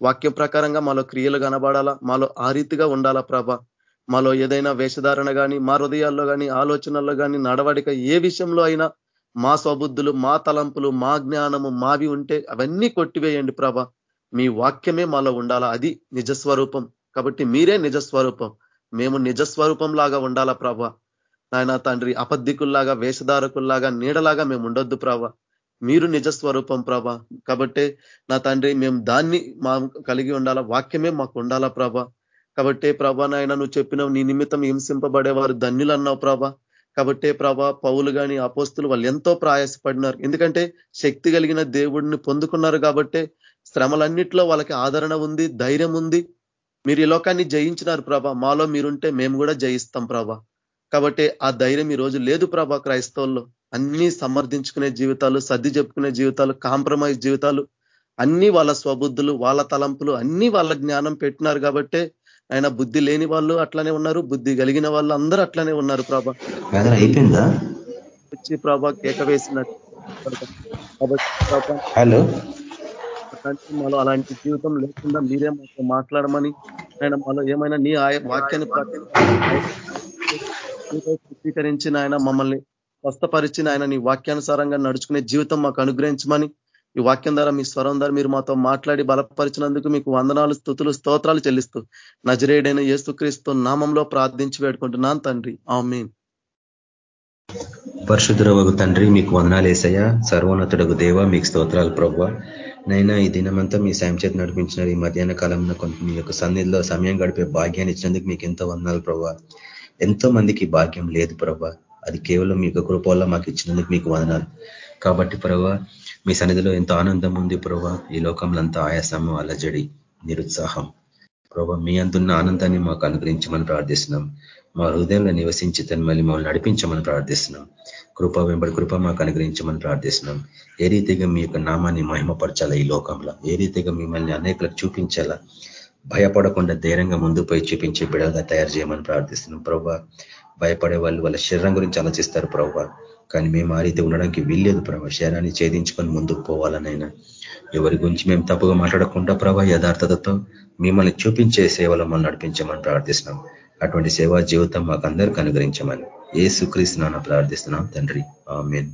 వాక్యం ప్రకారంగా మాలో క్రియలు కనబడాలా? మాలో ఆ రీతిగా ఉండాలా ప్రభ? మాలో ఏదైనా వేషధారణ కానీ మా హృదయాల్లో కానీ ఆలోచనల్లో కానీ నడవడిక ఏ విషయంలో అయినా మా స్వబుద్ధులు మా తలంపులు మా జ్ఞానము మావి ఉంటే అవన్నీ కొట్టివేయండి ప్రభ. మీ వాక్యమే మాలో ఉండాలా? అది నిజస్వరూపం. కాబట్టి మీరే నిజస్వరూపం. మేము నిజస్వరూపం లాగా ఉండాలా ప్రభ? నాయన తండ్రి అబద్ధికుల్లాగా వేషధారకుల్లాగా నీడలాగా మేము ఉండొద్దు ప్రభ. మీరు నిజస్వరూపం ప్రభ. కాబట్టి నా తండ్రి మేము దాన్ని మా కలిగి ఉండాలా వాక్యమే మాకు ఉండాలా ప్రభ. కాబట్టి ప్రభా నాయన నువ్వు చెప్పినావు నీ నిమిత్తం హింసింపబడేవారు ధన్యులు అన్నావు ప్రభ. కాబట్టే ప్రభ పౌలు కానీ అపోస్తులు వాళ్ళు ఎంతో ప్రయాసపడినారు. ఎందుకంటే శక్తి కలిగిన దేవుడిని పొందుకున్నారు కాబట్టే శ్రమలన్నిట్లో వాళ్ళకి ఆదరణ ఉంది ధైర్యం ఉంది. మీరు ఈ లోకాన్ని జయించినారు ప్రభ. మాలో మీరుంటే మేము కూడా జయిస్తాం ప్రభ. కాబట్టి ఆ ధైర్యం ఈ రోజు లేదు ప్రభ క్రైస్తవుల్లో. అన్ని సమర్థించుకునే జీవితాలు సర్ది చెప్పుకునే జీవితాలు కాంప్రమైజ్ జీవితాలు అన్ని వాళ్ళ స్వబుద్ధులు వాళ్ళ తలంపులు అన్ని వాళ్ళ జ్ఞానం పెట్టినారు కాబట్టే ఆయన బుద్ధి లేని వాళ్ళు అట్లనే ఉన్నారు బుద్ధి కలిగిన వాళ్ళు అందరూ అట్లనే ఉన్నారు ప్రభ. అయిపోయిందా? వచ్చి ప్రభ కేక వేసినట్టు. హలో. మాలో అలాంటి జీవితం లేకుండా మీరే మాతో మాట్లాడమని ఆయన మాలో ఏమైనా నీ వాక్యాన్ని స్వీకరించిన ఆయన మమ్మల్ని స్వస్థపరిచిన ఆయన నీ వాక్యానుసారంగా నడుచుకునే జీవితం మాకు అనుగ్రహించమని ఈ వాక్యం ద్వారా మీ స్వరం ద్వారా మీరు మాతో మాట్లాడి బలపరిచినందుకు మీకు వందనాలు స్థుతులు స్తోత్రాలు చెల్లిస్తూ నజరేడైన యేసుక్రీస్తు నామంలో ప్రార్థించి వేడుకుంటున్నాను తండ్రి. ఆమె పరశుద్రవకు తండ్రి మీకు వందనాలు వేసయ్యా సర్వోన్నతుడకు దేవ మీకు స్తోత్రాలు ప్రవ్వ. నైనా ఈ దినమంతా మీ సాయం చేతి నడిపించిన ఈ మధ్యాహ్న కాలంలో కొంత మీ యొక్క సన్నిధిలో సమయం గడిపే భాగ్యాన్ని ఇచ్చినందుకు మీకు ఎంతో వందనాలు ప్రవ్వ. ఎంతో మందికి భాగ్యం లేదు ప్రభా అది కేవలం మీ యొక్క కృపల్లో మాకు ఇచ్చినందుకు మీకు వదనాలు. కాబట్టి ప్రభా మీ సన్నిధిలో ఎంతో ఆనందం ఉంది ప్రభా. ఈ లోకంలో అంతా ఆయాసము అలజడి నిరుత్సాహం. ప్రభా మీ అందున్న ఆనందాన్ని మాకు అనుగ్రహించమని ప్రార్థిస్తున్నాం. మా హృదయంలో నివసించి తను మళ్ళీ మమ్మల్ని నడిపించమని ప్రార్థిస్తున్నాం. కృప వెంబడి కృప మాకు అనుగ్రహించమని ప్రార్థిస్తున్నాం. ఏ రీతిగా మీ యొక్క నామాన్ని మహిమపరచాలా ఈ లోకంలో? ఏ రీతిగా మిమ్మల్ని అనేకలకు చూపించాలా? భయపడకుండా ధైర్యంగా ముందు పోయి చూపించే బిడగా తయారు చేయమని ప్రార్థిస్తున్నాం. ప్రభా భయపడే వాళ్ళు వాళ్ళ శరీరం గురించి ఆలోచిస్తారు ప్రభావ కానీ మేము ఆ రీతి ఉండడానికి వీల్లేదు ప్రభా శరీరాన్ని ఛేదించుకొని ముందుకు పోవాలనైనా. ఎవరి గురించి మేము తప్పుగా మాట్లాడకుండా ప్రభా యథార్థతతో మిమ్మల్ని చూపించే సేవలు మనం నడిపించమని ప్రార్థిస్తున్నాం. అటువంటి సేవా జీవితం మాకు అందరికీ అనుగ్రహించమని. ఏ సుక్రీస్తున్నాను ప్రార్థిస్తున్నాం తండ్రి. ఆమెన్.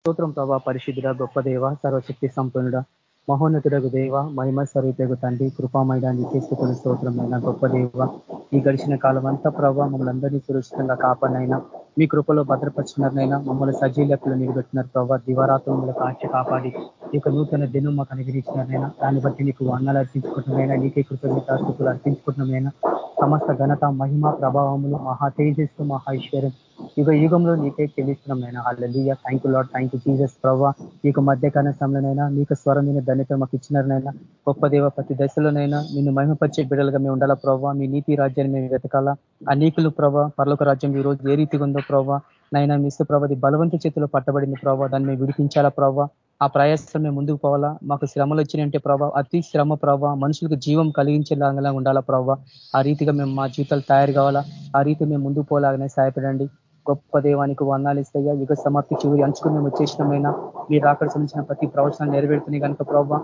స్తోత్రం ప్రభా పరిశుద్ధుడ గొప్ప దేవ సర్వశక్తి సంపన్నుడ. మహోన్నతుడకు దేవ మహిమ స్వరూపకు తండ్రి కృపామైదాన్ని చేసుకున్న స్తోత్రమైన గొప్ప దేవ ఈ గడిచిన కాలం అంతా ప్రభావ మమ్మల్ని అందరినీ సురక్షితంగా కాపాడైనా మీ కృపలో భద్రపరిచినారనైనా మమ్మల్ని సజీలకులు నిలబెట్టినారు ప్రభావ దివారాత్రంలో కాచి కాపాడి ఈ యొక్క నూతన దినం మాకు అనుగ్రహించినారనైనా దాన్ని బట్టి నీకు వర్ణాలు అర్పించుకుంటున్నాయినా నీకే కృతజ్ఞతాస్తులు అర్పించుకుంటున్నామైనా సమస్త ఘనత మహిమ ప్రభావములు మహా తేజస్సు మహా ఐశ్వర్యం యుగ యుగంలో నీకే చెల్లిస్తున్నాం నైనా hallelujah thank you Lord thank you Jesus ప్రభావ నీకు మధ్యకాల సమయంలోనైనా నీకు స్వరమైన ధన్యత మాకు ఇచ్చినారనైనా గొప్ప దేవ ప్రతి దశలోనైనా నిన్ను మహిమపరిచే బిడ్డలుగా మేము ఉండాలా ప్రభావ మీ నీతి రాజ్యాన్ని మేము వెతకాలా. అనేకులు ప్రభావ పర్లోక రాజ్యం ఈ రోజు ఏ రీతిగా ఉందో ప్రభావ నైనా మిస్ ప్రభావ బలవంత చేతిలో పట్టబడింది ప్రభావ దాన్ని మేము విడిపించాలా ప్రభావ ఆ ప్రయాసం మేము ముందుకు పోవాలా? మాకు శ్రమలు వచ్చినాయంటే ప్రభావ అతి శ్రమ ప్రభావ మనుషులకు జీవం కలిగించేలాగా ఉండాలా ప్రభావ ఆ రీతిగా మేము మా జీవితాలు తయారు కావాలా? ఆ రీతి మేము ముందుకు పోలాగానే సహాయపడండి. గొప్ప దేవానికి వర్ణాలు ఇస్తాయా యుగ సమాప్తి చివరి అంచుకుని మేము వచ్చేసినమైనా మీరు అక్కడ సంబంధించిన ప్రతి ప్రవచనాలు నెరవేరుతున్నాయి కనుక ప్రభావ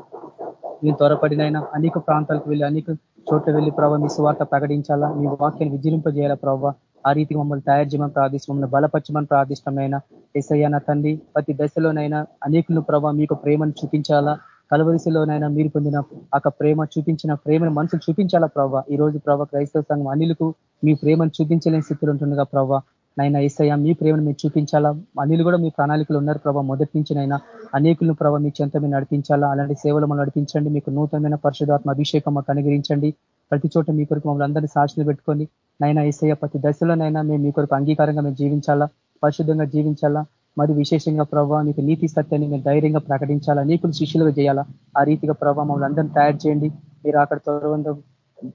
మీరు త్వరపడినైనా అనేక ప్రాంతాలకు వెళ్ళి అనేక చోట్ల వెళ్ళి ప్రభావ మీ స్వార్థ ప్రకటించాలా? మీ వాక్యాన్ని విజృంపజేయాలా ప్రభావ ఆ రీతికి మమ్మల్ని తయారు చేయమని ప్రార్థిస్తాం మమ్మల్ని బలపరచమని ప్రార్థిష్టమైన ఎస్ఐ నా తండ్రి ప్రతి దశలోనైనా అనేకులను ప్రభావ మీకు ప్రేమను చూపించాలా? కలవరిశలోనైనా మీరు పొందిన ఆ ప్రేమ చూపించిన ప్రేమను మనసులు చూపించాలా ప్రభావ ఈ రోజు ప్రభావ క్రైస్తవ సంఘం అనిలకు మీ ప్రేమను చూపించలేని స్థితిలో ఉంటుండగా ప్రభావ నైనా ఏసయ్య మీ ప్రేమను మీరు చూపించాలా? అనిలు కూడా మీ ప్రణాళికలు ఉన్నారు ప్రభావ మొదటి నుంచి నైనా అనేకులను ప్రభావ మీ చెంత మీరు నడిపించాలా? అలాంటి సేవలు మనం నడిపించండి. మీకు నూతనమైన పరిశుధాత్మ అభిషేకం మాకు అనుగ్రహించండి. ప్రతి చోట మీ కొరకు మమ్మల్ని అందరినీ సాక్షులు పెట్టుకొని నైనా ఏసయ్య ప్రతి దశలోనైనా మేము మీ కొరకు అంగీకారంగా మేము జీవించాలా? పరిశుద్ధంగా జీవించాలా? మరి విశేషంగా ప్రభావ మీకు నీతి సత్యాన్ని మేము ధైర్యంగా ప్రకటించాలా? నీకులు శిష్యులుగా చేయాలా? ఆ రీతిగా ప్రభావ మమ్మల్ని అందరినీ తయారు చేయండి. మీరు అక్కడ త్వరవంద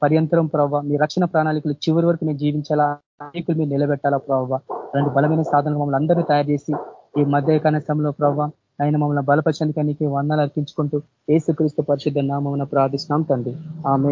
పర్యంతరం ప్రభావ మీ రక్షణ ప్రణాళికలు చివరి వరకు మేము జీవించాలా? అనేకులు మీరు నిలబెట్టాలా ప్రభావ అలాంటి బలమైన సాధనలు మమ్మల్ని అందరినీ తయారు చేసి ఈ మధ్య కనసంలో ప్రభావ ఆయన మమ్మల్ని బలపరచడానికి వందలు అర్పించుకుంటూ ఏసుక్రీస్తు పరిశుద్ధ నామమున ప్రార్థిస్తున్నాం తండ్రి. ఆమె